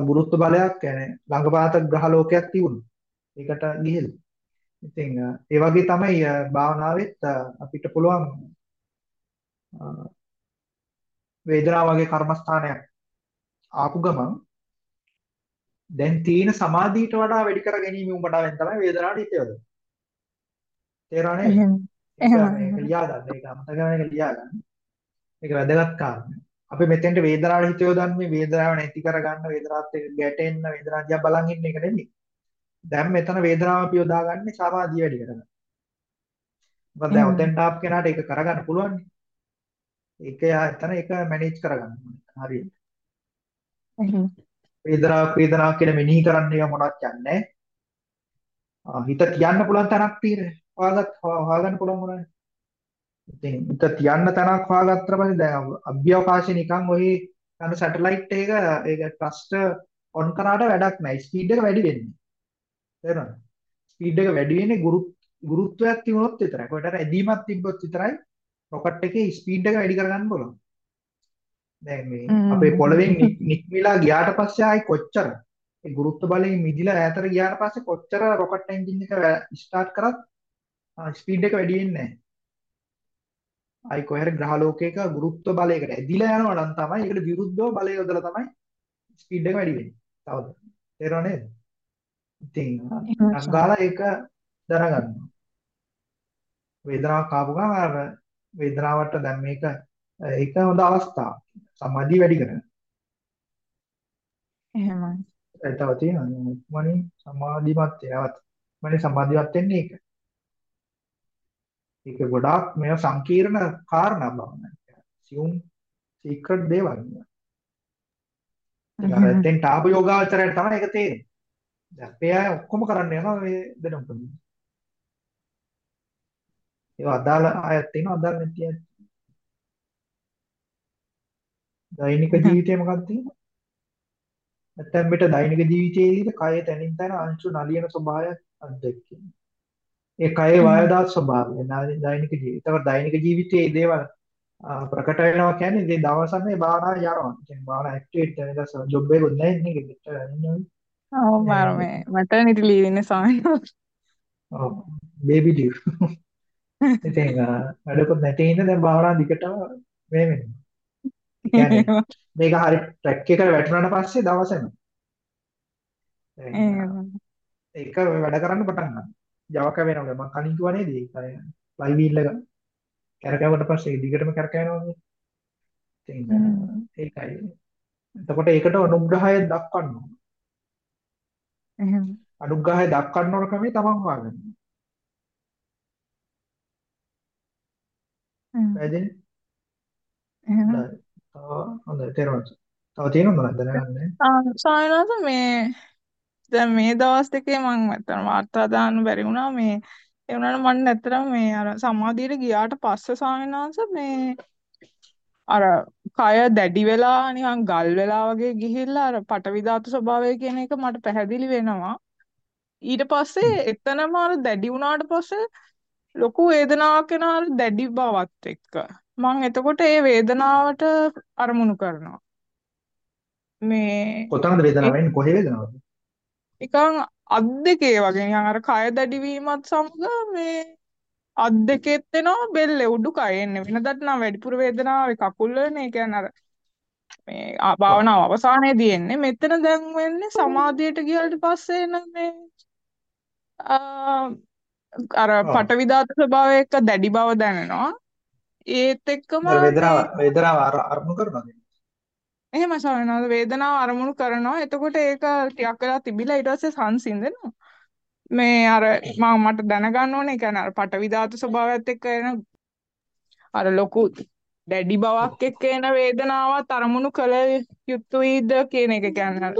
ගුරුත්ව බලයක් කියන්නේ ළඟපාත ග්‍රහලෝකයක් තිබුණා. ඒකට ගිහිල්ලා. ඉතින් ඒ වගේ තමයි භාවනාවෙත් අපිට පුළුවන් වේදනාව වගේ කර්මස්ථානයක් ආපු ගමන් දැන් තියෙන සමාධියට වඩා වැඩි කර ගැනීම උඹටාවෙන් තමයි වේදනාවට හිත යොදන්නේ. තේරෙනවද? එහෙම මේක ලියා ගන්න. ඒක අමතක වෙන එක ලියා ගන්න. මේක වැදගත් කාරණා. අපි මෙතෙන්ට වේදනාවට හිත යොදන්නේ වේදනාව නැති කරගන්න වේදනාවත් එක්ක ගැටෙන්න වේදනාව දිහා බලන් ඉන්න එක නෙමෙයි. දැන් මෙතන වේදනාව අපි යොදාගන්නේ සමාධිය වැඩි කරගන්න. මොකද දැන් ඔතෙන්ට ආප් කෙනාට ඒක කරගන්න පුළුවන්. ඒක යා එතන ඒක මැනේජ් කරගන්න ඕනේ. හරියට. Mm-hmm. වේදනාවක් වේදනාවක් කියලා මෙනෙහි කරන්නේ මොනවත් යන්නේ හිත තියන්න පුළුවන් තරක් තියෙන්නේ. හොයාගත් හොයාගන්න පුළුවන් මොනවද? ඉතින් හිත තියන්න තැනක් හොයාගත්තා පස්සේ දැන් අභ්‍යවකාශේ නිකන් ඔහි යන සැටලයිට් එක ඒක ට්‍රස්ට් ඔන් කරාට වැඩක් නැහැ. ස්පීඩ් එක වැඩි වෙන්නේ. තේරුණාද? ස්පීඩ් එක වැඩි වෙන්නේ ගුරුත්වයක් තිබුණොත් විතරයි. කොහෙට ඇදීමක් තිබ්බොත් විතරයි රොකට් එකේ ස්පීඩ් එක වැඩි කරගන්න පුළුවන්. දැන් මේ අපේ පොළවෙන් නික්මිලා ගියාට පස්සේ ආයි කොච්චර ඒ ගුරුත්ව බලයෙන් මිදිලා ඈතට ගියාට පස්සේ කොච්චර රොකට් එන්ජින් එක ස්ටාර්ට් කරත් ස්පීඩ් එක වැඩි වෙන්නේ නැහැ. ආයි කොහේ ග්‍රහලෝකයක ගුරුත්ව බලයකට ඇදිලා යනවා නම් තමයි ඒකට විරුද්ධව බලය යොදලා තමයි ස්පීඩ් එක වැඩි වෙන්නේ. තවද තේරෙනව නේද? ඉතින් අංගාලා ඒක දැනගන්නවා. වේදනාවක් ආපු ගමන් අර වේදනාවට දැන් මේක ඒක හොඳ අවස්ථාවක්. සමාධිය වැඩි කරන. එහෙමයි. ඒ තව තියෙනවා. මනේ සමාධිමත් වෙනවත්. මනේ සමාධිමත් වෙන්නේ ඒක. ඒක ගොඩාක් මේ සංකීර්ණ කාරණා බවනේ. සියුම් සීක්‍රට් දේවල්. ඒක අර දැන් තාප යෝගාචරයට තමයි ඒක තේරෙන්නේ. අපේ අය ඔක්කොම කරන්න යනවා මේ දෙනම කරන්නේ. ඒවා අදාළ අයත් තියෙනවා අදාළ නැති අයත්. දෛනික ජීවිතේ මොකක්ද තියෙන්නේ? නැත්නම් මෙට දෛනික ජීවිතයේදී කය තනින් තන අංශු නලියන ස්වභාවයක් අත්දැකීම. ඒ කයේ වායදාත් ස්වභාවය දෛනික ජීවිතය. ඒතකොට දෛනික ජීවිතයේ මේ දේවල් ප්‍රකට වෙනවා කියන්නේ මේ දවස් මේ භාවනාව යනවා. කියන්නේ භාවනා ඇක්ටිවේට් වෙන දවස් ජොබ් එකක් නැහැ නේ ඒක. ඔව් මම මේ මැටර්නිටි ලීව් ඉන්නේ වහන්සේ. ඔව් බේබි ලීව්. <laughs> ඉතින් වැඩකුත් නැති ඉන්න දැන් භාවනා දිගටම මේ වෙනවා. කියන්නේ <laughs> මේක හරි ට්‍රැක් එකට වැටුණාට පස්සේ දවසෙම ඒක වැඩ කරන්න පටන් ගන්නවා. Java කැවෙනවා. මම කලින් කිව්වා නේද? ෆ්ලයි වීල් එක කැරකෙවුවට පස්සේ දිගටම. ඉතින් ඒකයි. එතකොට ඒකට අනුග්‍රහය දක්වන්න ඕන. එහෙම. අනුග්‍රහය දක්වන්න ඕන ක්‍රමේ තමන් හොයාගන්න. හ්ම්. පැහැදිලි? එහෙනම් හොඳයි. තව හොඳයි තේරුණා. තව තියෙනවද මම දැනගන්නේ? ආ සායනාස මේ දැන් මේ දවස් දෙකේ මම ඇත්තටම වාර්තා දාන්න බැරි වුණා මේ ඒ වුණාට මම ඇත්තටම මේ අර සමාධියට ගියාට පස්සේ සායනාස මේ අර කය දැඩි වෙලා නිකන් ගල් වෙලා වගේ ගිහිල්ලා අර පටවි ධාතු ස්වභාවය කියන එක මට පැහැදිලි වෙනවා ඊට පස්සේ එතනම අර දැඩි වුණාට පස්සේ ලොකු වේදනාවක් එනවා අර දැඩි බවත් එක්ක මම එතකොට ඒ වේදනාවට අරමුණු කරනවා මේ කොතනද වේදනාව එන්නේ? කොහේ වේදනාවද? නිකන් අත් දෙකේ වගේ නිකන් අර කය දැඩි වීමත් සමග මේ අත් දෙකෙත් එනවා බෙල්ලේ උඩුකය එන්නේ වෙනදට නම් වැඩිපුර වේදනාව කකුල් වලනේ ඒ කියන්නේ අර මේ භාවනාව අවසානයේදී එන්නේ මෙතන දැන් වෙන්නේ සමාධියට ගියාට පස්සේ එන මේ අර ඔව්. පටවි ධාතු ස්වභාවය එක්ක දැඩි බව දැනෙනවා ඒත් එක්කම වේදනාව වේදනාව අර- අරමුණු කරනවද? එහෙම සවනවාද? වේදනාව අරමුණු කරනවා. එතකොට ඒක ටිකක් වෙලා තිබිලා ඊට පස්සේ සංසිඳෙනවා. මේ අර මම මට දැනගන්න ඕනේ. කියන්නේ අර පටවි ධාතු ස්වභාවයත් එක්ක එන අර ලොකු දැඩි බවක් එක්ක එන වේදනාවත් අරමුණු කළ යුතුයිද කියන එක කියන්නේ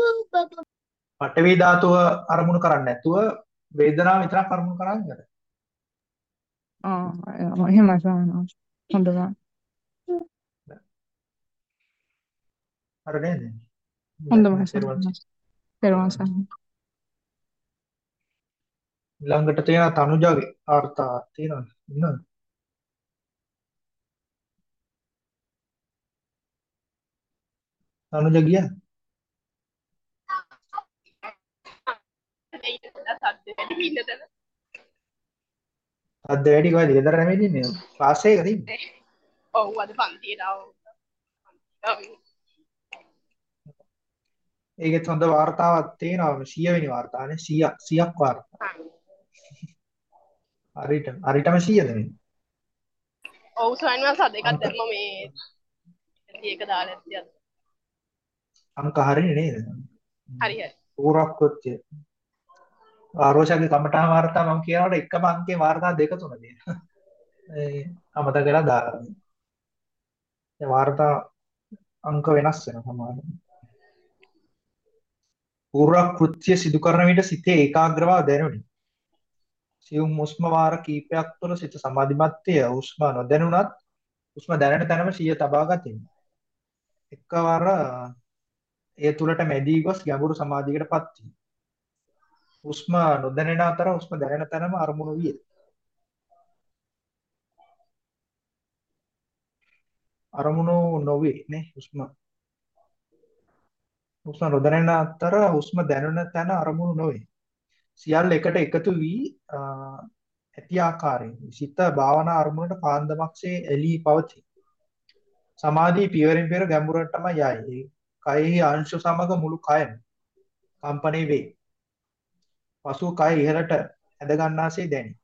පඨවි ධාතුව අරමුණු කරන්නේ නැතුව වේදනාව විතරක් අරමුණු කරන්නේ. ආ එහෙම සවනවා හොඳයි හරි නේද? හොඳයි තේරුණා. සවනවා සවනවා ඊළඟට තියෙන තනුජගේ ආර්තා තියෙනවද? ඉන්නවද? තනුජ ගියා? <laughs> අද වැඩි කොහෙද? ගෙදර නෙමෙයි ඉන්නේ. ක්ලාස් එකක ඉන්නේ. ඔව් අද පන්තියට ආවා. ඒකෙත් හොඳ වාර්තාවක් තියෙනවා 100 වෙනි වාර්තාවනේ 100 100ක් වාර්තා. හරියට හරියටම 100ද මේ? ඔව් ස්වාමීන් වහන්සේ අද එකක් දැම්ම මේ ඒක දාලා ඇත්ති අද. අංක හරිනේ නේද? හරි හරි. පූරක්කෘත්‍ය. ආරෝෂාගේ කමඨා වාර්තා මම කියනකොට එකම අංකේ වාර්තා දෙක තුන තියෙනවා. ඒ අමතක කරලා දාලා. ඒ වාර්තා අංක වෙනස් වෙනවා සමහරවිට. පූර්වකෘත්‍ය සිදු කරන විට සිතේ ඒකාග්‍ර බව දැනුනි. සියුම් හුස්ම වාර කීපයක් තුළ සිත සමාධිමත් වේ. හුස්ම නොදැනුණත් හුස්ම දැනෙන තැනම සිය තබා ගතිමි. එකවර එය තුලට මැදී ගොස් ගැඹුරු සමාධියකටපත් වී. හුස්ම නොදැනෙන අතර හුස්ම දැනෙන තැනම අරමුණු විය. අරමුණු නොවේ නේ හුස්ම. හුස්ම නොදැනෙන අතර හුස්ම දැනෙන තැන අරමුණු නොවේ. සියල්ල එකට එකතු වී අ, ඇති ආකාරයෙන් සිත භාවනා අරමුණට පාන්දමක්සේ එළී පවතී. සමාධිය පියවරෙන් පියවර ගැඹුරටම යයි. කයෙහි අංශ සමග මුළු කයම කම්පණය වේ. පසුව කය ඉහළට ඇද ගන්නාසේ දැනේ.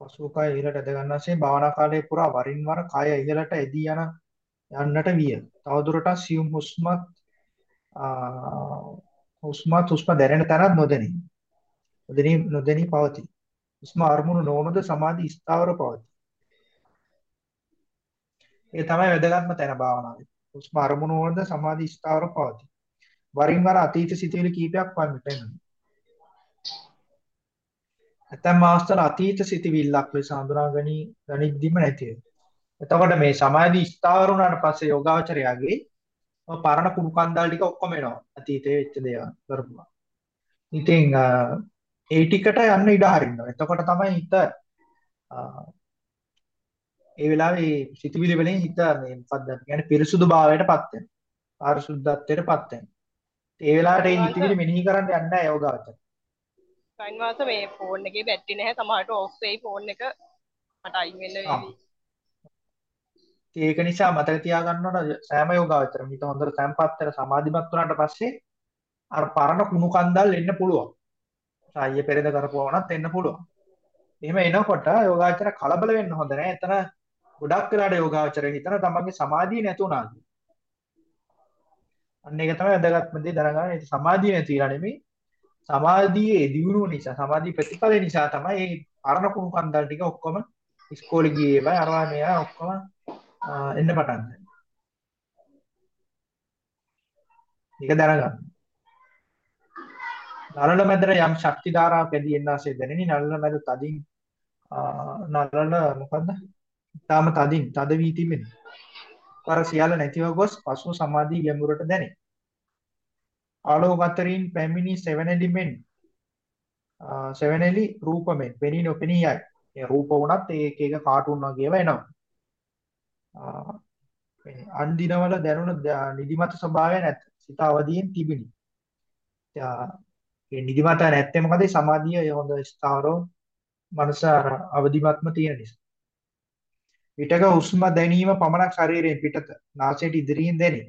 පසුව කය ඉහළට ඇද ගන්නාසේ භාවනා කාලයේ පුරා වරින් වර කය ඉහළට ඇදී යන යන්නට විය. තවදුරටත් සියුම් හුස්මත් ආ, හුස්මත් හුස්ම දැනෙන තැනත් නොදැනී. නොදැනී නොදැනී පවතී. හුස්ම අරමුණු නොවනද සමාධි ස්ථාවර පවතී. ඒ තමයි වැදගත්ම තැන භාවනාවේ. හුස්ම අරමුණු වලද සමාධි ස්ථාවර පවතී. වරින් වර අතීත සිතුවිලි කීපයක් වන්නට එනවා. ඇතැම් අවස්ථාවල අතීත සිතුවිල්ලක් ලෙස හඳුනා ගනි ගනිද්දිම නැති වෙනවා. එතකොට මේ සමාධි ස්ථාවර වුණාට පස්සේ යෝගාවචරයාගේ ඔය පරණ කුණු කන්දල් ටික ඔක්කොම එනවා. අතීතයේ වෙච්ච දේවල් කරපුවා. ඉතින් අ, ඒ ටිකට යන්න ඉඩ හරින්නවා. එතකොට තමයි හිත අ, ඒ වෙලාවේ සිතුවිලි වලින් හිත මේ මොකක්ද කියන්නේ පිරිසුදු භාවයටපත් වෙනවා. පාරිශුද්ධත්වයටපත් වෙනවා. ඒ වෙලාවට ඒ හිතවිලි මෙනෙහි කරන්න යන්නේ නැහැ යෝගාවචර. ස්වාමීන් වහන්සේ මේ ෆෝන් එකේ බැටරි නැහැ සමහරට ඔෆ් වෙයි ෆෝන් එක මට අයින් වෙන්න. වේවි. ඒක නිසා මතක තියාගන්න ඕන සෑම යෝගාවචරම හිත හොඳට තැම්පත් වෙලා සමාධිමත් වුණාට පස්සේ අර පරණ කුණු කන්දල් එන්න පුළුවන්. සාය පෙරේද කරපුවා වුණත් එන්න පුළුවන්. එහෙම එනකොට යෝගාවචර කලබල වෙන්න හොඳ නැහැ. එතන ගොඩක් වෙලාට යෝගාවචරය හිතන තමන්ගේ සමාධිය නැතුණා. අන්න ඒක තමයි වැදගත්ම දේ දැනගන්න. ඒක සමාධිය නැතිලා නෙමෙයි. සමාධියේ දියුණුව නිසා, සමාධි ප්‍රතිඵල නිසා තමයි මේ පරණ කුණු කන්දල් ටික ඔක්කොම ඉස්කෝලේ ගියේ ඒවා අරවා මෙයා ඔක්කොම අ, එන්න පටන් ගන්නවා. ඒක දැනගන්න. නළල මැදට යම් ශක්ති ධාරාවක් ඇදී එන්නාසේ දැනෙනි නළල මැද තදින් අ, නළල මොකද්ද? ඊටාම තදින් තද වී තිබෙන. වර සියල්ල නැතිව ගොස් පසු සමාධි ගැඹුරට දැනේ. ආලෝක අතරින් පැමිණි සෙවණෙලි මෙන් අ, සෙවණෙලි රූපමෙන් පෙනී නොපෙනී යයි. ඒ රූප වුණත් ඒ එක එක කාටුන් වගේම එනවා. අ, මේ අන් දිනවල දැනුණ ද- නිදිමත ස්වභාවය නැත. සිත අවදියෙන් තිබිනි. ඒ නිදිමත නැත්තේ මොකද? ඒ සමාධිය ඒ හොඳ ස්ථාවරව මනස අර අවදිමත්ම තියෙන නිසා. විටක හුස්ම දැනීම පමණක් ශරීරයෙන් පිටත නාසයට ඉදිරියෙන් දැනේ.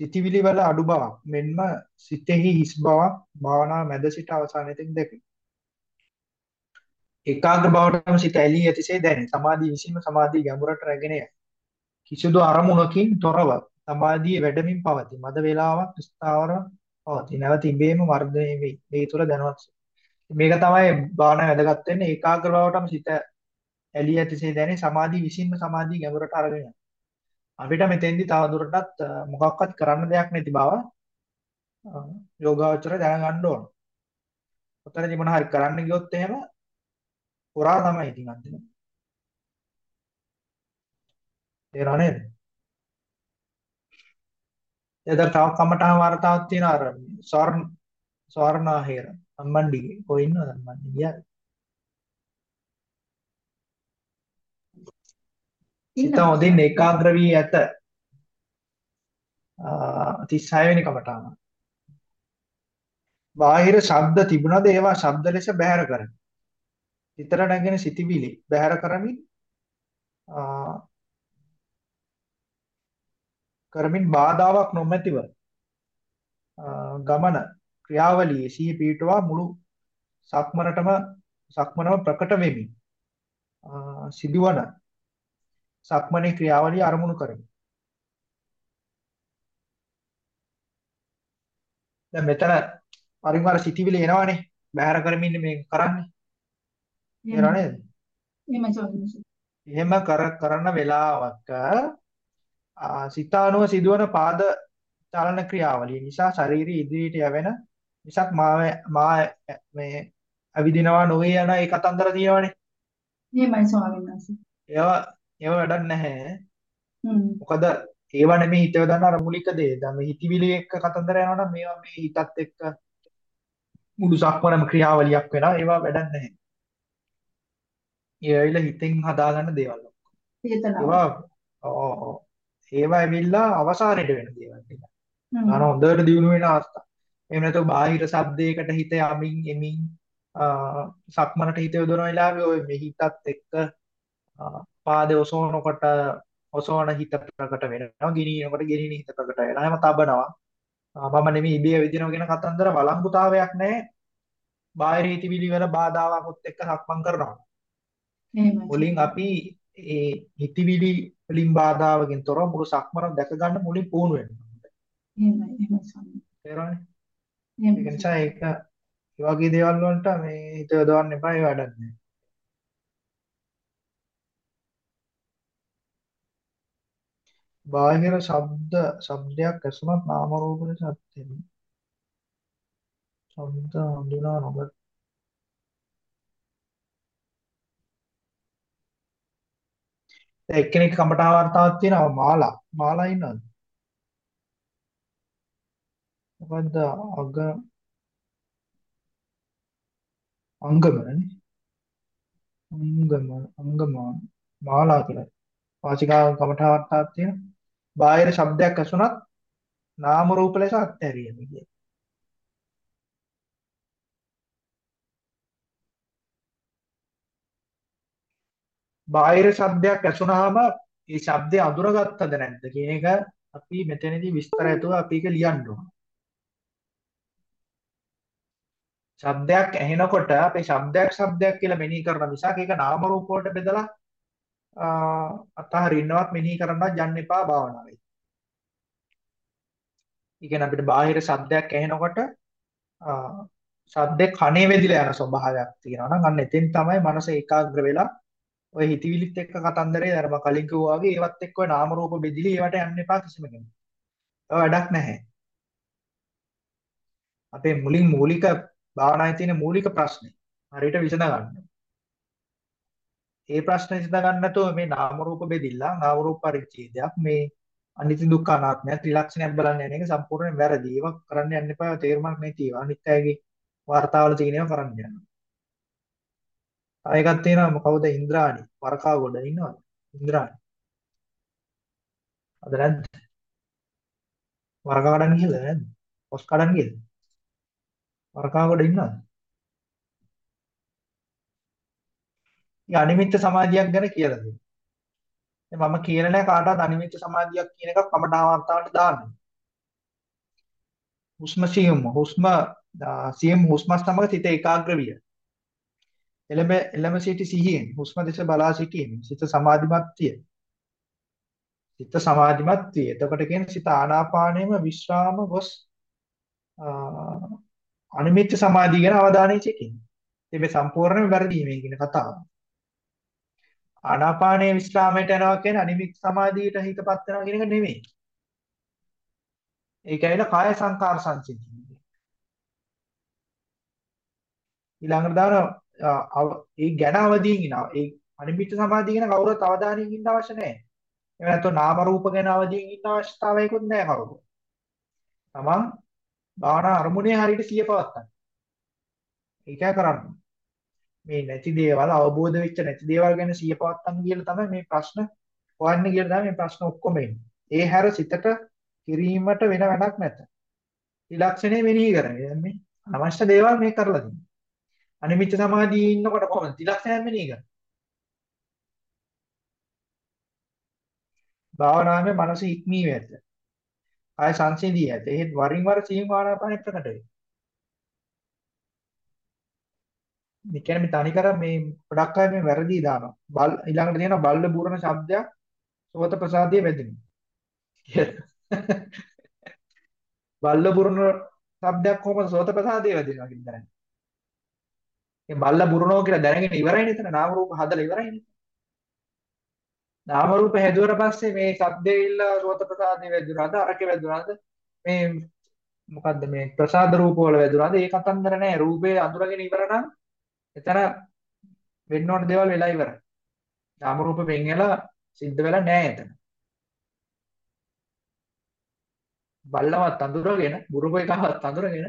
සිතිවිලි වල අඩු බවක් මෙන්ම සිතෙහි හිස් බවක් භාවනා මැද සිට අවසානයේ දැකේ. ඒකාග්‍ර බවටම සිත ඇලී ඇතිසේ දැනේ. සමාධිය විසින්ම සමාධිය ගැඹුරට රැගෙන යයි. කිසිදු අරමුණකින් තොරව සමාධිය වැඩමින් පවතී. මද වේලාවක් ස්ථාවර පවතී. නැවත ඉබේම වර්ධනය වේ. ඒ තුළ දැනුවත්. මේක තමයි භාවනා වැදගත් වෙන්නේ ඒකාග්‍ර බවටම සිත ඇලිය ඇතිසේ දැනේ සමාධිය විසින්ම සමාධිය ගැඹුරට අරගෙන අපිට මෙතෙන්දි තව දුරටත් මොකක්වත් කරන්න දෙයක් නැති බව යෝගාවචර දැනගන්න ඕන. ඔතනදි මොන හරි කරන්න ගියොත් එහෙම පුරා තමයි ඉතින් අන්තිම. තේරෙනවා නේද? එතන තව කමටහන් වර්තාවක් තියෙනවා අර ස්වර්ණ ස්වර්ණාහේර අම්මණ්ඩිගේ කොහෙ ඉන්නවද අම්මණ්ඩිය? සිත හොඳින් ඒකාග්‍ර වී ඇත. අ, 36 වෙනි කමටහන. බාහිර ශබ්ද තිබුණද ඒවා ශබ්ද ලෙස බැහැර කරමි. සිතට නැගෙන සිතිවිලි බැහැර කරමින් කරමින් බාධාවක් නොමැතිව ගමන ක්‍රියාවලියේ සිහි පිහිටුවා මුළු සක්මනටම සක්මනම ප්‍රකට වෙමි. සිදුවන සක්මනේ ක්‍රියාවලිය අරමුණු කරමි. දැන් මෙතන වරින් වර සිතිවිලි එනවනේ. බැහැර කරමින් මේ කරන්නේ. තේරෙනව නේද? එහෙම කර කරන වෙලාවක සිතානුව සිදුවන පාද චලන ක්‍රියාවලිය නිසා ශාරීරික ඉදිරියට යවෙන මිසක් මා මා මේ අවිදිනවා නොවේ යන ඒ කතන්දර තියෙනවනේ. එහෙමයි ස්වාමීන් වහන්සේ. ඒවා ඒවා වැඩක් නැහැ. මොකද ඒවා නෙමෙයි හිත යොදන්න අර මූලික දේ. දැන් මේ හිතවිලි එක්ක කතන්දර යනවනම් මේවා මේ හිතත් එක්ක මුළු සක්මනම ක්‍රියාවලියක් වෙනවා. ඒවා වැඩක් නැහැ. ඒ ඇවිල්ලා හිතෙන් හදාගන්න දේවල්. චේතනාව. ඒවා ඔව් ඔව්. ඒවා ඇවිල්ලා අවසානයේට වෙන දේවල් ටික. අර හොඳට දිනු වෙන අවස්ථා. එහෙම නැත්නම් බාහිර ශබ්දයකට හිත යමින් එමින් සක්මනට හිත යොදන වෙලාවේ ඔය මේ හිතත් එක්ක පාදේ ඔසවනකොට ඔසවන හිත ප්‍රකට වෙනවා. ගෙනියනකොට ගෙනියන හිත ප්‍රකට වෙනවා. එහෙම තබනවා. මම නෙමෙයි ඉබේ විදිනවා කියන කතන්දර වළංගුතාවයක් නැහැ. බාහිර හිතවිලි වල බාධාවකුත් එක්ක සක්මන් කරනවා. එහෙමයි. මුලින් අපි ඒ හිතවිලි වලින් බාධාවකින් තොරව මුළු සක්මන දැක ගන්න මුලින් පුහුණු වෙනවා. එහෙමයි. එහෙමයි? එහෙමයි. ඒක නිසා ඒක ඒ වගේ දේවල් වලට මේ හිත යොදවන්න එපා ඒ වැඩක් නෑ. බාහිර ශබ්ද ශබ්දයක් ඇසුණත් නාම රූප ලෙස අත්දැකීම. ශබ්ද හඳුනා නොගත් දැන් එක්කෙනෙක් කමඨා වර්තාවක් තියෙනවා මාලා. මාලා ඉන්නවද? මොකද්ද අග අංගමනේ? අංගම අංගමාන මාලා කියලා. වාචිකාව කමඨා වර්තාවක් තියෙනවා. බාහිර ශබ්දයක් ඇසුණත් නාම රූප ලෙස අත්හැරීම කියන්නේ. බාහිර ශබ්දයක් ඇසුනහම ඒ ශබ්දය අඳුරගත්තද නැද්ද කියන එක අපි මෙතනදී විස්තර ඇතුව අපි ඒක ලියන්න ඕන. ශබ්දයක් ඇහෙනකොට අපි ශබ්දයක් ශබ්දයක් කියලා මෙනෙහි කරන නිසා ඒක නාම රූප වලට බෙදලා අතහරින්නවත් මෙනෙහි කරන්නවත් යන්න එපා භාවනාවේ. ඒ කියන්නේ අපිට බාහිර ශබ්දයක් ඇහෙනකොට සද්දේ කනේ වැදිලා යන ස්වභාවයක් තියෙනවා නම් අන්න එතෙන් තමයි මනස ඒකාග්‍ර වෙලා ඔය හිතවිලිත් එක්ක කතන්දරේ අර මම කලින් කිව්වා වගේ ඒවත් එක්ක ඔය නාම රූප බෙදිලි ඒවට යන්න එපා කිසිම කෙනෙක්. ඒව වැඩක් නැහැ. අපේ මුලින් මූලික භාවනාවේ තියෙන මූලික ප්‍රශ්නේ හරියට විසඳ ගන්න. ඒ ප්‍රශ්නේ විසඳ ගන්න නැතුව මේ නාම රූප බෙදිලා නාම රූප පරිච්ඡේදයක් මේ අනිත්‍ය දුක්ඛ අනාත්මය ත්‍රිලක්ෂණයක් බලන්න යන එක සම්පූර්ණයෙන් වැරදි. ඒක කරන්න යන්න එපා. තේරුමක් නැති ඒවා. අනිත්‍යයේ වර්තාවල තියෙන ඒවා කරන්න යන්න. ආයෙකක් තියෙනවා කවුද ඉන්ද්‍රාණි? වරකාගොඩ ඉන්නවද? ඉන්ද්‍රාණි. අද නැද්ද? වරකාගඩන් ගිහලා නැද්ද? ඔස් කඩන් ගිහලා. වරකාගොඩ ඉන්නවද? මේ අනිමිත්ත සමාධියක් ගැන කියලා දෙන්න මම කියන නෑ කාටවත් අනිමිත්ත සමාධියක් කියන එකක් කමඨා වර්තාවට දාන්න හුස්ම සියුම් හුස්ම සියුම් හුස්ම සමග සිත ඒකාග්‍ර විය එළඹ එළඹ සිටි සිහියෙන් හුස්ම දෙස බලා සිටීම සිත සමාධිමත් විය. සිත සමාධිමත් විය. එතකොට කියන්නේ සිත ආනාපානයේම විශ්‍රාම ගොස් අනිමිත්‍ය සමාධිය ගැන අවධානය සිටින්න. ඉතින් මේ සම්පූර්ණයෙන්ම වැරදි මේ කියන කතාව. ආනාපානයේ විශ්‍රාමයට යනවා කියන්නේ අනිමිත්‍ය සමාධියට හිතපත් වෙනවා කියන එක නෙමෙයි. ඒක ඇවිල්ලා කාය සංකාර සංසිද්ධිය. ඊළඟට දාන ඒ ගැන අවදීන් ඉනවා. ඒ අනිමිත්ත සමාධිය ගැන කවුරුත් අවධානයෙන් ඉන්න අවශ්‍ය නැහැ. එහෙම නැත්නම් නාම රූප ගැන අවදීන් ඉන්න අවශ්‍යතාවයකුත් නැහැ කවුරුත්. තමන් භාවනා අරමුණේ හරියට සිය පවත්තන්න. ඒකයි කරන්නේ. මේ නැති දේවල් අවබෝධ වෙච්ච නැති දේවල් ගැන සිය පවත්තන්න කියලා තමයි මේ ප්‍රශ්න හොයන්න කියලා තමයි මේ ප්‍රශ්න ඔක්කොම එන්නේ. ඒ හැර සිතට කිරීමට වෙන වැඩක් නැත. ත්‍රිලක්ෂණය මෙනෙහි කරන්නේ. දැන් මේ අවශ්‍ය දේවල් මේ කරලා දෙන්නේ. අනිමිත්‍ය සමාධියේ ඉන්නකොට කොහොමද ත්‍රිලක්ෂණයක් මෙනෙහි කරන්නේ? භාවනාවේ මනස ඉක්මී වෙත. ආය සංසිඳී ඇත. එහෙත් වරින් වර සීම ආනාපානෙ ප්‍රකට වේ. මේ කියන්නේ මේ තනිකර මේ ගොඩක් අය මේ වැරදි දානවා. බල් ඊළඟට තියෙනවා බල්ල බුරන ශබ්දයක් සෝත ප්‍රසාදයේ වැදෙනවා. බල්ල බුරන ශබ්දයක් කොහොමද සෝත ප්‍රසාදයේ වැදෙනවා කියලා මේ බල්ලා බුරනවා කියලා දැනගෙන ඉවරයිනේ එතන. නාම රූප හදලා ඉවරයිනේ. නාම රූප හැදුවට පස්සේ මේ සද්දේ ඉල්ල සෝත ප්‍රසාදේ වැදුනාද අරකේ වැදුනාද මේ මොකද්ද? මේ ප්‍රසාද රූප වල වැදුනාද ඒ කතන්දර නෑ. රූපේ අඳුරගෙන ඉවර නම් එතන වෙන්න ඕන දේවල් වෙලා ඉවරයි. නාම රූප වෙන් වෙලා සිද්ධ වෙලා නෑ එතන. බල්ලවත් අඳුරගෙන බුරුප එකවත් අඳුරගෙන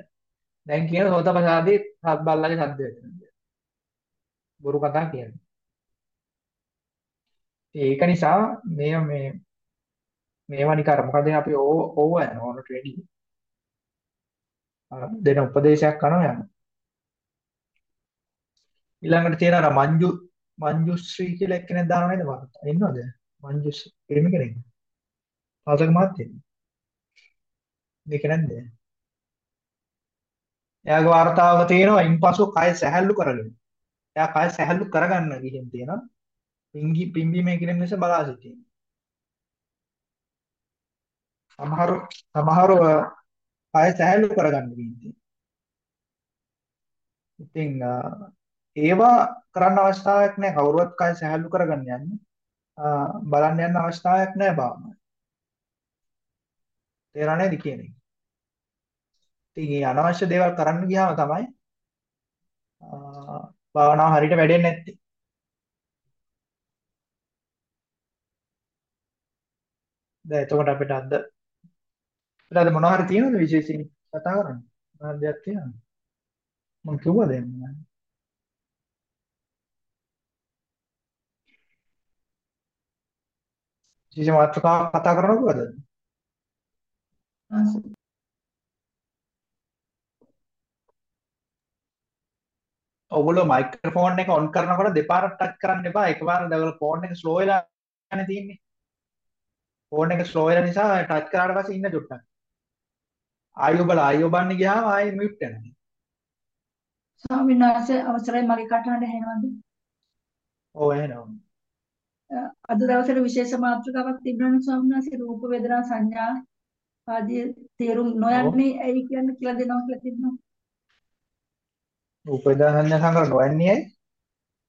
දැන් කියන සෝතපසාදී සත් බල්ලගේ සද්ද වෙනවා. බොරු කතා කියන්නේ. ඒක නිසා මේ මේ මේවා නිකන් මොකද අපි ඕව යන ඕනට රෙඩි. දෙන උපදේශයක් කරනවා යන. ඊළඟට තියෙන අර මංජු මංජුශ්‍රී කියලා එක්කෙනෙක් දානව නේද මම ඉන්නවද? මංජුශ්‍රී එහෙම කෙනෙක්. පාසක මාත්‍යද මේක නැද්ද? එයාගේ වார்த்தාවක තියෙනවා ඉන්පසු කය සැහැල්ලු කරගන්න එයා කය සැහැල්ලු කරගන්න ගිහින් තියෙනවා. පිංගි පිම්බීමේ කියන නිසා බලා සිටින්න සමහර සමහර කය සැහැල්ලු කරගන්න ගිහින් ඉතින් ඒවා කරන්න අවස්ථාවක් නැහැ. කවුරුවත් කය සැහැල්ලු කරගන්න යන්නේ. බලන්න යන්න අවස්ථාවක් නැහැ බාම. තේරෙන්නේ නැති කියන එක. ඉතින් මේ අනවශ්‍ය දේවල් කරන්න ගියාම තමයි භාවනාව හරියට වැඩෙන්නේ නැත්තේ. දැන් එතකොට අපිට අද අපිට අද මොනවා හරි තියෙනවද විශේෂයෙන් කතා කරන්න? මොනවද දෙයක් තියෙනවද? මම කිව්වද එන්න? විශේෂ මාතෘකාවක් කතා කරනවද? ඔයගොල්ලෝ මයික්‍රොෆෝන් එක ඔන් කරනකොට දෙපාරක් ටච් කරන්න එපා. එකපාරට ඔයගොල්ලෝ ෆෝන් එක ස්ලෝ වෙලා යන්නේ තියෙන්නේ. ෆෝන් එක ස්ලෝ වෙන නිසා ටච් කරාට පස්සේ ඉන්න චුට්ටක්. ආයෝ බල ආයෝ බන්න ගියාම ආයෙ මියුට් වෙනවා. ස්වාමීන් වහන්සේ අවසරයි මගේ කටහඬ ඇහෙනවද? ඔව් ඇහෙනවා. අද දවසේ විශේෂ මාතෘකාවක් තිබුණානේ ස්වාමීන් වහන්සේ රූප වේදනා සංඥා ආදී තේරුම් නොයන්නේ ඇයි කියන්නේ කියලා දෙනවා කියලා තිබුණා. රූප වේදනා සංඥා සංකාර නොයන්නේ ඇයි?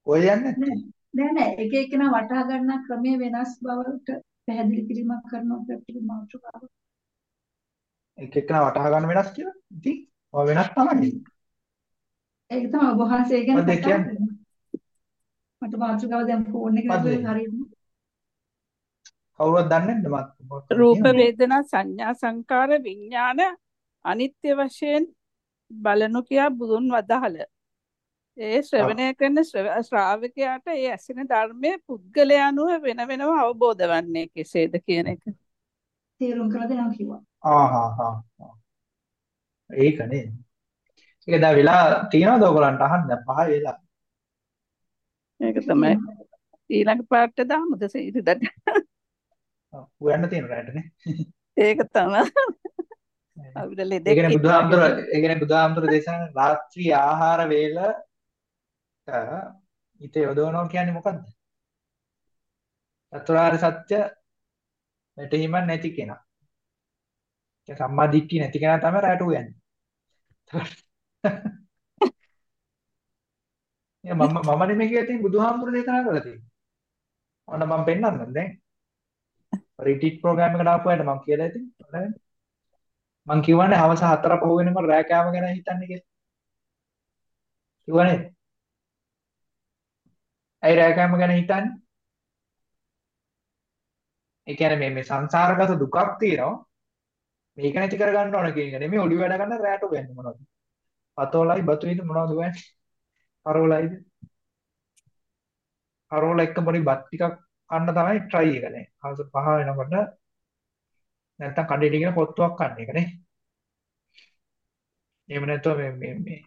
කොහෙ යන්නේ? නෑ නෑ එක එකනා වටහා ගන්න ක්‍රමයේ වෙනස් බවට පැහැදිලි කිරීමක් කරනවා පැත්තේ මාතෘකාව. එක එකනා වටහා ගන්න වෙනස් කියලා. ඉතින් ඔය වෙනස් තමයි. ඒක තමයි ඔබ වහන්සේ ගැන කතා? කරන්නේ. මට මාතෘකාව දැන් ෆෝන් එකේ ඒ? හරියට කවුරුවත් දන්නේ නැද්ද රූප? වේදනා සංඥා සංකාර විඥාන අනිත්‍ය වශයෙන් බලනු කියා බුදුන් වදාළ. ඒ ශ්‍රවණය කරන ශ්‍රව- ශ්‍රාවකයාට ඒ ඇසෙන ධර්මයේ පුද්ගලයා අනුව වෙන වෙනම අවබෝධ වන්නේ කෙසේද කියන එක. තේරුම් කරලා දෙනවා කිව්වා. ආහා හා හා. ඒක දැන් වෙලා තියනවද ඔයගලන්ට අහන්න පහයි වෙලා. ඒක තමයි ඊළඟ පාර්ට දාමුද ඉරිදට. ඔව් හොයන්න තියෙන රැට නේ. ඒක තමයි අපිට ඒ ලෙඩෙක් කියන්නේ බුදුහාමුදුර. ඒ කියන්නේ බුදුහාමුදුර දේශනා රාත්‍රී ආහාර වේලට හිත යොදවනවා කියන්නේ මොකද්ද? චතුරාර්ය සත්‍ය වැටහීමක් නැති කෙනා. ඒ සම්මා දිට්ඨිය නැති කෙනා තමයි රැට උයන්නේ. මම මම නෙමෙයි කියලා තියෙන බුදුහාමුදුර දේශනා කරලා තියෙන්නේ. ඔන්න මම පෙන්නන්නම් දැන්. රිට්‍රීට් ප්‍රෝග්‍රෑම් එකට ආපු අයට මම කියලා ඉතින්. මම කියවනේ හවස 4 පහ වෙනකොට රෑ කෑම ගැන හිතන්නේ කියලා. කිව්වනේ. ඇයි රෑ කෑම ගැන හිතන්නේ? ඒ කියන්නේ මේ මේ සංසාරගත දුකක් තියෙනවා. මේක නැති කර ගන්න ඕන කියන එක නෙමෙයි ඔලිව වැඩ ගන්න රැට වෙන්නේ මොනවද? පතෝලයි බතුයිද මොනවද වෙන්නේ? කරෝලයිද? කරෝල එක්ක පොඩි බත් ටිකක් කන්න තමයි try එක නේ. හවස 5 වෙනකොට නැත්තම් කඩේට ගිහලා පොත්තුවක් කන්න එක නේ. එහෙම නැත්නම් මේ මේ මේ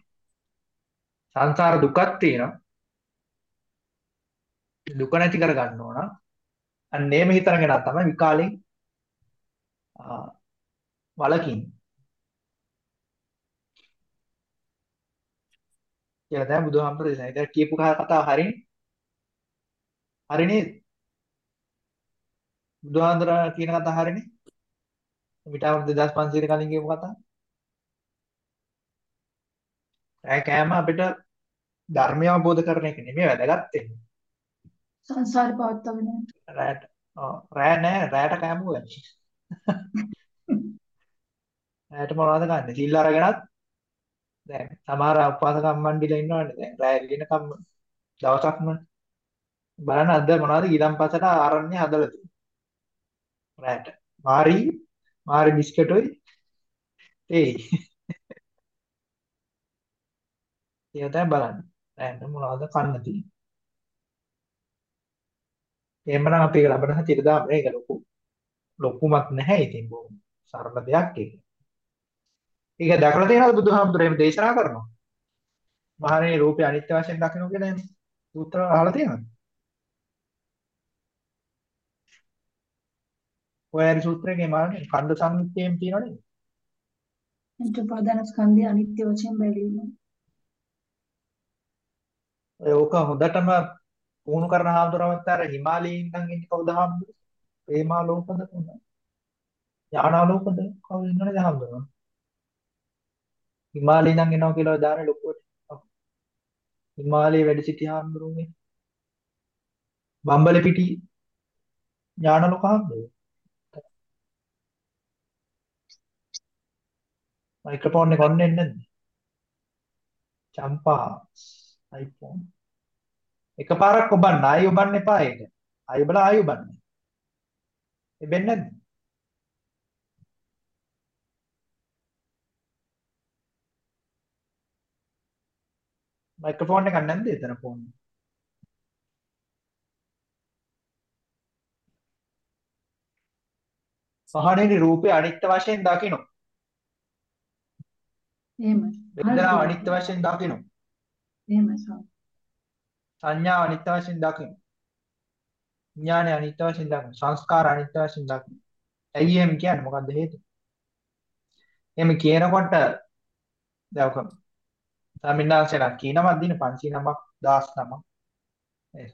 සංසාර දුකක් තියෙනවා. දුක නැති කර ගන්න ඕන. අන්න එහෙම හිතන කෙනා තමයි විකාලෙන් ආ, කියලා තමයි බුදුහාමුදුරේ දේශනා. ඒක කියපු කතාව හරිනේ. හරි නේද? බුදුහාමුදුරා කියන කතාව හරිනේ. මිට අවුරුදු 2500 කලින් කියපු කතාව. ඒ කෑම අපිට ධර්මය අවබෝධ කරන එක නෙමෙයි වැදගත් වෙන්නේ. සංසාරේ පවත්වාගෙන යන්න. රැට ඔව් රෑ නෑ රෑට කෑම ගන්නේ. <laughs> රෑට මොනවද ගන්නෙ? සිල් අරගෙනත් දැන් සමහර උපවාස කම්මණ්ඩිලා ඉන්නවනේ දැන් රෑ එළිනකම් දවසක්ම බලන්න අද මොනවද ඊළම්පසට ආරණ්‍ය හදලා තියෙන්නේ. රෑට. මාරි මාරි බිස්කට්යි ඒ <laughs> ඒක තමයි බලන්න. රෑට මොනවද කන්න තියෙන්නේ. එහෙමනම් අපි ඒක ලබන සතියේ දාම මේක ලොකු ලොකුමක් නැහැ ඉතින් බොහොම සරල දෙයක් ඒක. ඒක දැකලා තියෙනවද බුදුහාමුදුරේ එහෙම දේශනා කරනවා? මහණේ රූපේ අනිත්‍ය වශයෙන් දකින්න කියලා එහෙම සූත්‍ර අහලා තියෙනවද? ඔය හරි සූත්‍රයේ මහණේ ඛණ්ඩ සංයුත්තේම තියෙනවනේ. උපාදාන ස්කන්ධය අනිත්‍ය වශයෙන් බැලීම. ඕක හොඳටම පුහුණු කරන හාමුදුරුවන්ට අර හිමාලයේ ඉඳන් ඉන්නේ කවුද හාමුදුරුවෝ? ප්‍රේමාලෝකද කොහොමද? ඥානාලෝකද කවුද ඉන්නවද හාමුදුරුවෝ? හිමාලයේ ඉඳන් එනවා කියලා ඔය දාන ලොකුවට. හිමාලයේ වැඩ සිටි හාමුදුරුවෝ බම්බල පිටි ඥානලෝක හාමුදුරුවෝ. මයික්‍රොෆෝන් එක ඔන්න එන්නේ නැද්ද? චම්පා iPhone එකපාරක් ඔබන්න ආයි ඔබන්න එපා ඒක. ආයි ඔබලා ආයි ඔබන්න. එබෙන්නේ නැද්ද? මයික්‍රොෆෝන් එකක් නැද්ද එතන ෆෝන් එකේ? සහණේනි රූපේ අනිත්‍ය වශයෙන් දකින්න. එහෙමයි. වේදනාව අනිත්‍ය වශයෙන් දකින්න. එහෙමයි සාම. සංඥාව අනිත්‍ය වශයෙන් දකින්න. විඥානය අනිත්‍ය වශයෙන් දකින්න. සංස්කාර අනිත්‍ය වශයෙන් දකින්න. ඇයි එහෙම කියන්නේ? මොකද්ද හේතුව? එහෙම කියනකොට දැන් ඔක සමින්නාසලා කියනවත් දින 500 නමක් 1000 නමක් ඒ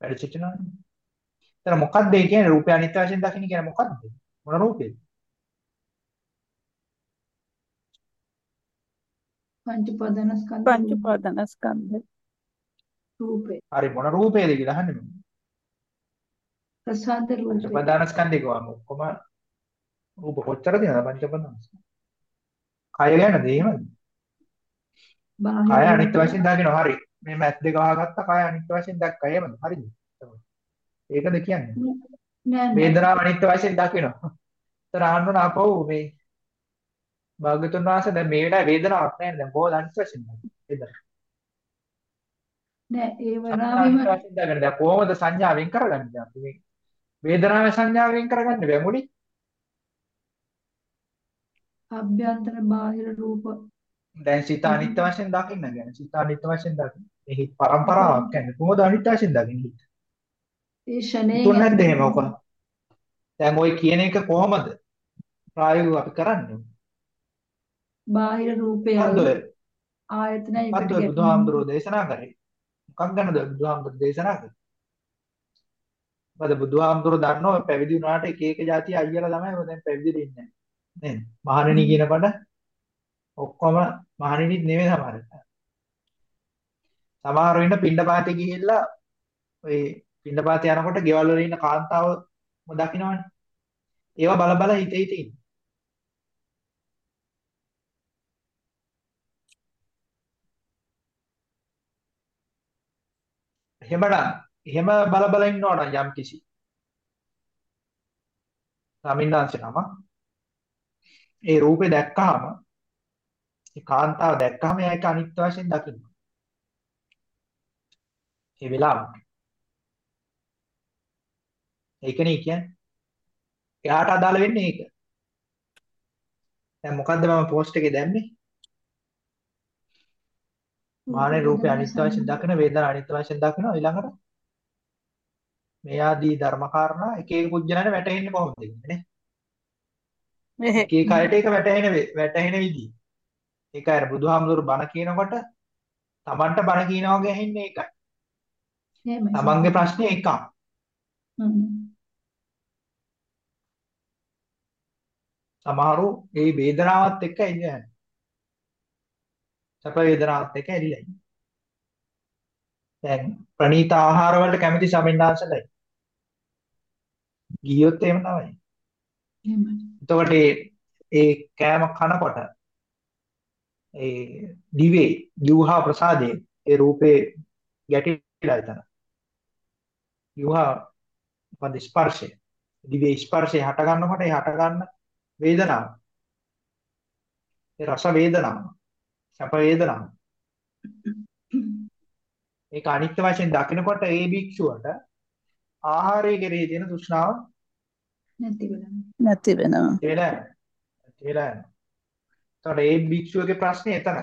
වැඩ සිටිනවනේ. එතන මොකද්ද ඒ කියන්නේ රූපය අනිත්‍ය වශයෙන් දකින්න කියන්නේ මොකද්ද? මොන රූපේද? පංච උපාදානස්කන්ධ පංච උපාදානස්කන්ධ රූපේ හරි මොන රූපේද කියලා අහන්නේ මම. ප්‍රසාද පංච රූපේ උපාදානස්කන්ධේ ගාම ඔක්කොම රූප කොච්චර තියෙනවද පංච උපාදානස්කන්ධ? කය ගැනද එහෙමද? කය බාහිර අනිත්‍ය රූපේ වශයෙන් දකිනවා හරි. මේ මැස් දෙක වහගත්තා කය අනිත්‍ය වශයෙන් දැක්කා එහෙමද? හරිද? ඒකද කියන්නේ. නෑ වේදනාව අනිත්‍ය වශයෙන් දකිනවා. ඒතර අහන්න අපෝ මේ භාග්‍යතුන් වහන්සේ දැන් මේ වෙලාවේ වේදනාවක් නැහැ දැන් කොහොමද අනිත්‍ය වශයෙන්? වේදනාව. නෑ ඒ වරාවෙම. දැන් කොහොමද සංඥා වෙන් කරගන්නේ අපි මේ වේදනාවේ සංඥා වෙන් කරගන්න බෑ මුලින්. අභ්‍යන්තර බාහිර රූප දැන් සිත අනිත්‍ය වශයෙන් දකින්න ගැන සිත අනිත්‍ය වශයෙන් දකින්න. එහි પરම්පරාවක් කියන්නේ කොහොමද අනිත්‍ය වශයෙන් දකින්න හිත? ඒ ෂනේ තුනක්ද එහෙම ඔක? දැන් ওই කියන එක කොහොමද? ප්‍රායෝගිකව අපි කරන්නේ. බාහිර රූපය ආයතනයි එකට ගැටෙන? බුදුහාමුදුරෝ දේශනා කරේ? මොකක් ගැනද බුදුහාමුදුරෝ දේශනා කරේ? මොකද බුදුහාමුදුරෝ දන්නවා පැවිදි වුණාට එක එක જાති අයියලා තමයි දැන් පැවිදිලා ඉන්නේ නේද? මහණෙනි කියනකොට ඔක්කොම මහණෙනිත් නෙවෙයි සමහර. සමහර වෙන්න පිණ්ඩපාතේ ගිහිල්ලා ඔය පිණ්ඩපාතේ යනකොට ගෙවල් වල ඉන්න කාන්තාව දකින්නවනේ. ඒවා බල බල හිතේ හිතේ ඉන්න. එහෙමනම් එහෙම බල බල ඉන්නවනම් යම් කිසි ස්වාමින්වහන්සේ නම ඒ රූපේ දැක්කහම ඒ කාන්තාව දැක්කහම ඒක අනිත්‍ය වශයෙන් දකින්න. ඒ වෙලාවට. ඒකනේ කියන්නේ. එයාට අදාළ වෙන්නේ ඒක. දැන් මොකද්ද මම පෝස්ට් එකේ දැම්මේ? මානේ රූපේ අනිත්‍ය වශයෙන් දකින වේදනා අනිත්‍ය වශයෙන් දකින ඊළඟට මේ ආදී ධර්මකාරණා එක එක පුජ්‍යලන වැටෙන්නේ කොහොමද කියන්නේ නේ? එක එක අයට ඒක වැටහෙන වේ- වැටහෙන විදිහ. ඒක අර බුදුහාමුදුරු බණ කියනකොට Tamanට බණ කියනවා වගේ ඇහෙන්නේ ඒකයි. එහෙමයි Tamanගේ ප්‍රශ්නේ එකක්. හ්ම් සමහරු ඒ වේදනාවත් එක්ක එන්නේ. සැප වේදනාවත් එක්ක එල්ලයි. දැන් ප්‍රණීත ආහාර වලට කැමති සමින්නාංශලයි. ගියොත් එහෙම තමයි. එහෙමයි එතකොට ඒ කෑම කනකොට ඒ දිවේ ජීවහා ප්‍රසාදයේ ඒ රූපේ ගැටිලා එතන. ජීවහා මොකද ස්පර්ශය. දිවේ ස්පර්ශය හට ගන්නකොට ඒ හට ගන්න වේදනාව. ඒ රස වේදනාව. සැප වේදනාව. ඒක අනිත්‍ය වශයෙන් දකිනකොට ඒ භික්ෂුවට ආහාරයේ කෙරෙහි තියෙන තෘෂ්ණාව නැති වෙනවා නැති වෙනවා. එතකොට ඒ භික්ෂුවගේ ප්‍රශ්නේ එතන.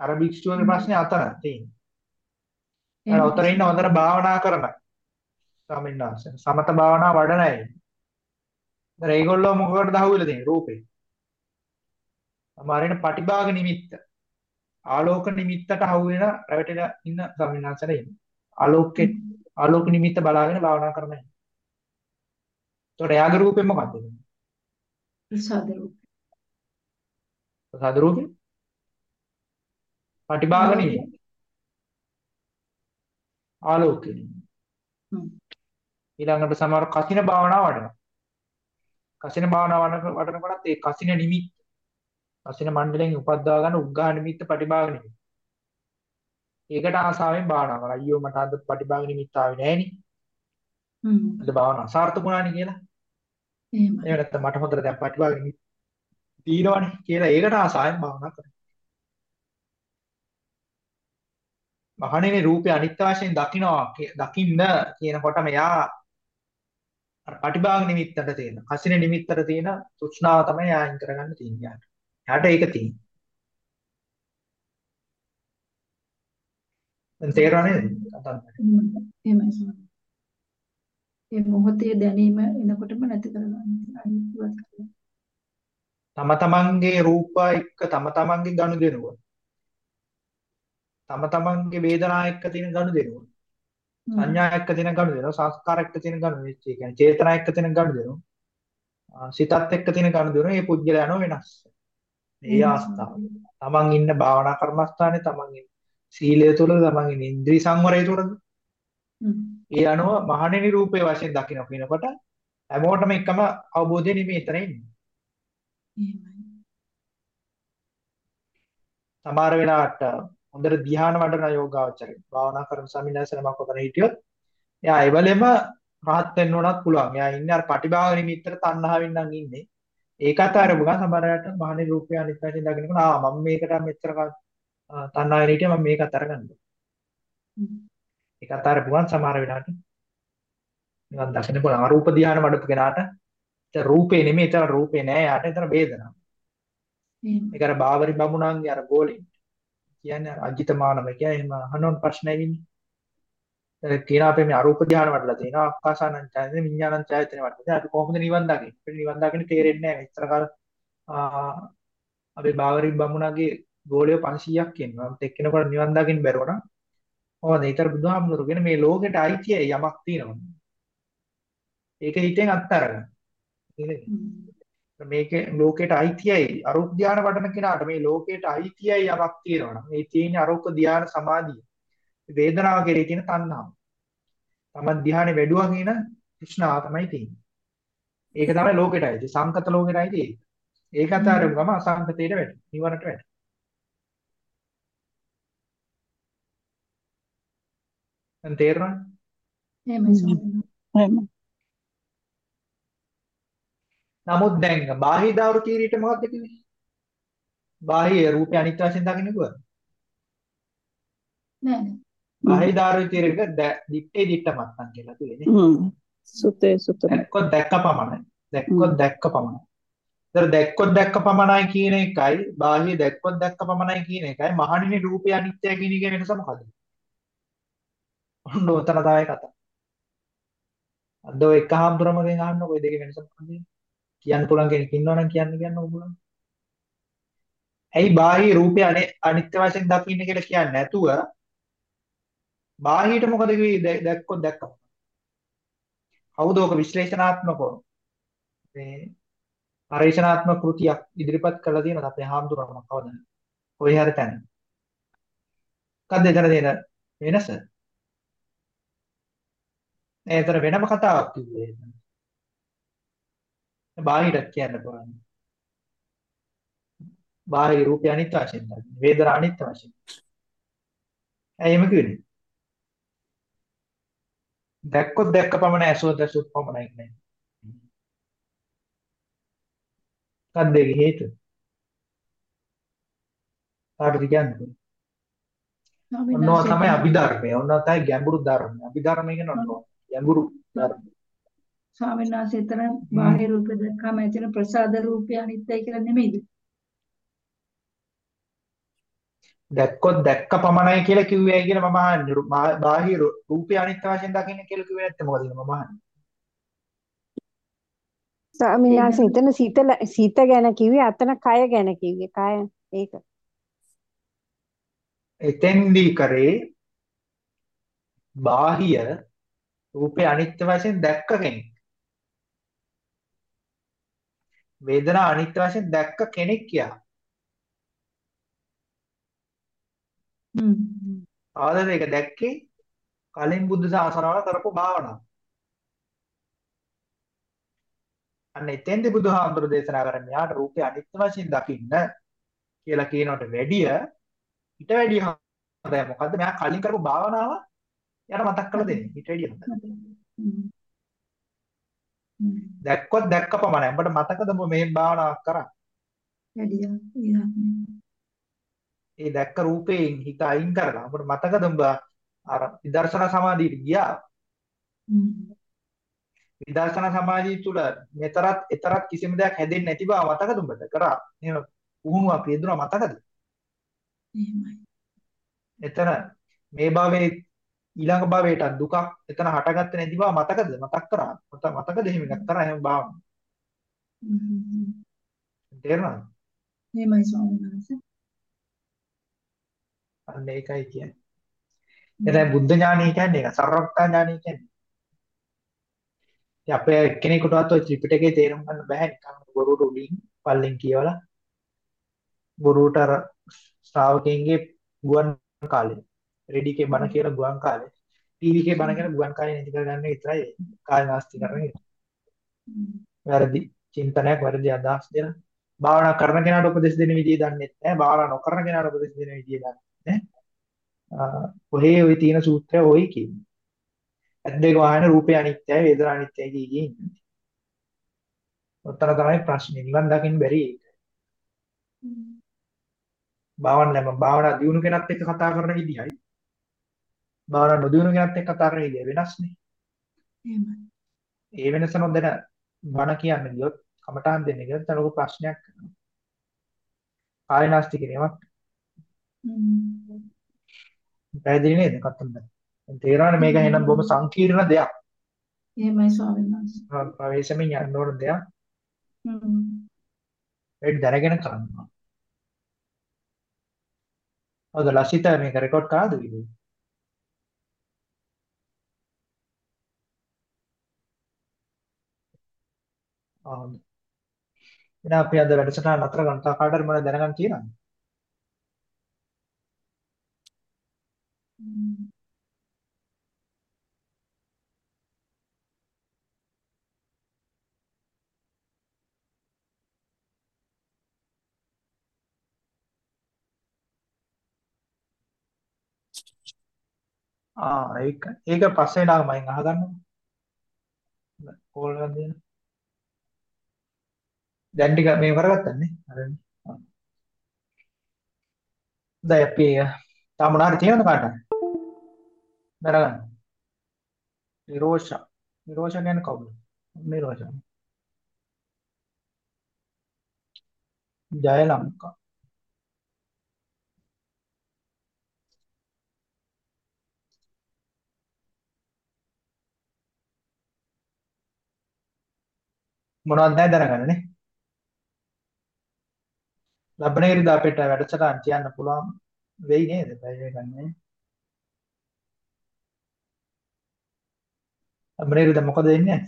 අර භික්ෂුවගේ ප්‍රශ්නේ අතන තියෙන්නේ. අර උතර ඉන්න හොඳට භාවනා කරන ස්වාමීන් වහන්සේ සමත භාවනා වඩන අය. දැන් ඒගොල්ලෝ මොකකටද අහුවෙලා තියෙන්නේ රූපේ. අමාරින පටිභාග නිමිත්ත. ආලෝක නිමිත්තට අහු වෙන රැවටෙලා ඉන්න ස්වාමීන් වහන්සේලා ඉන්නේ. ආලෝකේ ආලෝක නිමිත්ත බලාගෙන භාවනා කරන අය. එතකොට එයාගේ රූපේ මොකද්ද? ප්‍රසාද රූප ප්‍රසාද රූපේ පටිභාග නිමිත්ත. ආලෝකේ ඊළඟට සමහර කසින භාවනාව වඩනවා. කසින භාවනාව වඩන- වඩනකොටත් ඒ කසින නිමිත්ත කසින මණ්ඩලයෙන් උපද්දවා ගන්න උග්ඝා නිමිත්ත පටිභාග නිමිත්ත. ඒකට ආසාවෙන් භාවනා කරා. අයියෝ මට අද පටිභාග නිමිත්ත ආවේ නෑනේ. හ්ම් අද භාවනාව සාර්ථකුණානේ කියලා. එහෙමයි එහෙම නැත්නම් මට හොඳට දැන් පටිභාග නිමිත්ත තියෙනවනේ කියලා ඒකට ආසාවෙන් භාවනා කරා. මහණෙනි රූපේ අනිත්‍ය වශයෙන් දකින්නවා කිය- දකින්න කියනකොට මෙයා අර පටිභාග නිමිත්තට තියෙන කසින නිමිත්තට තියෙන තෘෂ්ණාව තමයි ආයින් කරගන්න තියෙන්නේ යාට. යාට ඒක තියෙන්නේ. දැන් තේරෙනව නේද? කතාව. එහෙමයි එහෙමයි ස්වාමී. ඒ මොහොතේ දැනීම එනකොටම නැති කරගන්න අනිත්‍යවත් කරගන්න. තම තමන්ගේ රූප එක්ක තම තමන්ගේ ගනුදෙනුව. තම තමන්ගේ වේදනා එක්ක තියෙන ගනුදෙනුව. සංඥා එක්ක තියෙන ගනුදෙනුව, සංස්කාර එක්ක තියෙන ගනුදෙනුව, ඒ කියන්නේ චේතනා එක්ක තියෙන ගනුදෙනුව, සිතත් එක්ක තියෙන ගනුදෙනුව මේ පුද්ගලයන්ව වෙනස්. ඒ අවස්ථාව. තමන් ඉන්න භාවනා කර්මස්ථානේ තමන් ඉන්න සීලය තුළ තමන් ඉන්න ඉන්ද්‍රිය සංවරය තුළද ඒ අනුව මහණෙනි රූපේ වශයෙන් දකින්න කියනකොට හැමෝටම එකම අවබෝධය නෙමෙයි එතන ඉන්නේ. සමහර වෙලාවට හොඳට ධ්‍යාන වඩන යෝගාවචරය භාවනා කරන සමිනසනමක් ඔතන හිටියොත් එයා ඒවලෙම රහත් වෙන්න උනත් පුළුවන්. එයා ඉන්නේ අර පටිභාග නිමිත්තට තණ්හාවෙන් නම් ඉන්නේ. ඒකත් අර බුගා සමහරකට මහණේ රූපය අනිත් පැත්තෙන් දකින්නකොට ආ මම මේකට මෙච්චර තණ්හාවෙන් හිටියා මම මේකත් අරගන්න. ඒකත් අර බුගා සමහර වෙලාවට නිකන් දකින්න පුළුවන්. අරූප ධ්‍යාන වඩපු කෙනාට රූපේ නෙමෙයි එතන රූපේ නෑ යාට එතන වේදනාව. ඒක අර බාවරි බමුණන්ගේ අර ගෝලෙන් කියන්නේ අර අජිතමානම කියන්නේ එහෙම අහනෝන් ප්‍රශ්න ඇවින්නේ. ඒ කියන අපේ මේ අරූප ධ්‍යාන වඩලා තියෙනවා අක්කාසානං ඡායතන විඥානං ඡායතන වඩලා. අපි කොහොමද නිවන් දකින්නේ? අපිට නිවන් දකින්න තේරෙන්නේ නැහැ. මෙච්චර කාල අපේ බාවරි බමුණගේ ගෝලිය 500ක් කියනවා. ඒත් එක්කෙනෙකුට නිවන් දකින්න බැරුව නම් කොහොමද? ඊතර බුදුහාමුදුරුගෙන මේ ලෝකෙට අයිතියි යමක් තියෙනවා. ඒක හිතෙන් අත්තරගන්න. මේකේ ලෝකයට අයිතියයි. අරූප ධානය වඩන කෙනාට මේ ලෝකයට අයිතියයි යමක් තියෙනවා මේ තියෙන අරූප ධානය සමාධිය. වේදනාව කෙරේ තියෙන තණ්හාව. තම ධානය වැඩුවා කියන තෘෂ්ණාව තමයි තියෙන්නේ. ඒක තමයි ලෝකයට අයිති. සංකත ලෝකයට අයිති ඒක. අතරින් ගම අසංකතයට වැටෙන නිවනට වැටෙන දැන් තේරෙනවද එහෙමයි නමුත් දැන් බාහිර දාරු තීරීට මොකක්ද කිව්වේ? බාහිර රූපය අනිත් වශයෙන් දකින්න කිව්වද? නෑ නෑ. බාහිර දාරු තීරීට දිත්තේ දිත්ත මත්තන් කියලා කිව්වේ හ්ම්. සුතේ සුතේ. දැක්කොත් දැක්ක පමණයි. දැක්කොත් දැක්ක පමණයි. ඒතර දැක්කොත් දැක්ක පමණයි කියන එකයි බාහිර දැක්කොත් දැක්ක පමණයි කියන එකයි මහණෙනි රූපය අනිත්‍ය කියන එක වෙනස මොකද? ඔන්න උතන තමයි කතාව. අද ඔය එක හාමුදුරමගෙන් අහන්නකො ඔය දෙකේ වෙනස මොකක්ද? කියන්න පුළුවන් කෙනෙක් ඉන්නවනම් කියන්න කියන්න ඕක පුළුවන්. ඇයි බාහිර රූපය අනිත්‍ය වශයෙන් දකින්න කියලා කියන්නේ නැතුව බාහිරට මොකද කිව්වේ දැක්කොත් දැක්කම. කවුද ඔක විශ්ලේෂණාත්මකව මේ පරීක්ෂණාත්මක කෘතියක් ඉදිරිපත් කළා තියෙනවා අපේ හාමුදුරුවෝ කවදාද? කොයි හරි තැන. මොකද්ද එතන තියෙන වෙනස? එතන වෙනම කතාවක් කිව්වේ. බාහිරත් කියන්න පුළුවන්. බාහිර රූපය අනිත් වශයෙන් දකින්න. වේදනා අනිත් වශයෙන්. ඇයි එහෙම කිව්වේ? දැක්කොත් දැක්ක පමණ ඇසුවත් ඇසුත් පමණයි නෑ. ඒකේ හේතුව? කාටද කියන්නේ? ඔන්නෝ තමයි අභිධර්මය. ඔන්නෝ තමයි ගැඹුරු ධර්මය. අභිධර්මය කියන්නේ ඔන්නෝ ගැඹුරු ධර්මය. ස්වාමීන් වහන්සේ එතන බාහිර රූප දැක්කම ඇතින ප්‍රසාද රූපය අනිත්‍යයි කියලා නෙමෙයිද? දැක්කොත් දැක්ක පමණයි කියලා කිව්වේ කියලා මම අහන්නේ. බාහිර රූපය අනිත්‍ය වශයෙන් දකින්න කියලා කිව්වේ නැත්නම් මොකද මම අහන්නේ. ස්වාමීන් වහන්සේ එතන සීත සීත ගැන කිව්වේ අතන කය ගැන කිව්වේ. කය ඒක. එතෙන්දී කරේ බාහිය රූපේ අනිත්‍ය වශයෙන් දැක්ක කෙනෙක්. වේදනා අනිත්‍ය වශයෙන් දැක්ක කෙනෙක් කියා. හ්ම්. ආදද ඒක දැක්කේ කලින් බුද්ධ ශාසනවල කරපු භාවනාව. අන්න එතෙන්දී බුදුහාමුදුරු දේශනා කරන්නේ යාට රූපේ අනිත්‍ය වශයෙන් දකින්න කියලා කියනකට වැඩිය ඊට වැඩිය හොඳයි. මොකද්ද මෙයා කලින් කරපු භාවනාව යාට මතක් කරලා දෙන්නේ. ඊට වැඩිය හොඳයි. දැක්කොත් දැක්ක පමණයි. උඹට මතකද උඹ මේ භාවනාවක් කරා? ඒ දැක්ක රූපයෙන් හිත අයින් කරලා උඹට මතකද උඹ අර විදර්ශනා සමාධියට ගියා? විදර්ශනා සමාධිය තුල මෙතරත් එතරත් කිසිම දෙයක් හැදෙන්නේ නැති බව මතකද උඹට? කරා. එහෙම පුහුණුවක් යෙදුනා මතකද? එහෙමයි. එතන මේ භවයේ ඊළඟ භවයට දුකක් එතන හටගත්තේ නැති බව මතකද? මතක් කරා. මතකද එහෙම එකක් කරා එහෙම භාවන. තේරුණාද? එහෙමයි ස්වාමීන් වහන්සේ. අන්න ඒකයි කියන්නේ. එතන බුද්ධ ඥානය කියන්නේ ඒක සර්වඥා ඥානය කියන්නේ. ඉතින් අපේ එක්කෙනෙකුටවත් ඔය ත්‍රිපිටකේ තේරුම් ගන්න බෑ නිකන් බොරුවට උඩින් පල්ලෙන් කියවලා. බොරුවට අර ශ්‍රාවකයන්ගේ ගුවන් කාලේ රෙඩිකේ බණ කියලා ගුවන් කාලේ ටීවී එකේ බණ කියලා ගුවන් කාලේ නැති කරගන්න විතරයි කාය නාස්ති කරන එක. වැරදි චින්තනයක් වැරදි අදහස් දෙන භාවනා කරන කෙනාට උපදෙස් දෙන විදිය දන්නේ නැහැ. භාවනා නොකරන කෙනාට උපදෙස් දෙන විදිය දන්නේ නැහැ. ඔහේ ওই තියෙන සූත්‍රය ওই කියන්නේ. ඇත් දෙක වහන රූපය අනිත්‍යයි වේදනා අනිත්‍යයි කිය කිය ඉන්නේ. උත්තර තමයි ප්‍රශ්නේ. නිවන් දකින්න බැරි ඒක. භාවනා නැම භාවනා දියුණු කෙනත් එක්ක කතා කරන විදිහයි. භාවනා නොදියුණු කෙනත් එක්ක කතා කරන විදිය වෙනස්නේ. එහෙමයි. ඒ වෙනස නොදැන බණ කියන්නේ ගියොත් කමඨාන් දෙන්නේ ගියොත් ලොකු ප්‍රශ්නයක්. කායනාස්ති කියනවක් පැහැදිලි නේද කතන්දර? දැන් තේරෙනවනේ මේක එහෙනම් බොහොම සංකීර්ණ දෙයක්. එහෙමයි ස්වාමීන් වහන්සේ. ප්‍රවේශමෙන් යන්න ඕන දෙයක්. හ්ම්. ඒක දැනගෙන කරනවා. හවුද ලසිත මේක රෙකෝඩ් කරාද වීඩියෝ? ආ එහෙනම් අපි අද වැඩසටහන නතර කරන්න තා කාටද මොනවද දැනගන්න තියෙනවද? ආ ඒක ඒක පස්සේ නාග මම අහගන්නවා. කෝල් එකක් දෙන්න. දැන් ටික මේ කරගත්තන්නේ. හරිනේ. දැන් අපි තාම මොනාරි තියෙනවද කාටද? දැනගන්න. නිරෝෂා. නිරෝෂා කියන්නේ කවුද? නිරෝෂා. ජයලංකා. මොනවද නැහැ දැනගන්න නේ. ලබන ඉරිදා අපිට වැඩසටහන් කියන්න පුළුවන් වෙයි නේද? බැරි ගන්නේ. ලබන ඉරිදා මොකද වෙන්නේ?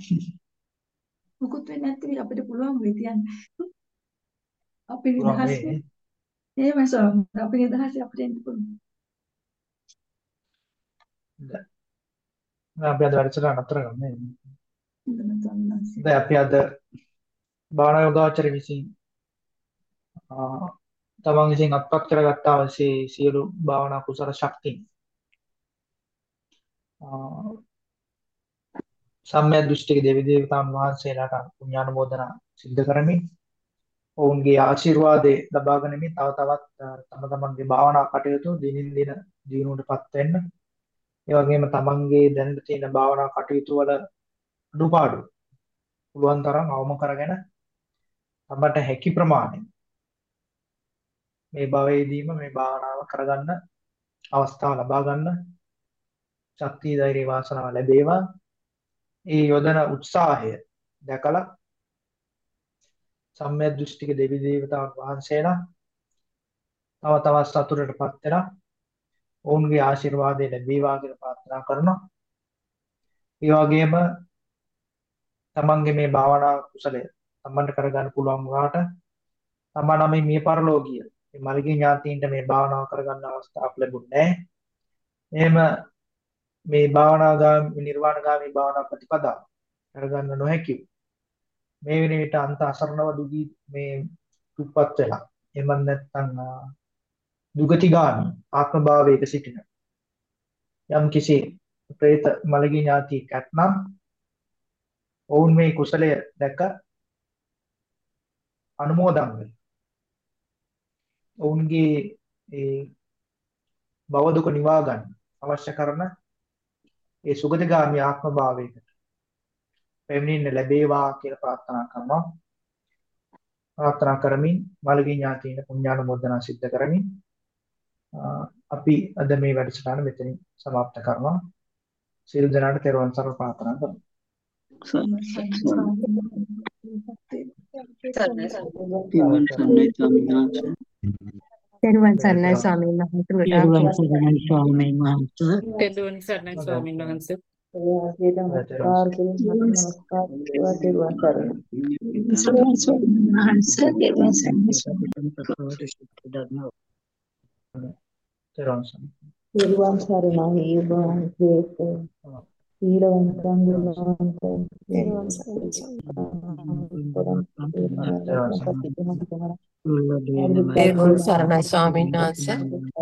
මුකුත් වෙන්නේ නැත්නම් අපිට පුළුවන් වෙයි තියන්න. අපි නිදහස් ස්වාමීන් වහන්සේ. අපි නිදහස් අපිට එන්න පුළුවන්. අපි අද වැඩසටහන අතර ගන්නේ. දැන් අපි අද භාවනා යෝගාචර විසින් තමන් විසින් අත්පත් කරගත්තා වශයෙන් සියලු භාවනා කුසල ශක්තිය සම්මිය දෘෂ්ටික දෙවි දේවතාවුන් වහන්සේලාට පුණ්‍යානුමෝදනා සිද්ධ කරමින් ඔවුන්ගේ ආශිර්වාදේ ලබා ගැනීම තව තවත් තම තමන්ගේ භාවනා කටයුතු දිනින් දින දිනුවටපත් වෙන්න. ඒ වගේම තමන්ගේ දැනට තියෙන භාවනා කටයුතු වල අඩුපාඩු පුළුවන් තරම් අවම කරගෙන අපට හැකි ප්‍රමාණය මේ භවයේදීම මේ භාවනාව කරගන්න අවස්ථාව ලබා ගන්න ශක්තිය ධෛර්ය වාසනාව ලැබේවා. ඒ යොදන උත්සාහය දැකලා සම්මිය දෘෂ්ටික දෙවි දේවතාවුන් වහන්සේලා තව තවත් සතුටටපත් වෙලා ඔවුන්ගේ ආශිර්වාදය ලැබේවා කියලා ප්‍රාර්ථනා කරනවා. ඒ වගේම තමන්ගේ මේ භාවනා කුසලය තමන්ට කරගන්න පුළුවන් වුණාට තමන් නම් මේ පරලෝකීය මේ මල්ගේ ඥාතීන්ට මේ භාවනාව කරගන්න අවස්ථාවක් ලැබුණේ නැහැ. එහෙම මේ භාවනාගාමී නිර්වාණගාමී භාවනා ප්‍රතිපදාව කරගන්න නොහැකි. මේ වෙන විට අන්ත අසරණව දුගී මේ දුප්පත් වෙලා. එහෙම නැත්නම් දුගතිගාමී ආත්ම භාවයක සිටින යම් කිසි പ്രേත මලගේ ඥාතියෙක් ඇතනම් ඔවුන් මේ කුසලය දැක අනුමෝදන් වෙයි. ඔවුන්ගේ ඒ භව දුක නිවා ගන්න අවශ්‍ය කරන ඒ සුගතිගාමී ආත්ම භාවයකට පැමිණෙන්න ලැබේවා කියලා ප්‍රාර්ථනා කරනවා. ප්‍රාර්ථනා කරමින් මළගිය ඥාතීන් පුණ්‍යානුමෝදනා සිද්ධ කරමින් අපි අද මේ වැඩසටහන මෙතනින් સમાપ્ત කරනවා. සියලු දෙනාට තෙරුවන් සරණ ප්‍රාර්ථනා කරනවා. තෙරුවන් සරණයි ස්වාමීන් වහන්සේ. තෙරුවන් සරණයි ස්වාමීන් වහන්සේ. තෙරුවන් සරණයි ස්වාමීන් වහන්සේ. තෙරුවන් සරණයි ස්වාමීන් වහන්සේ. වාසයට නමස්කාර කරමු නමස්කාර වේවා තෙරුවන් සරණයි සරණ ස්වාමීන් වහන්සේ දෙවියන් සරණයි තෙරුවන් සරණයි. තෙරුවන් සරණයි වහන්සේට සීලවන්තං ගුණවන්තං තෙරුවන් සරණයි තෙරුවන් සරණයි ස්වාමීන් වහන්සේ සම්බුද්ධ